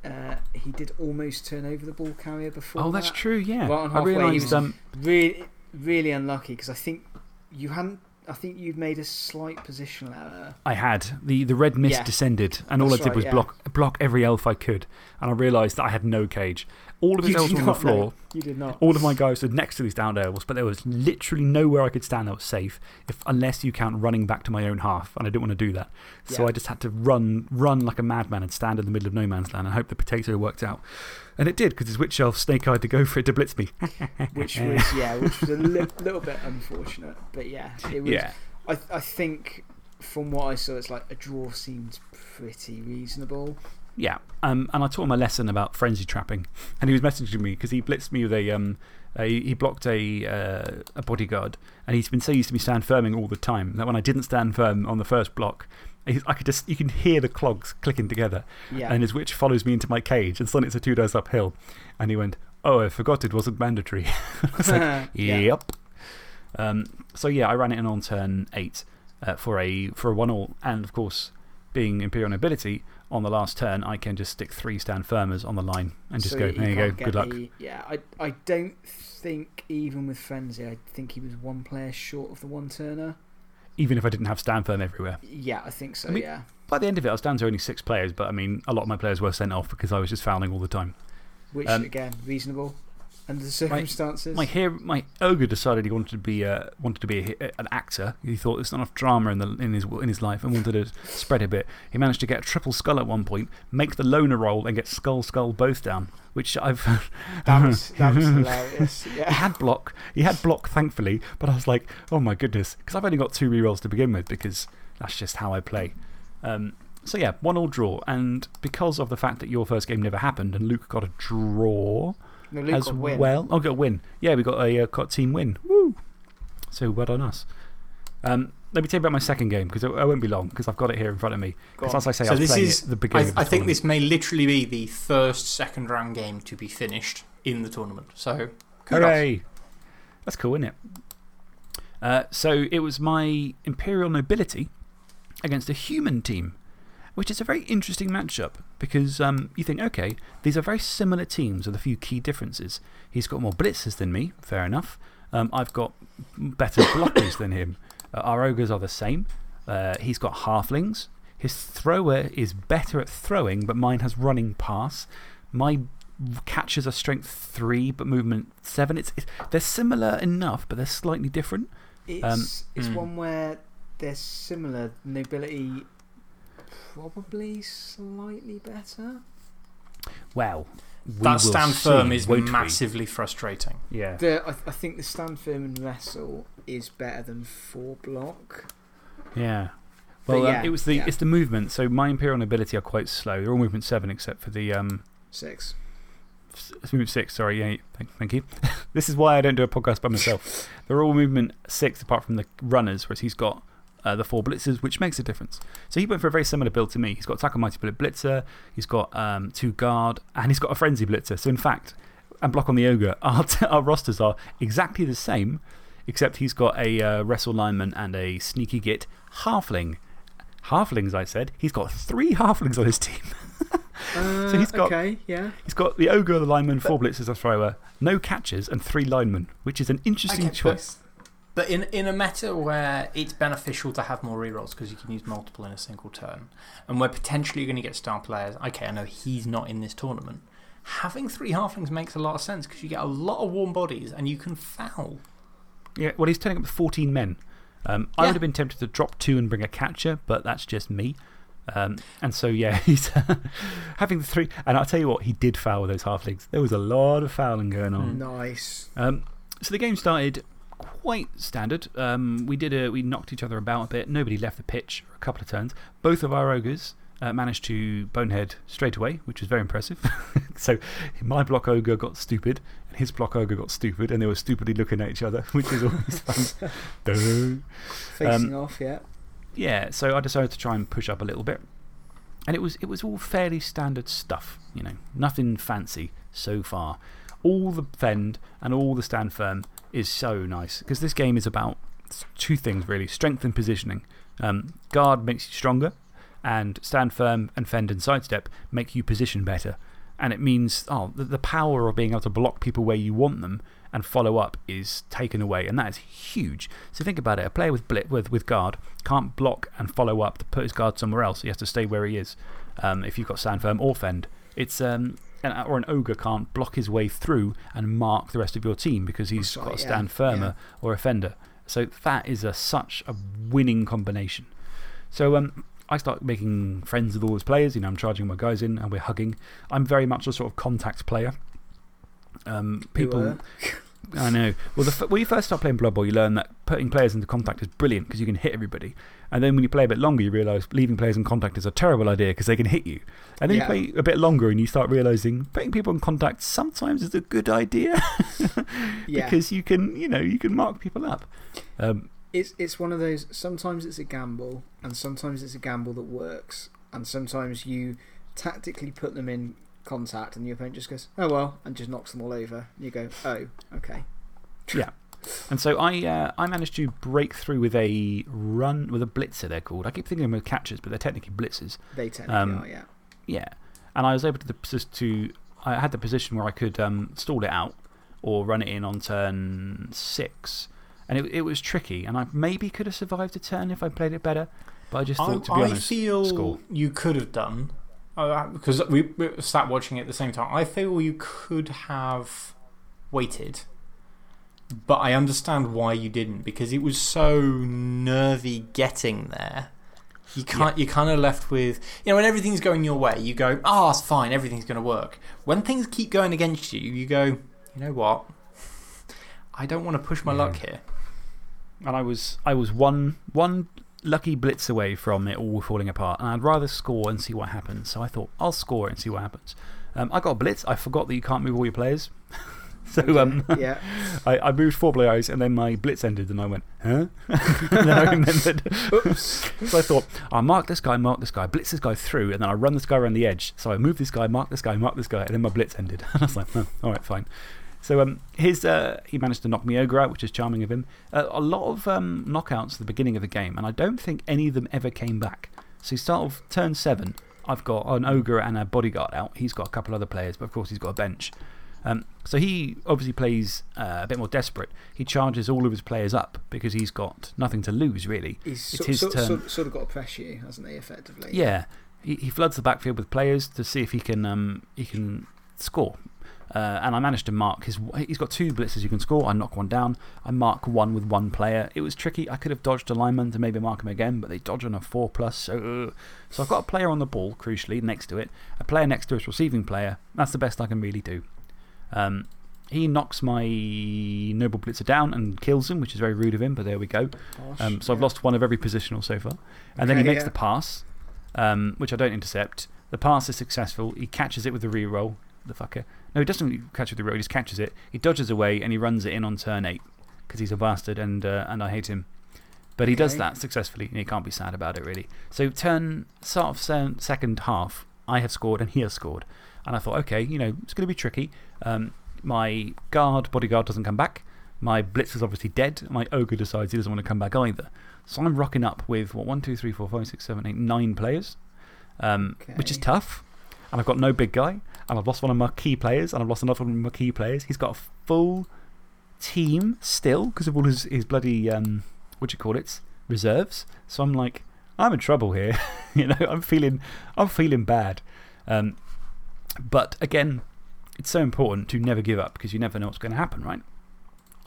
Uh, he did almost turn over the ball carrier before. Oh, that's that. true, yeah. Right on I halfway, realised. was- Um, Really, really unlucky because I think you hadn't. I think you've made a slight positional error. I had. The, the red mist Yeah. descended, and all That's I did right, was yeah. block, block every elf I could. And I realised that I had no cage. All of his You elves were on the floor. no. You did not. All of my guys stood next to these downed elves, but there was literally nowhere I could stand that was safe, if, unless you count running back to my own half, and I didn't want to do that. So Yeah. I just had to run, run like a madman and stand in the middle of no man's land and hope the potato worked out. And it did, because his witch elf snake eyed to go for it to blitz me. which was yeah, which was a li little bit unfortunate. But yeah, it was. yeah. I I think from what I saw, it's like a draw seemed pretty reasonable. Yeah. Um, and I taught him a lesson about frenzy trapping. And he was messaging me because he blitzed me with a. Um, a he blocked a, uh, a bodyguard. And he's been so used to me stand firming all the time that when I didn't stand firm on the first block, I could just, you can hear the clogs clicking together. Yeah, And his witch follows me into my cage. And suddenly it's a two dice uphill. And he went, Oh, I forgot it wasn't mandatory. I was like, yeah. Yep. Um, so yeah, I ran it in on turn eight uh, for, a, for a one all. And of course, being Imperial Nobility, on the last turn, I can just stick three stand firmers on the line and just So go, you there you go, good luck. the- yeah, I I don't think even with frenzy, I think he was one player short of the one turner. Even if I didn't have stand firm everywhere. Yeah, I think so. I mean- yeah, By the end of it, I was down to only six players, but I mean, a lot of my players were sent off because I was just fouling all the time. which um, again reasonable under the circumstances. My, hero, my ogre decided he wanted to be, a, wanted to be a, an actor. He thought there's not enough drama in, the, in, his, in his life and wanted to spread a bit. He managed to get a triple skull at one point, make the loner roll, and get skull skull both down, which I've. that was that was hilarious. He had block. He had block, thankfully, but I was like, oh my goodness. Because I've only got two rerolls to begin with because that's just how I play. Um, so yeah, one all draw. And because of the fact that your first game never happened and Luke got a draw no, Luke as got win. well. Oh, got a win. Yeah, we got a uh, got team win. Woo! So well done us. Um, let me tell you about my second game because it, it won't be long because I've got it here in front of me. Because as I say, So was this playing is- it the beginning I, of the I think this may literally be the first second round game to be finished in the tournament. So, kudos. Hooray! That's cool, isn't it? Uh, so it was my Imperial Nobility against a human team, which is a very interesting matchup because um, you think, okay, these are very similar teams with a few key differences. He's got more blitzers than me, fair enough. Um, I've got better blockers than him. Uh, our ogres are the same. Uh, he's got halflings. His thrower is better at throwing, but mine has running pass. My catches are strength 3, but movement 7. It's, it's, they're similar enough, but they're slightly different. It's, it's mm. one where they're similar. Nobility, probably slightly better. Well, we that will stand see, firm is won't we? massively frustrating. Yeah. The, I, I think the stand firm and wrestle is better than four block. Yeah. But Well, um, it was the, yeah. it's the movement. So my Imperial Nobility are quite slow. They're all movement 7 except for the um, Six. movement 6. Sorry, yeah, thank, thank you. this is why I don't do a podcast by myself. They're all movement 6 apart from the runners, whereas he's got uh, the four blitzers, which makes a difference. So he went for a very similar build to me. He's got Attack on Mighty Bullet Blitzer, he's got um, two guard, and he's got a Frenzy Blitzer. So, in fact, and Block on the Ogre, our, our rosters are exactly the same, except he's got a uh, Wrestle Lineman and a Sneaky Git Halfling. Halflings, I said. He's got three Halflings on his team. Uh, he's got- Okay, yeah. He's got the Ogre, the Lineman, four Blitzers, a thrower, no catches, and three linemen, which is an interesting Okay, choice. But in, in a meta where it's beneficial to have more rerolls because you can use multiple in a single turn, and where potentially you're going to get star players, okay, I know he's not in this tournament. Having three halflings makes a lot of sense because you get a lot of warm bodies and you can foul. Yeah, well, he's turning up with 14 men. Um, I would have been tempted to drop two and bring a catcher, but that's just me. Um, and so, yeah, he's having the three. And I'll tell you what, he did foul with those halflings. There was a lot of fouling going on. Nice. Um, so the game started quite standard. Um, we, did a, we knocked each other about a bit. Nobody left the pitch for a couple of turns. Both of our ogres uh, managed to bonehead straight away, which was very impressive. so my block ogre got stupid, and his block ogre got stupid, and they were stupidly looking at each other, which is always fun. Facing off, yeah. Yeah, so I decided to try and push up a little bit. And it was, it was all fairly standard stuff, you know, nothing fancy so far. All the fend and all the stand firm is so nice because this game is about two things really strength and positioning. Um, guard makes you stronger, and stand firm and fend and sidestep make you position better. And it means oh, the, the power of being able to block people where you want them and follow up is taken away, and that is huge. So think about it a player with, blit, with, with guard can't block and follow up to put his guard somewhere else. He has to stay where he is um, if you've got stand firm or fend. It's, um, an, or an ogre can't block his way through and mark the rest of your team because he's right, got a yeah, stand firmer or a fender. So that is a, such a winning combination. So um, I start making friends with all his players. You know, I'm charging my guys in and we're hugging. I'm very much a sort of contact player. Um, people. I know. Well, the, when you first start playing Blood Bowl, you learn that putting players into contact is brilliant because you can hit everybody. And then when you play a bit longer, you realise leaving players in contact is a terrible idea because they can hit you. And then Yeah. you play a bit longer and you start realising putting people in contact sometimes is a good idea Yeah. because you can, you know, you can mark people up. Um, It's, it's one of those, sometimes it's a gamble, and sometimes it's a gamble that works. And sometimes you tactically put them in contact, and your opponent just goes, oh well, and just knocks them all over. And You go, oh, okay. Yeah. And so I, uh, I managed to break through with a run, with a blitzer, they're called. I keep thinking of them as catchers, but they're technically blitzers. They technically Um, are, yeah. Yeah. And I was able to, posi- to I had the position where I could um, stall it out or run it in on turn six. And it, it was tricky. And I maybe could have survived a turn if I played it better. But I just I, thought, to be I honest, feel score. you could have done, Oh, uh, because we, we sat watching it at the same time. I feel you could have waited, but I understand why you didn't because it was so nervy getting there. You can't, You're kind of left with, you know, when everything's going your way, you go, oh, it's fine, everything's going to work. When things keep going against you, you go, you know what? I don't want to push my Yeah. luck here. And I was, I was one, one lucky blitz away from it all falling apart. And I'd rather score and see what happens. So I thought, I'll score and see what happens. Um, I got a blitz. I forgot that you can't move all your players. so um, yeah. I, I moved four players and then my blitz ended and I went, huh? and then I remembered. Oops. So I thought, I'll mark this guy, mark this guy, blitz this guy through, and then I run this guy around the edge. So I move this guy, mark this guy, mark this guy, and then my blitz ended. And I was like, oh, all right, fine. So um, his, uh, he managed to knock me ogre out, which is charming of him. Uh, a lot of knockouts at the beginning of the game, and I don't think any of them ever came back. So you start off turn seven, I've got an ogre and a bodyguard out. He's got a couple other players, but of course, he's got a bench. Um, so he obviously plays uh, a bit more desperate. He charges all of his players up because he's got nothing to lose, really. He's It's sort, his sort, turn. sort, sort of got to pressure you, hasn't he, effectively? Yeah. He, he floods the backfield with players to see if he can, um, he can score. Uh, and I managed to mark his. He's got two blitzes you can score. I knock one down. I mark one with one player. It was tricky. I could have dodged a lineman to maybe mark him again, but they dodge on a 4 plus. So, so I've got a player on the ball, crucially, next to it. A player next to his receiving player. That's the best I can really do. Um, he knocks my Noble Blitzer down and kills him, which is very rude of him, but there we go. Um, so I've lost one of every positional so far. And then he Okay, makes yeah. the pass, um, which I don't intercept. The pass is successful. He catches it with the reroll, the fucker. No, he doesn't catch it with the reroll, he just catches it. He dodges away and he runs it in on turn 8 because he's a bastard and, uh, and I hate him. But he does that successfully and he can't be sad about it, really. So, turn, start of se- second half, I have scored and he has scored. And I thought, okay, you know, it's going to be tricky. Um, my guard, bodyguard doesn't come back. My blitz is obviously dead. My ogre decides he doesn't want to come back either. So I'm rocking up with, what, 1, 2, 3, 4, 5, 6, 7, 8, 9 players, um, which is tough. And I've got no big guy. And I've lost one of my key players. And I've lost another one of my key players. He's got a full team still because of all his, his bloody, um, what do you call it? Reserves. So I'm like, I'm in trouble here. you know, I'm feeling, I'm feeling bad. Um, but again, it's so important to never give up because you never know what's going to happen, right?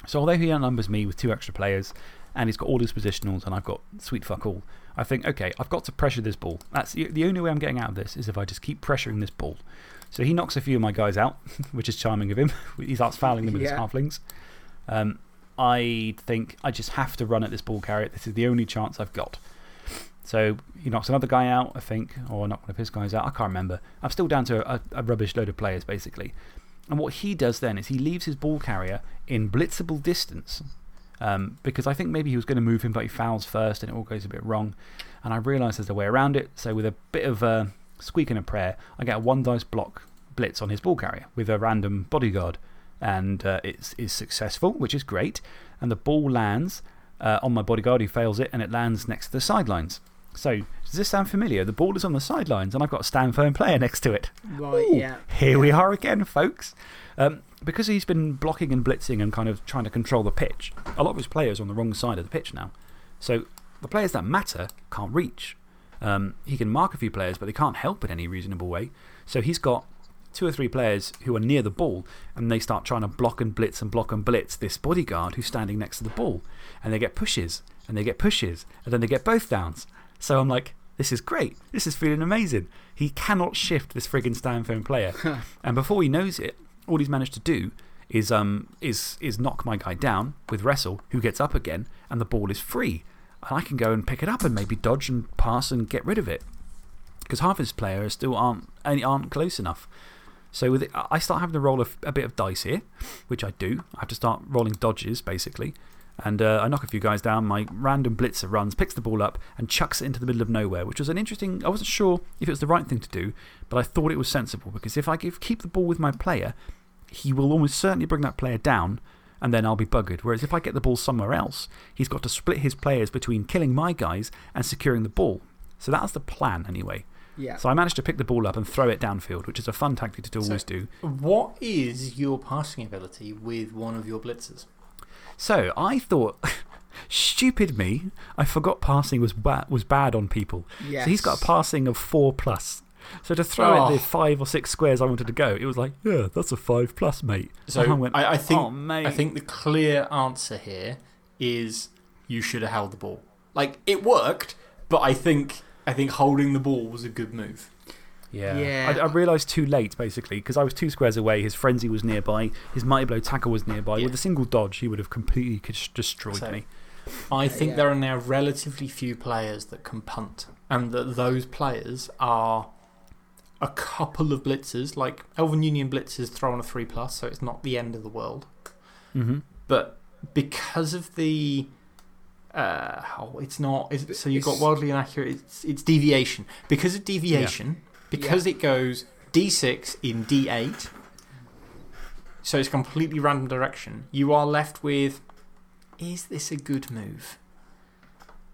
So, although he outnumbers me with two extra players and he's got all his positionals and I've got sweet fuck all, I think, okay, I've got to pressure this ball. That's the, the only way I'm getting out of this is if I just keep pressuring this ball. So, he knocks a few of my guys out, which is charming of him. he starts fouling them with his halflings. Um, I think I just have to run at this ball carrier. This is the only chance I've got. So he knocks another guy out, I think, or knocked one of his guys out. I can't remember. I'm still down to a, a rubbish load of players, basically. And what he does then is he leaves his ball carrier in blitzable distance um, because I think maybe he was going to move him, but he fouls first and it all goes a bit wrong. And I realise there's a way around it. So, with a bit of a squeak and a prayer, I get a one dice block blitz on his ball carrier with a random bodyguard. And uh, it's, it's successful, which is great. And the ball lands uh, on my bodyguard, he fails it, and it lands next to the sidelines. So, does this sound familiar? The ball is on the sidelines, and I've got a stand firm player next to it. Right, Ooh, yeah. Here we are again, folks. Um, because he's been blocking and blitzing and kind of trying to control the pitch, a lot of his players are on the wrong side of the pitch now. So the players that matter can't reach. Um, he can mark a few players, but they can't help in any reasonable way. So he's got two or three players who are near the ball and they start trying to block and blitz and block and blitz this bodyguard who's standing next to the ball. And they get pushes and they get pushes and then they get both downs. So I'm like, this is great. This is feeling amazing. He cannot shift this friggin' stand firm player. and before he knows it, all he's managed to do is, um, is, is knock my guy down with Wrestle, who gets up again, and the ball is free. And I can go and pick it up and maybe dodge and pass and get rid of it. Because half his players still aren't, aren't close enough. So with it, I start having to roll a, a bit of dice here, which I do. I have to start rolling dodges, basically. And uh, I knock a few guys down. My random blitzer runs, picks the ball up, and chucks it into the middle of nowhere, which was an interesting. I wasn't sure if it was the right thing to do, but I thought it was sensible because if I give, keep the ball with my player, he will almost certainly bring that player down, and then I'll be buggered. Whereas if I get the ball somewhere else, he's got to split his players between killing my guys and securing the ball. So that's the plan, anyway. Yeah. So I managed to pick the ball up and throw it downfield, which is a fun tactic to always do. What is your passing ability with one of your blitzers? So I thought, stupid me, I forgot passing was, ba was bad on people. Yes. So he's got a passing of 4 plus. So to throw Oh. it the five or six squares I wanted to go, it was like, yeah, that's a 5 plus, mate. So And I went, I, I think, oh, mate. I think the clear answer here is you should have held the ball. Like, it worked, but I think, I think holding the ball was a good move. Yeah. Yeah. I, I realised too late, basically, because I was two squares away. His frenzy was nearby. His mighty blow tackle was nearby. Yeah. With a single dodge, he would have completely destroyed So- me. I think yeah. there are now relatively few players that can punt, and that those players are a couple of blitzes. like Elven Union blitzes throw on a 3 plus, so it's not the end of the world. -hmm. But because of the. Uh, oh, it's not. Is, so you've got wildly inaccurate. It's, it's deviation. Because of deviation, because it goes d6 in d8, so it's completely random direction, you are left with is this a good move?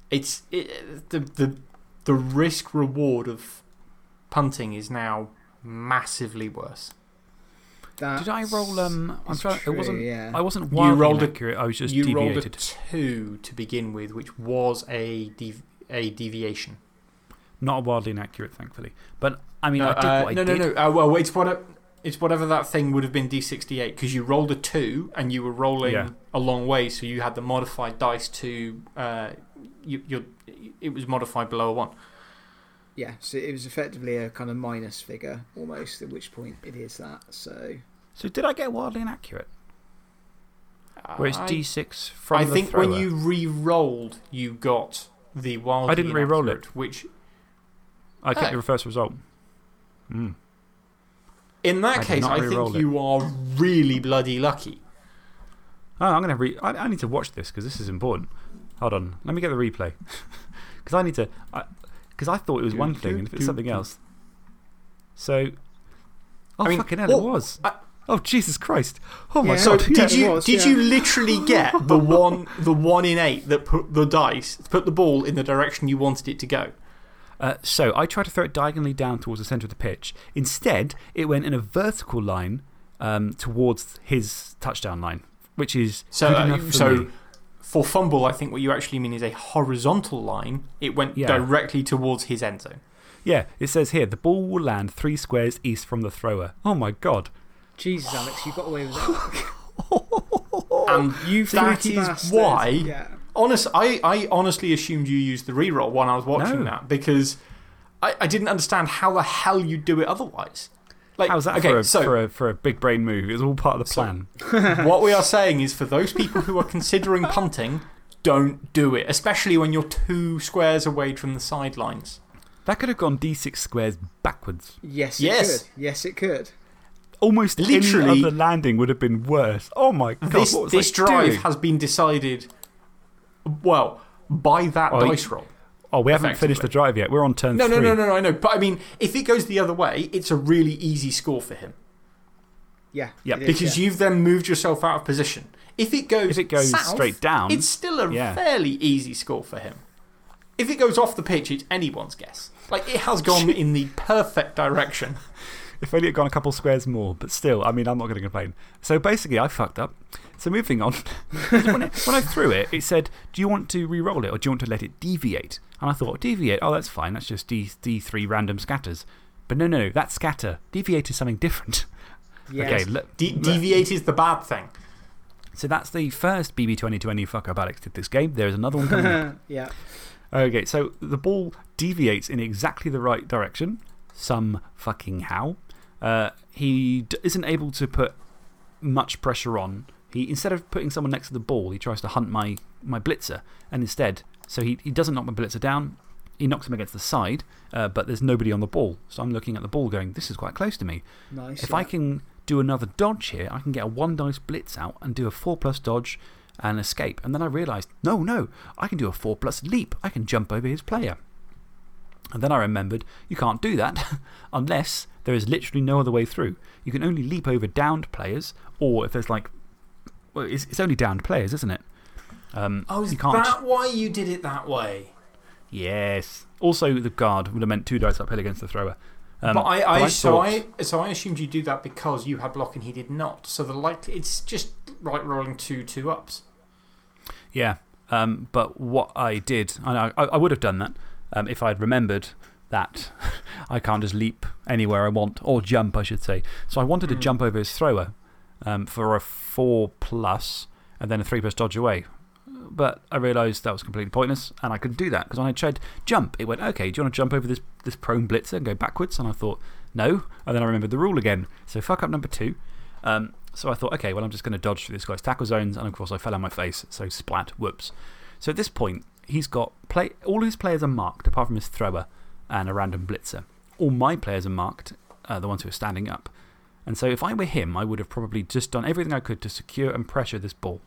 It's it, the, the, the risk reward of punting is now massively worse. That's Did I roll. Um, I'm is trying, true, it wasn't, yeah. I wasn't wildly You rolled a- inaccurate, I was just you rolled a deviated. two to begin with, which was a, dev a deviation. Not wildly inaccurate, thankfully. But, I mean, no, I did uh, what I no, did. no, no. Uh, well, it's, what it's whatever that thing would have been D68 because you rolled a two and you were rolling Yeah. a long way, so you had the modified dice to. Uh, you, you, it was modified below a one. Yeah, so it was effectively a kind of minus figure almost, at which point it is that. So, So, did I get wildly inaccurate? Where it's I- D6 from I the think when you re rolled, you got the wild. I didn't re-roll it. Which, I kept Oh. your first result. Hmm. in that I case, I think it. you are really bloody lucky. Oh, I'm going to re. I, I need to watch this because this is important. Hold on. Let me get the replay. Because I need to. Because I, thought it was one thing and if it's something else. So. Oh, I mean, fucking hell, well, it was. I- oh, Jesus Christ. Oh, my Yeah. God. Yeah, did it you was, did yeah. you literally get the one the one in eight that put the dice put the ball in the direction you wanted it to go? Uh, so I tried to throw it diagonally down towards the centre of the pitch. Instead, it went in a vertical line um, towards his touchdown line, which is So, good uh, for so me. For FUMBBL, I think what you actually mean is a horizontal line. It went Yeah. directly towards his end zone. Yeah, it says here the ball will land three squares east from the thrower. Oh my God. Jesus, Alex, you got away with that. And You that fluky is bastard. why. Yeah. Honest, I, I honestly assumed you used the reroll when I was watching No. that because I, I didn't understand how the hell you'd do it otherwise. Like, How's that okay, for, a, so, for, a, for a big brain move? It was all part of the plan. what we are saying is for those people who are considering punting, don't do it, especially when you're two squares away from the sidelines. That could have gone d6 squares backwards. Yes, it Yes. could. Yes, it could. Almost Literally- The landing would have been worse. Oh my God. This, what was this I drive doing? has been decided, well, by that Oh, dice roll. Oh, we haven't finished the drive yet. We're on turn No, no, three. no, no, no, I know. But I mean, if it goes the other way, it's a really easy score for him. Yeah. Yeah, it is, Because yeah. you've then moved yourself out of position. If it goes, If it goes south, straight down, it's still a yeah. fairly easy score for him. If it goes off the pitch, it's anyone's guess. Like, it has gone in the perfect direction. If only it had gone a couple squares more, but still, I mean, I'm not going to complain. So basically, I fucked up. So moving on. when, I, when I threw it, it said, Do you want to re roll it or do you want to let it deviate? And I thought, Deviate? Oh, that's fine. That's just D, D3 random scatters. But no, no, no, that's scatter. Deviate is something different. Yes. Okay, De deviate is the bad thing. so that's the first BB 2020 fuck up Alex did this game. There is another one coming yeah. Okay, so the ball deviates in exactly the right direction, some fucking how. Uh, he d isn't able to put much pressure on. He, instead of putting someone next to the ball, he tries to hunt my, my blitzer. And instead, so he, he doesn't knock my blitzer down, he knocks him against the side, uh, but there's nobody on the ball. So I'm looking at the ball going, this is quite close to me. Nice. If yeah. I can do another dodge here, I can get a one dice blitz out and do a four plus dodge and escape. And then I realised, no, no, I can do a four plus leap. I can jump over his player. And then I remembered you can't do that unless there is literally no other way through. You can only leap over downed players, or if there's like. Well, it's, it's only downed players, isn't it? Um, Oh, is that why you did it that way? Yes. Also, the guard would have meant two dice uphill against the thrower. Um, but I, I, so, thought- I, so I assumed you do that because you had block and he did not. So the likely, it's just right rolling two two ups. Yeah. Um, but what I did, I, I, I would have done that um, if I'd remembered that I can't just leap anywhere I want, or jump, I should say. So I wanted to Mm. jump over his thrower um, for a 4 plus and then a 3 plus dodge away. But I realised that was completely pointless and I couldn't do that because when I tried jump, it went, okay, do you want to jump over this, this prone blitzer and go backwards? And I thought, no. And then I remembered the rule again. So fuck up number two. Um, so I thought, okay, well, I'm just going to dodge through this guy's tackle zones. And of course, I fell on my face. So splat, whoops. So at this point, he's got play, all his players are marked apart from his thrower and a random blitzer. All my players are marked, uh, the ones who are standing up. And so if I were him, I would have probably just done everything I could to secure and pressure this ball.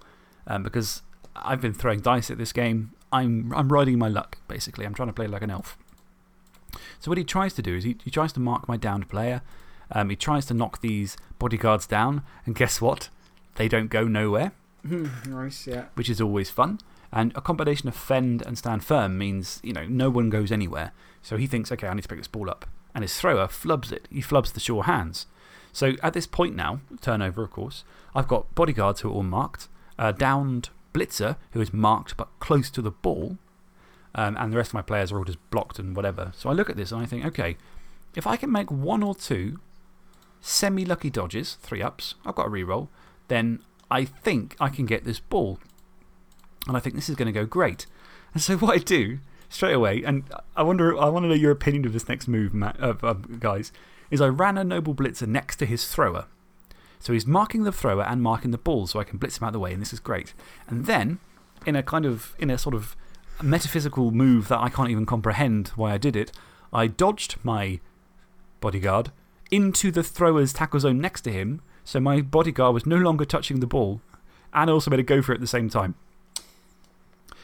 Um, because I've been throwing dice at this game. I'm, I'm riding my luck, basically. I'm trying to play like an elf. So, what he tries to do is he, he tries to mark my downed player. Um, he tries to knock these bodyguards down. And guess what? They don't go nowhere, nice, yeah. which is always fun. And a combination of fend and stand firm means you know, no one goes anywhere. So he thinks, okay, I need to pick this ball up. and his thrower flubs it. He flubs the sure hands. So at this point now, turnover, of course, I've got bodyguards who are all marked, a downed blitzer who is marked but close to the ball, um, and the rest of my players are all just blocked and whatever. So I look at this and I think, okay, if I can make one or two semi lucky dodges, three ups, I've got a reroll, then I think I can get this ball. And I think this is going to go great. And so what I do straight away, and I, wonder, I want to know your opinion of this next move, guys, is I ran a Noble Blitzer next to his thrower. So he's marking the thrower and marking the ball so I can blitz him out of the way, and this is great. And then, in a kind of, in a sort of metaphysical move that I can't even comprehend why I did it, I dodged my bodyguard into the thrower's tackle zone next to him, so my bodyguard was no longer touching the ball, and I also made a go for it at the same time.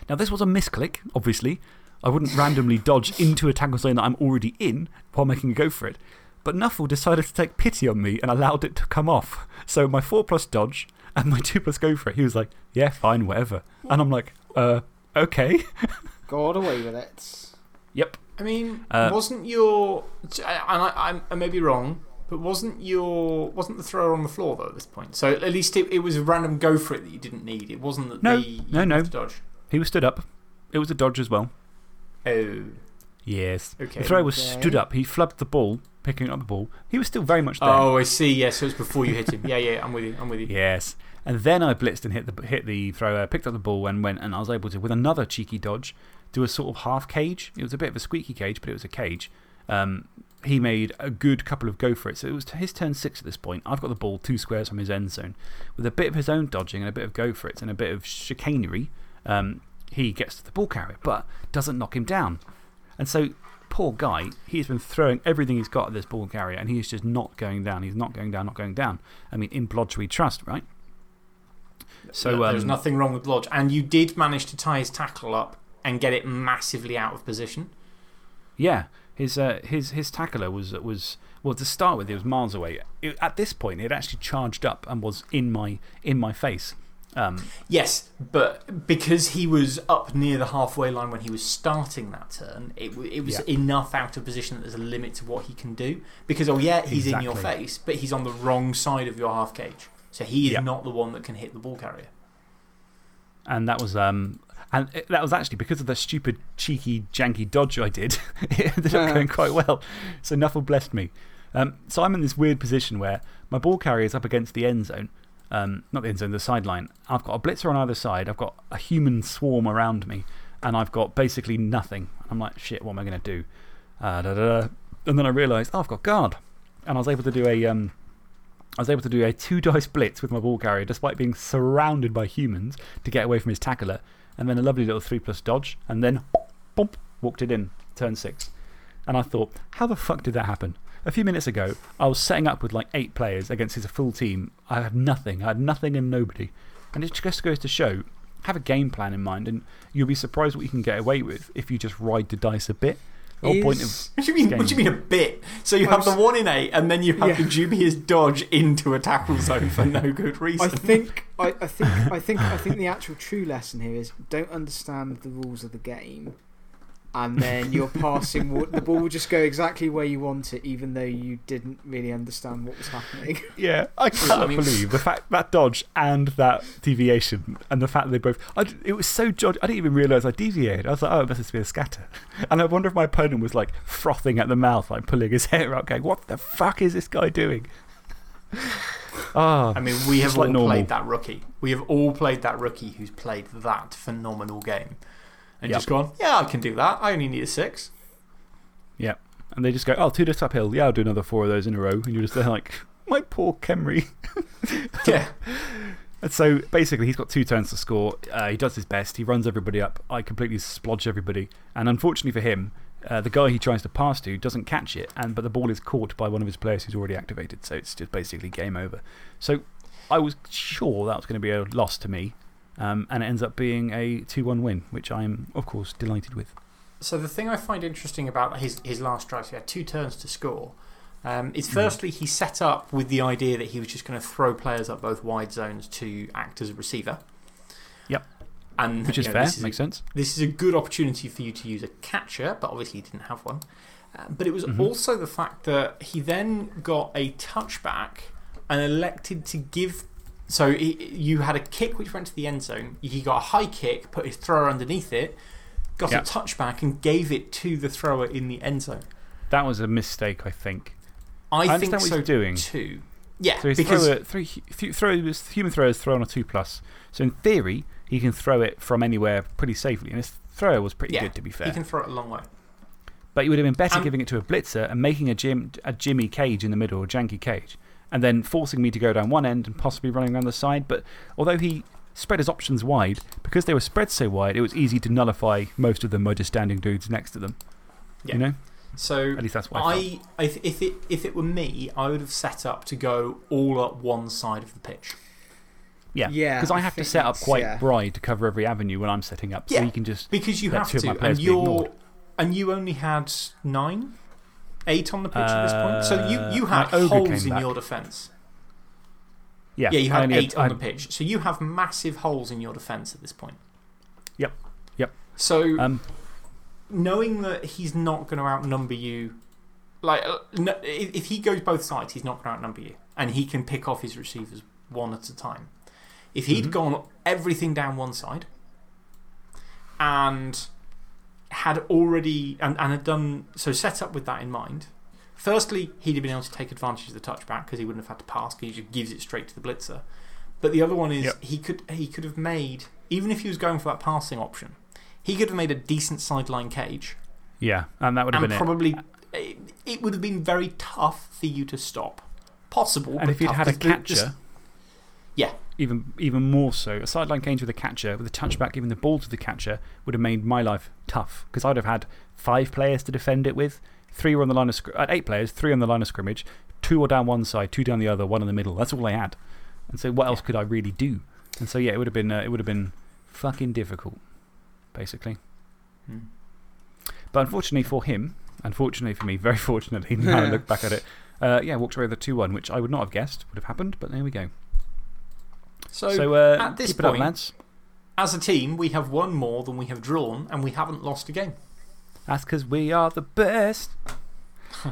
Now, this was a misclick, obviously. I wouldn't randomly dodge into a tackle zone that I'm already in while making a go for it. But Nuffle decided to take pity on me and allowed it to come off. So my 4 plus dodge and my 2 plus go for it, he was like, yeah, fine, whatever. And I'm like, uh, okay. Got away with it. Yep. I mean, uh, wasn't your. And I, I, may be wrong, but wasn't your. Wasn't the thrower on the floor, though, at this point? So at least it, it was a random go for it that you didn't need. It wasn't that no, the. No, no. Dodge. He was stood up. It was a dodge as well. Oh. Yes. Okay. The thrower was stood up. He flubbed the ball, picking up the ball. He was still very much there. Oh, I see. Yes, so it was before you hit him. yeah, yeah, I'm with you. I'm with you. Yes. And then I blitzed and hit the, hit the thrower, picked up the ball and went, and I was able to, with another cheeky dodge, do a sort of half cage. It was a bit of a squeaky cage, but it was a cage. Um, he made a good couple of go for it. So it was his turn six at this point. I've got the ball two squares from his end zone. With a bit of his own dodging and a bit of go for it and a bit of chicanery, um, he gets to the ball carrier, but doesn't knock him down. And so, poor guy, he's been throwing everything he's got at this ball carrier and he's just not going down. He's not going down, not going down. I mean, in Blodge we trust, right? So, There's um, nothing wrong with Blodge. And you did manage to tie his tackle up and get it massively out of position. Yeah. His, uh, his, his tackler was, was, well, to start with, it was miles away. It, at this point, it actually charged up and was in my, in my face. Um, yes, but because he was up near the halfway line when he was starting that turn, it, it was enough out of position that there's a limit to what he can do. Because, oh, yeah, he's in your face, but he's on the wrong side of your half cage. So he is not the one that can hit the ball carrier. And that was um, and that was actually because of the stupid, cheeky, janky dodge I did. it ended up going quite well. So Nuffle blessed me. Um, so I'm in this weird position where my ball carrier is up against the end zone. Um, not the end zone, the sideline. I've got a blitzer on either side. I've got a human swarm around me. And I've got basically nothing. I'm like, shit, what am I going to do? Uh, da, da, da. And then I realised, oh, I've got guard. And I was able to do a. Um, I was able to do a two dice blitz with my ball carrier despite being surrounded by humans to get away from his tackler and then a lovely little 3 plus dodge, and then bump, walked it in, turn 6. And I thought, how the fuck did that happen? A few minutes ago, I was setting up with like eight players against his full team. I had nothing. I had nothing and nobody. And it just goes to show have a game plan in mind, and you'll be surprised what you can get away with if you just ride the dice a bit. The whole point of. What do, you mean, what do you mean a bit? So you have the one in eight, and then you have the dubious dodge into a tackle zone for no good reason. I think, I, I, think, I, think, I think the actual true lesson here is don't understand the rules of the game and then you're passing, the ball will just go exactly where you want it, even though you didn't really understand what was happening. Yeah, I can't believe the fact that dodge and that deviation, and the fact that they both. I, it was so dodgy. I didn't even realise I deviated. I was like, oh, it must be a scatter. And I wonder if my opponent was like frothing at the mouth, like pulling his hair out, going, what the fuck is this guy doing? Oh, I mean, we have all like played that rookie. We have all played that rookie who's played that phenomenal game and yep. just gone, yeah, I can do that. I only need a six. Yeah. And they just go, oh, two dips uphill. Yeah, I'll do another four of those in a row. And you're just there like, my poor Khemri. yeah. And so basically, he's got two turns to score. Uh, he does his best. He runs everybody up. I completely splodge everybody. And unfortunately for him, uh, the guy he tries to pass to doesn't catch it, and, but the ball is caught by one of his players who's already activated. So it's just basically game over. So I was sure that was going to be a loss to me. Um, and it ends up being a 2 1 win, which I am, of course, delighted with. So, the thing I find interesting about his, his last drive, he had two turns to score. Um, is hmm. firstly, he set up with the idea that he was just going to throw players up both wide zones to act as a receiver. Yep. And, Which is know, fair, is makes sense. This is a good opportunity for you to use a catcher, but obviously he didn't have one. Uh, but it was Mhm. also the fact that he then got a touchback and elected to give. So he, you had a kick which went to the end zone. He got a high kick, put his thrower underneath it, got a touchback, and gave it to the thrower in the end zone. That was a mistake, I think. I, I think so doing. too. Yeah, So because thrower, three, th throw, human thrower is thrown on a 2 plus. So in theory, he can throw it from anywhere pretty safely. And his thrower was pretty Yeah, good, to be fair. he can throw it a long way. But it would have been better giving it to a blitzer and making a, Jim, a Jimmy cage in the middle, a janky cage, and then forcing me to go down one end and possibly running around the side. But although he spread his options wide, because they were spread so wide, it was easy to nullify most of them by just standing dudes next to them. Yeah. You know? So At least that's what I. I, if, if, it, if it were me, I would have set up to go all up one side of the pitch. Yeah. Yeah, Because I I have to set up that's- quite yeah. wide to cover every avenue when I'm setting up. So Yeah. you can just. Because you Let have two of my to. players And, you're, and you only had nine? Eight on the pitch at this point? So you, Uh, you had holes in back. your defence. Yeah, Yeah, you had eight on I- the pitch. So you have massive holes in your defence at this point. Yep. Yep. So Um, knowing that he's not going to outnumber you, like, uh, no, if he goes both sides, he's not going to outnumber you. And he can pick off his receivers one at a time. If he had Mhm. gone everything down one side and had already, and, and had done, so set up with that in mind, firstly, he'd have been able to take advantage of the touchback because he wouldn't have had to pass because he just gives it straight to the blitzer. But the other one is Yep. he, could, he could have made, even if he was going for that passing option, he could have made a decent sideline cage yeah, and that would have and been it. probably it, it would have been very tough for you to stop. Possible. And but if you'd had a catcher, just- yeah. Even, even more so, a sideline cage with a catcher, with a touchback giving the ball to the catcher, would have made my life tough. Because I'd have had five players to defend it with. Three were on the line of scr uh, eight players, three on the line of scrimmage, two were down one side, two down the other, one in the middle. That's all I had. And so, what else could I really do? And so, yeah, it would have been, uh, it would have been fucking difficult, basically. Hmm. But unfortunately for him, unfortunately for me, very fortunately, now I look back at it, uh, yeah, walked away with a 2 1, which I would not have guessed would have happened, but there we go. So, So uh, at this keep it up, point- lads. as a team, we have won more than we have drawn, and we haven't lost a game. That's because we are the best.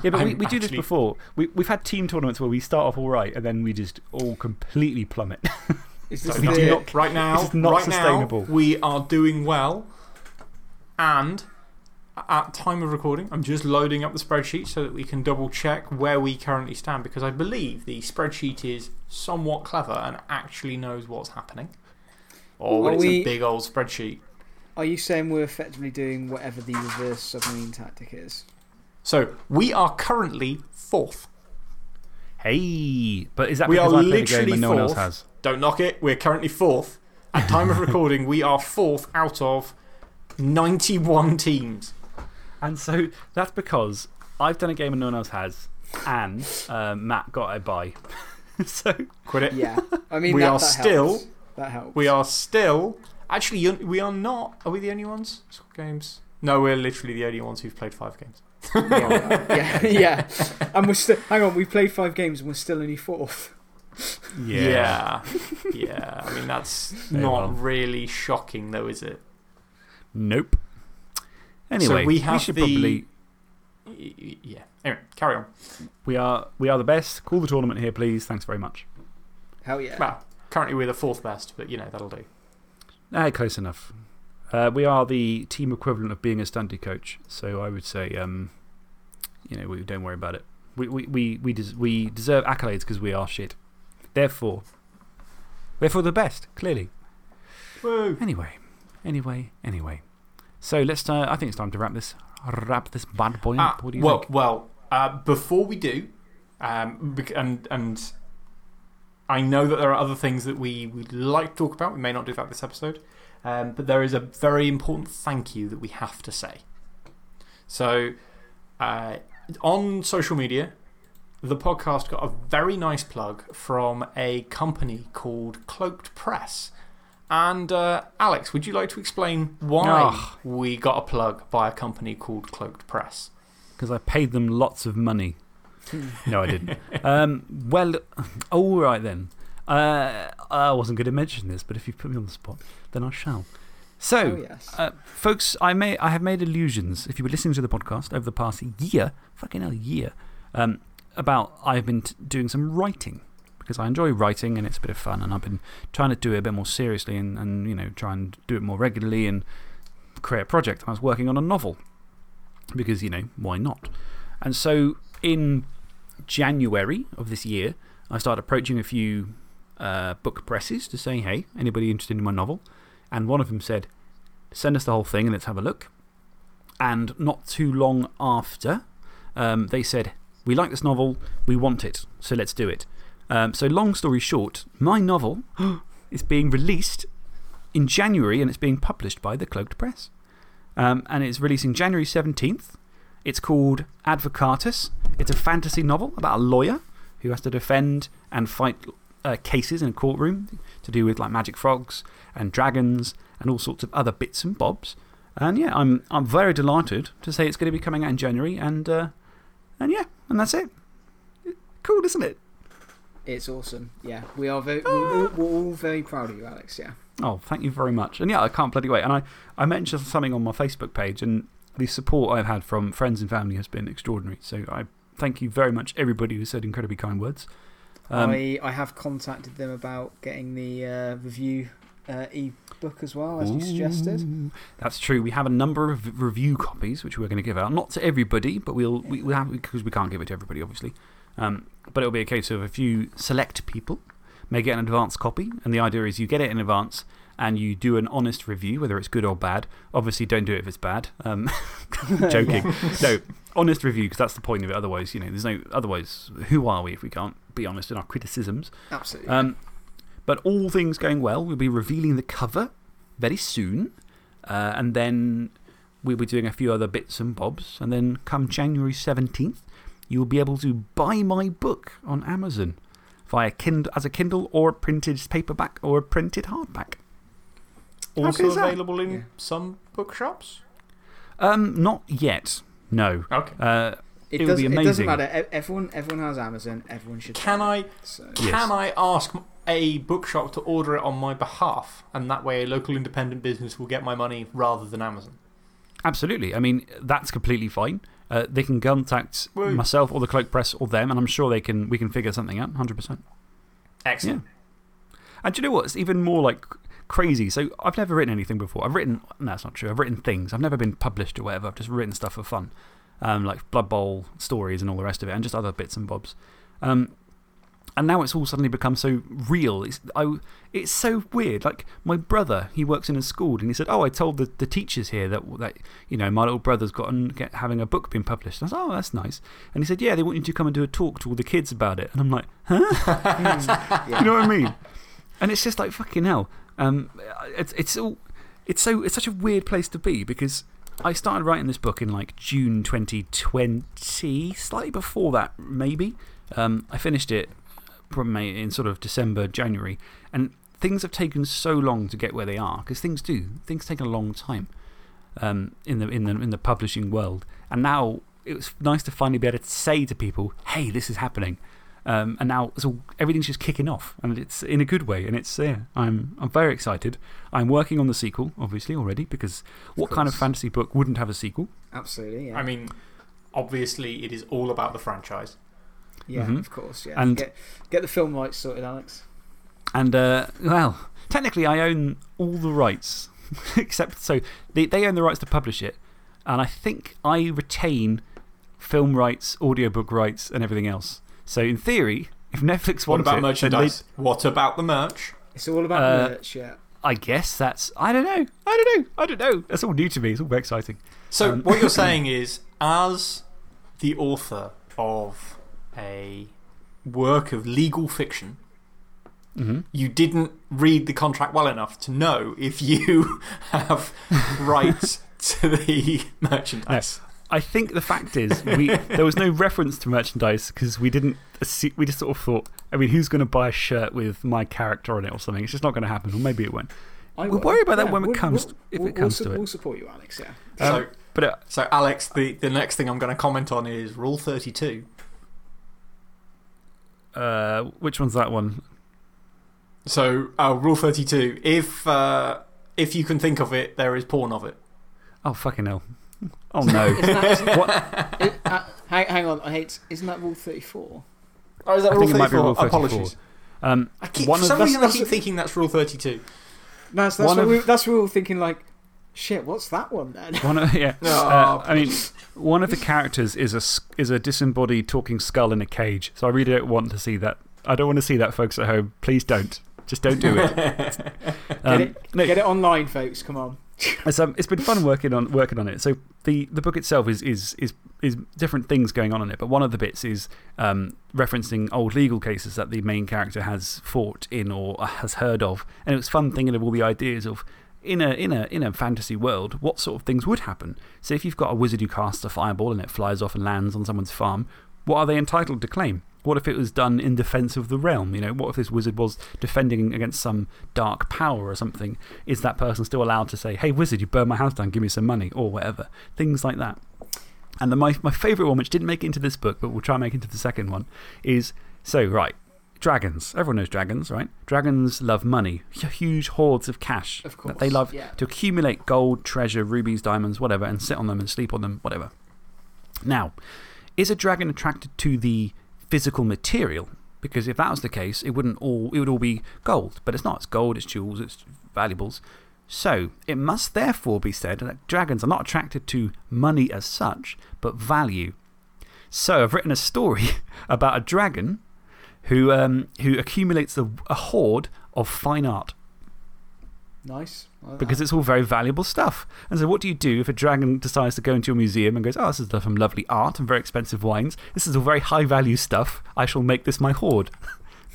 Yeah, but we, I'm we do this before. We, we've had team tournaments where we start off all right and then we just all completely plummet. Is this we not- not- right now, this is not right sustainable. now, we are doing well. And at time of recording, I'm just loading up the spreadsheet so that we can double check where we currently stand because I believe the spreadsheet is somewhat clever and actually knows what's happening. Or Are it's we- a big old spreadsheet. Are you saying we're effectively doing whatever the reverse submarine tactic is? So we are currently fourth. hey! But is that We because are I played a game literally and no one else fourth. has? Don't knock it. We're currently fourth. At time of recording, we are fourth out of 91 teams. And so that's because I've done a game and no one else has, and um, Matt got a buy. so Quit it. Yeah. I mean, We that, are that still- Helps. That helps. We are still. Actually, we are not. Are we the only ones? Squad Games? No, we're literally the only ones who've played five games. yeah, yeah, yeah. And we're still. Hang on, we've played five games and we're still only fourth. Yeah. Yeah. I mean, that's Very not well. really shocking, though, is it? Nope. Anyway, we have should the- probably. Y- y- Yeah. Anyway, carry on. We are, we are the best. Call the tournament here, please. Thanks very much. Hell yeah. Well, currently we're the fourth best, but you know, that'll do. Ah, close enough. Uh, we are the team equivalent of being a stunty coach. So I would say, um, you know, we, don't worry about it. We, we, we, we, des we deserve accolades because we are shit. Therefore, therefore the best, clearly. Woo! Anyway, anyway, anyway. So let's, uh, I think it's time to wrap this, wrap this bad boy up. What do you well, think? well uh, before we do, um, and, and I know that there are other things that we would like to talk about. We may not do that this episode. Um, but there is a very important thank you that we have to say. So, uh, on social media, the podcast got a very nice plug from a company called Cloaked Press. And uh, Alex, would you like to explain why Ugh. we got a plug by a company called Cloaked Press? Because I paid them lots of money. no, I didn't. um, well, all right then. Uh, I wasn't going to mention this, but if you put me on the spot, then I shall. So, Oh, yes. uh, folks, I, may, I have made illusions, if you were listening to the podcast over the past year, fucking hell, year, um, about I've been doing some writing because I enjoy writing and it's a bit of fun. And I've been trying to do it a bit more seriously and, and you know, try and do it more regularly and create a project. I was working on a novel because, you know, why not? And so in January of this year, I started approaching a few uh, book presses to say, hey, anybody interested in my novel? And one of them said, send us the whole thing and let's have a look. And not too long after, um, they said, we like this novel, we want it, so let's do it. Um, so, long story short, my novel is being released in January and it's being published by the Cloaked Press. Um, and it's releasing January 17th. It's called Advocatus. It's a fantasy novel about a lawyer who has to defend and fight uh, cases in a courtroom to do with like magic frogs and dragons and all sorts of other bits and bobs. And yeah, I'm, I'm very delighted to say it's going to be coming out in January. And, uh, and yeah, and that's it. Cool, isn't it? It's awesome. Yeah, we are very, we're, all, we're all very proud of you, Alex. Yeah. Oh, thank you very much. And yeah, I can't bloody wait. And I, I mentioned something on my Facebook page, and the support I've had from friends and family has been extraordinary. So I thank you very much, everybody who said incredibly kind words. Um, I, I have contacted them about getting the uh, review uh, e book as well, as you suggested. That's true. We have a number of review copies which we're going to give out. Not to everybody, but we'll, we, we'll have, because we can't give it to everybody, obviously. Um, but it'll be a case of a few select people may get an advance copy. And the idea is you get it in advance and you do an honest review, whether it's good or bad. Obviously, don't do it if it's bad. Um, joking. No, honest review, because that's the point of it. Otherwise, you know, there's no, otherwise, who are we if we can't be honest in our criticisms? Absolutely. Um, but all things going well, we'll be revealing the cover very soon. Uh, and then we'll be doing a few other bits and bobs. And then come January 17th, you'll be able to buy my book on Amazon via Kindle, as a Kindle or a printed paperback or a printed hardback. Also good is that? available in Yeah. some bookshops? Um, not yet. No. Okay. Uh, it, it would does, be it doesn't amazing. matter. Everyone, everyone has Amazon. Everyone should. Can I, it, So. Yes. can I ask a bookshop to order it on my behalf? And that way, a local independent business will get my money rather than Amazon. Absolutely. I mean, that's completely fine. Uh, they can contact Woo. myself or the Cloaked Press or them, and I'm sure they can, we can figure something out 100%. Excellent. And do you know what? It's even more like crazy. So I've never written anything before. I've written, no, that's not true. I've written things. I've never been published or whatever. I've just written stuff for fun, um, like Blood Bowl stories and all the rest of it, and just other bits and bobs. Um, and now it's all suddenly become so real. It's, I, it's so weird. Like, my brother, he works in a school, and he said, Oh, I told the, the teachers here that, that you know, my little brother's got an, get, having a book being published. And I was Oh, that's nice. And he said, Yeah, they want you to come and do a talk to all the kids about it. And I'm like, Mm, you know what I mean? And it's just like fucking hell. Um, it's, it's, all, it's, so, it's such a weird place to be because I started writing this book in like June 2020, slightly before that, maybe. Um, I finished it probably in sort of December, January. And things have taken so long to get where they are because things do. Things take a long time um, in, the, in, the, in the publishing world. And now it was nice to finally be able to say to people, hey, this is happening. Um, and now it's all, everything's just kicking off, and it's in a good way. And it's, yeah, I'm, I'm very excited. I'm working on the sequel, obviously, already, because what kind of fantasy book wouldn't have a sequel? Absolutely. Yeah. I mean, obviously, it is all about the franchise. Yeah, Mhm. of course. Yeah. And- get, get the film rights sorted, Alex. And, uh, well, technically, I own all the rights, except so they, they own the rights to publish it. And I think I retain film rights, audiobook rights, and everything else. So, in theory, if Netflix What about it, merchandise? What about the merch? It's all about Uh, merch, yeah. I guess that's. I don't know. I don't know. I don't know. That's all new to me. It's all very exciting. So, Um, what you're saying is, as the author of a work of legal fiction, -hmm. you didn't read the contract well enough to know if you have rights to the merchandise. I think the fact is, we, there was no reference to merchandise because we didn't. We just sort of thought, I mean, who's going to buy a shirt with my character on it or something? It's just not going to happen, or maybe it won't. I we'll will. worry about that when it we'll- comes- we'll- if it we'll- comes we'll, to it. We'll support you, Alex, yeah. so, Um, But uh, so, Alex, the, the next thing I'm going to comment on is Rule 32. Uh, which one's that one? So, uh, Rule 32. If, uh, if you can think of it, there is porn of it. Oh, fucking hell. Oh, no. Isn't that, isn't that, what? it, uh, hang, hang on, I hate. Isn't that rule thirty-four? Oh, is that I rule think it might be 34? rule 34. Apologies. Um, I keep, One for of- some that's- reason, I keep the- thinking that's rule 32. That's that's One what of- we, that's what we were thinking. Like, shit, what's that one then? one of, yeah. Oh, Uh, I mean, one of the characters is a, s- is a disembodied talking skull in a cage. So I really don't want to see that. I don't want to see that, folks at home. Please don't. Just don't do it. Um, get, it no, get it online, folks. Come on. It's, um, it's been fun working on, working on it. So, the, the book itself is, is, is, is different things going on in it, but one of the bits is um, referencing old legal cases that the main character has fought in or has heard of. And it was fun thinking of all the ideas of, in a, in, a, in a fantasy world, what sort of things would happen. So, if you've got a wizard who casts a fireball and it flies off and lands on someone's farm, what are they entitled to claim? What if it was done in defense of the realm? You know, what if this wizard was defending against some dark power or something? Is that person still allowed to say, hey, wizard, you burned my house down, give me some money, or whatever? Things like that. And the, my, my favourite one, which didn't make it into this book, but we'll try and make it into the second one, is so, right, dragons. Everyone knows dragons, right? Dragons love money, huge hoards of cash. Of That they course, love yeah. to accumulate gold, treasure, rubies, diamonds, whatever, and sit on them and sleep on them, whatever. Now, is a dragon attracted to the physical material? Because if that was the case, it, wouldn't all, it would all be gold. But it's not. It's gold, it's jewels, it's valuables. So, it must therefore be said that dragons are not attracted to money as such, but value. So, I've written a story about a dragon who, um, who accumulates a, a hoard of fine art Nice. Like because it's all very valuable stuff. And so, what do you do if a dragon decides to go into your museum and goes, Oh, this is some lovely art and very expensive wines. This is all very high value stuff. I shall make this my hoard.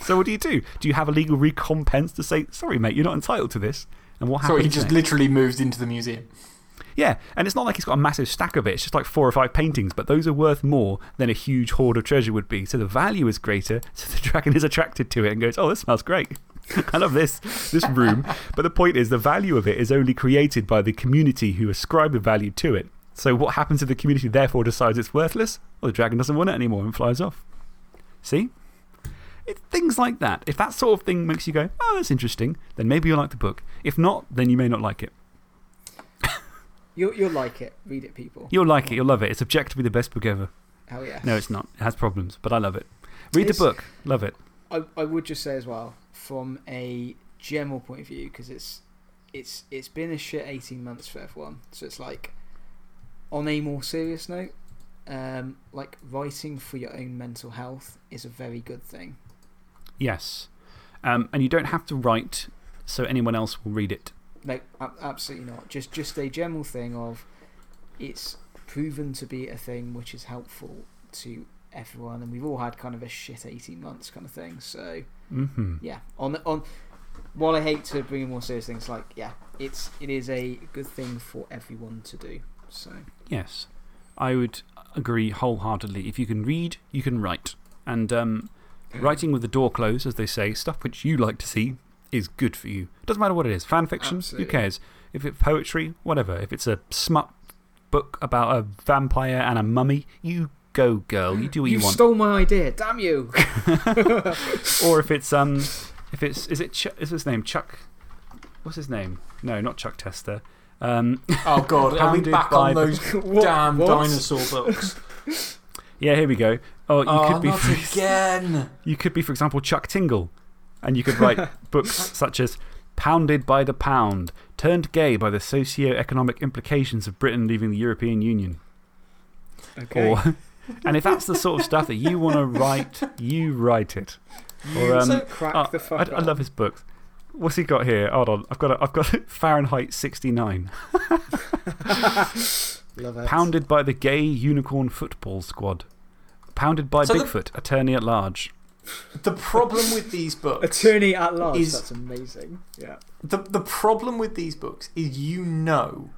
so, what do you do? Do you have a legal recompense to say, Sorry, mate, you're not entitled to this? And what happens? So he just next? literally moves into the museum. Yeah, and it's not like he's got a massive stack of it. It's just like four or five paintings, but those are worth more than a huge hoard of treasure would be. So the value is greater. So the dragon is attracted to it and goes, Oh, this smells great. I love this, this room. but the point is, the value of it is only created by the community who ascribe the value to it. So what happens if the community therefore decides it's worthless? Well, the dragon doesn't want it anymore and flies off. See? It's things like that. If that sort of thing makes you go, Oh, that's interesting, then maybe you'll like the book. If not, then you may not like it. You'll, you'll like it. Read it, people. You'll like it, you'll love it. It's objectively the best book ever. Hell yeah. No, it's not. It has problems, but I love it. Read It's- the book. Love it. I, I would just say as well, from a general point of view, because it's, it's, it's been a shit 18 months for everyone. So it's like, on a more serious note, um, like writing for your own mental health is a very good thing. Yes. Um, and you don't have to write so anyone else will read it. No, absolutely not. Just, just a general thing of it's proven to be a thing which is helpful to everyone, and we've all had kind of a shit 18 months kind of thing. So, Mm -hmm. yeah, on on. While I hate to bring in more serious things, like yeah, it's it is a good thing for everyone to do. So Yes. I would agree wholeheartedly. If you can read, you can write. And um, writing with the door closed, as they say, stuff which you like to see, is good for you. Doesn't matter what it is. Fan fiction, Absolutely. who cares? If it's poetry, whatever. If it's a smut book about a vampire and a mummy, you go, girl. You do what you, you want. You stole my idea, damn you! or if it's, um, if it's, is it, Ch is his name? Chuck, what's his name? No, not Chuck Tester. Um, Oh, God. Are we Hounded back by on those What- damn what? dinosaur books? yeah, here we go. Oh, you oh, could be. not again. You could be, for example, Chuck Tingle. And you could write books such as Pounded by the Pound, Turned Gay by the Socio-Economic Implications of Britain Leaving the European Union. Okay. Or, and if that's the sort of stuff that you want to write, you write it. Or, um, So crack oh, the fuck I, I love his books. What's he got here? Hold on. I've got, a, I've got Fahrenheit 69. Love it. Pounded by the Gay Unicorn Football Squad. Pounded by So the- Bigfoot, Attorney at Large. The problem with these books. Attorney at large. Is- That's amazing. Yeah. The, the problem with these books is you know,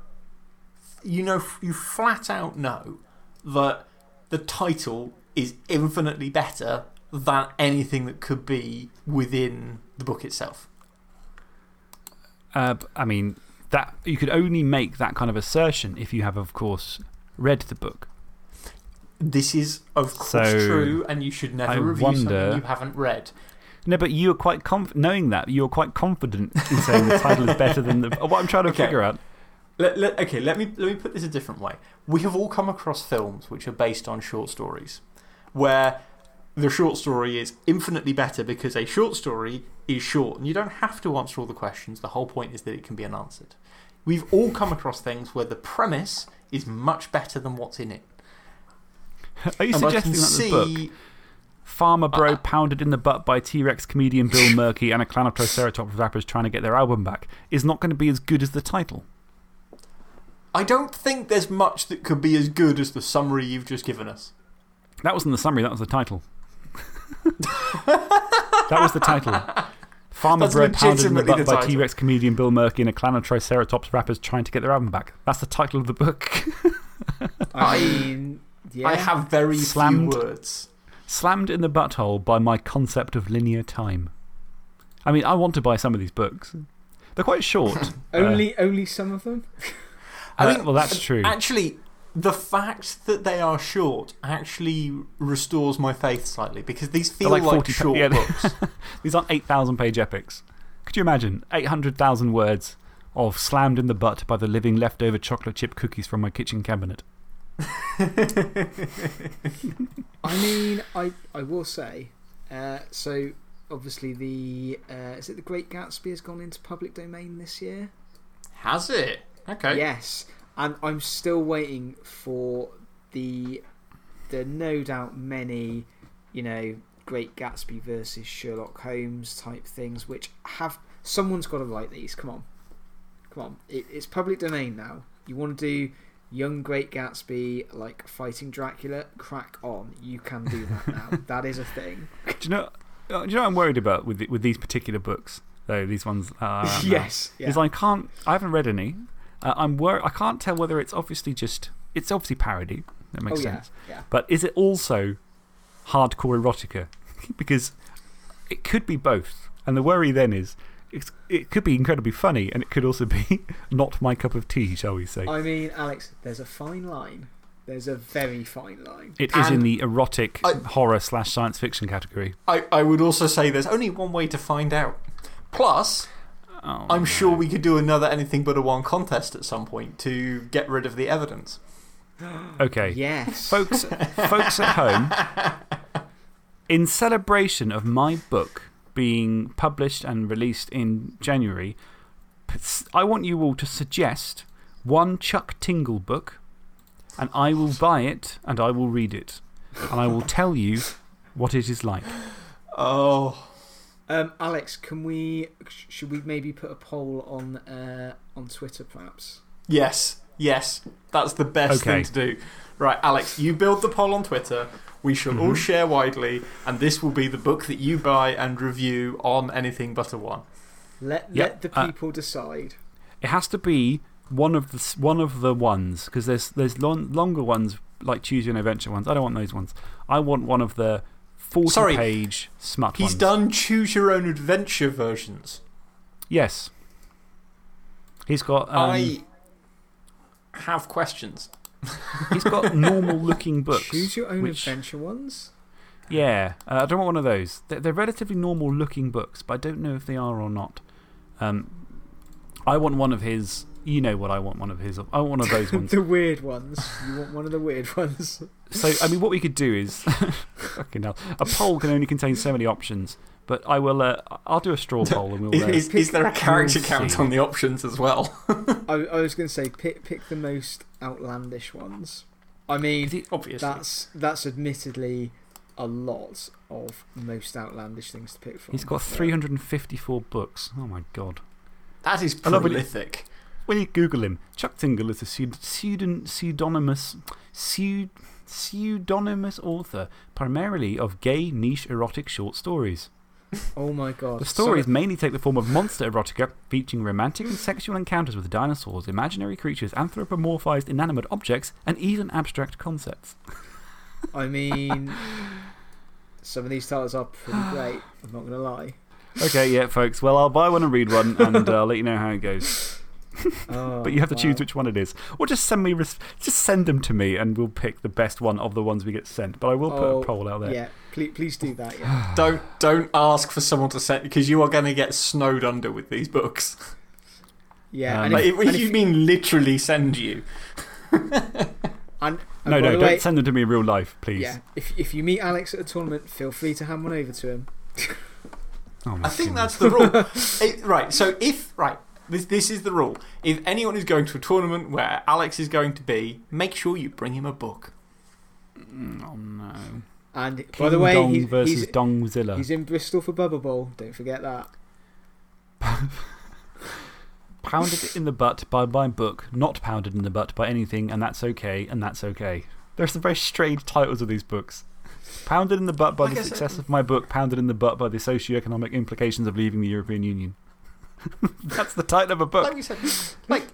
you know, you flat out know that the title is infinitely better than anything that could be within the book itself. Uh, b- I mean, that, you could only make that kind of assertion if you have, of course, read the book. This is, of course, So, true, and you should never I review wonder- something you haven't read. No, but you are quite conf knowing that, you're quite confident in saying the title is better than the. What I'm trying to Okay. figure out. Let, let, okay, let me, let me put this a different way. We have all come across films which are based on short stories, where the short story is infinitely better because a short story is short and you don't have to answer all the questions. The whole point is that it can be unanswered. We've all come across things where the premise is much better than what's in it. Are you And I suggesting can that the book. Farmer Bro Uh, Pounded in the Butt by T Rex comedian Bill Murky and a clan of Triceratops rappers trying to get their album back, is not going to be as good as the title? I don't think there's much that could be as good as the summary you've just given us. That wasn't the summary, that was the title. that was the title. Farmer That's Bro Pounded in the Butt the by. T Rex comedian Bill Murky and a clan of Triceratops rappers trying to get their album back. That's the title of the book. I mean, yeah. I have very Slammed. few words. Slammed in the butthole by my concept of linear time. I mean, I want to buy some of these books. They're quite short. only, only some of them? Uh, I mean, well, that's true. Actually, the fact that they are short actually restores my faith slightly because these feel like like, 40 short yeah. books. These aren't 8,000 page epics. Could you imagine 800,000 words of slammed in the butt by the living leftover chocolate chip cookies from my kitchen cabinet? I mean, I, I will say, uh, so obviously the, uh, is it the Great Gatsby has gone into public domain this year? Has it? Okay. Yes, and I'm still waiting for the the no doubt many, you know, Great Gatsby versus Sherlock Holmes type things, which have someone's got to write these. Come on, come on, it, it's public domain now. You want to do Young Great Gatsby like fighting Dracula? Crack on, you can do that now. that is a thing. Do you know, uh, do you know what I'm worried about with, the- with these particular books? Though, these ones. Uh, yes, yeah. Is I can't, I haven't read any. Uh, I'm wor- I can't tell whether it's obviously just, it's obviously parody. That makes oh yeah, sense. yeah. But is it also hardcore erotica? because it could be both. And the worry then is it could be incredibly funny and it could also be not my cup of tea, shall we say. I mean, Alex, there's a fine line. There's a very fine line. It is in the erotic I- horror slash science fiction category. I, I would also say there's only one way to find out. Plus, Oh, I'm sure we could do another Anything But a One contest at some point to get rid of the evidence. Okay. Yes. Folks, folks at home, in celebration of my book being published and released in January, I want you all to suggest one Chuck Tingle book, and I will buy it and I will read it. And I will tell you what it is like. Oh. Um, Alex, can we? Should we maybe put a poll on uh, on Twitter, perhaps? Yes, yes. That's the best Okay. thing to do. Right, Alex, you build the poll on Twitter. We shall all Mhm. share widely, and this will be the book that you buy and review on Anything But a One. Let Yep, let the uh, people decide. It has to be one of the, one of the ones, because there's, there's long, longer ones, like Choose Your Own Adventure ones. I don't want those ones. I want one of the 40 Sorry, page smut He's ones. done choose your own adventure versions. Yes. He's got, um, I have questions. He's got normal looking books. Choose your own which- adventure ones. Yeah, uh, I don't want one of those. They're, they're relatively normal looking books, but I don't know if they are or not. Um, I want one of his. You know what I want one of his. I want one of those ones. the weird ones. You want one of the weird ones. So, I mean, what we could do is. fucking hell. A poll can only contain so many options, but I will. Uh, I'll do a straw poll and we'll. Uh, Is, is there a character count on the options as well? I, I was going to say pick pick the most outlandish ones. I mean, the- Obviously. that's that's admittedly a lot of most outlandish things to pick from. He's got 354 books. Oh my god. that is I love it. prolific. When you Google him, Chuck Tingle is a pseudon pseudonymous, pseud pseudonymous author, primarily of gay niche erotic short stories. Oh my god! The stories mainly take the form of monster erotica, featuring romantic and sexual encounters with dinosaurs, imaginary creatures, anthropomorphized inanimate objects, and even abstract concepts. I mean, some of these titles are pretty great. I'm not going to lie. Okay, yeah, folks. Well, I'll buy one and read one, and uh, I'll let you know how it goes. Oh, but you have to choose which one it is. Or just send, me just send them to me and we'll pick the best one of the ones we get sent. But I will put Oh, a poll out there. Yeah, please, please do that. Yeah. Don't, don't ask for someone to send because you are going to get snowed under with these books. Yeah. Um, and Like, if, if, and you if- mean literally send you. and- and No, no, the don't way, send them to me in real life, please. Yeah, if, if you meet Alex at a tournament, feel free to hand one over to him. Oh, my I think goodness. that's the rule. It- right, so if, right, this, this is the rule. If anyone is going to a tournament where Alex is going to be, make sure you bring him a book. Mm, oh, no. And by the way, Dong he's, versus he's, Dongzilla. he's in Bristol for Bubble Bowl. Don't forget that. Pounded in the butt by my book, not pounded in the butt by anything, and that's okay, and that's okay. There are some very strange titles of these books. Pounded in the butt by Like the I success of my book, pounded in the butt by the socio-economic implications of leaving the European Union. that's the title of a book. Like we said, like,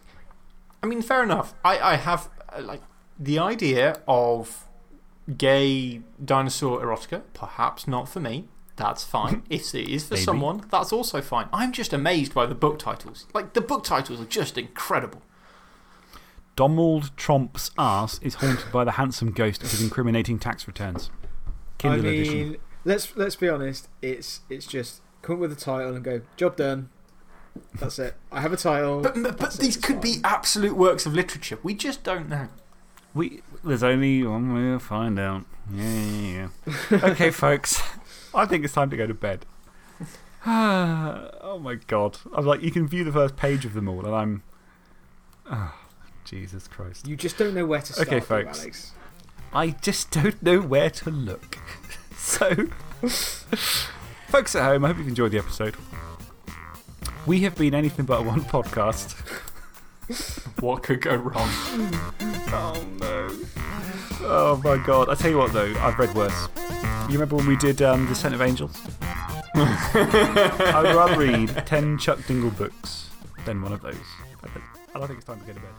I mean, fair enough. I, I have, uh, like, the idea of gay dinosaur erotica, perhaps not for me. That's fine. if it is for Maybe. someone, that's also fine. I'm just amazed by the book titles. Like, the book titles are just incredible. Donald Trump's ass is haunted by the handsome ghost of his incriminating tax returns. Kindle I mean, edition. let's let's be honest. It's it's just come up with a title and go job done. That's it. I have a title. But, but, but these it's could be absolute works of literature. We just don't know. We, there's only one way to find out. Yeah, yeah, yeah. okay, folks. I think it's time to go to bed. oh my god. I'm like, you can view the first page of them all, and I'm. Oh, Jesus Christ. You just don't know where to start. Okay, though, folks. Alex. I just don't know where to look. so, folks at home, I hope you've enjoyed the episode. We have been anything but one podcast. What could go wrong? Oh no. Oh my god. I tell you what though, I've read worse. You remember when we did um, Descent of Angels? I would rather read 10 Chuck Tingle books than one of those. I think, I think it's time to go to bed.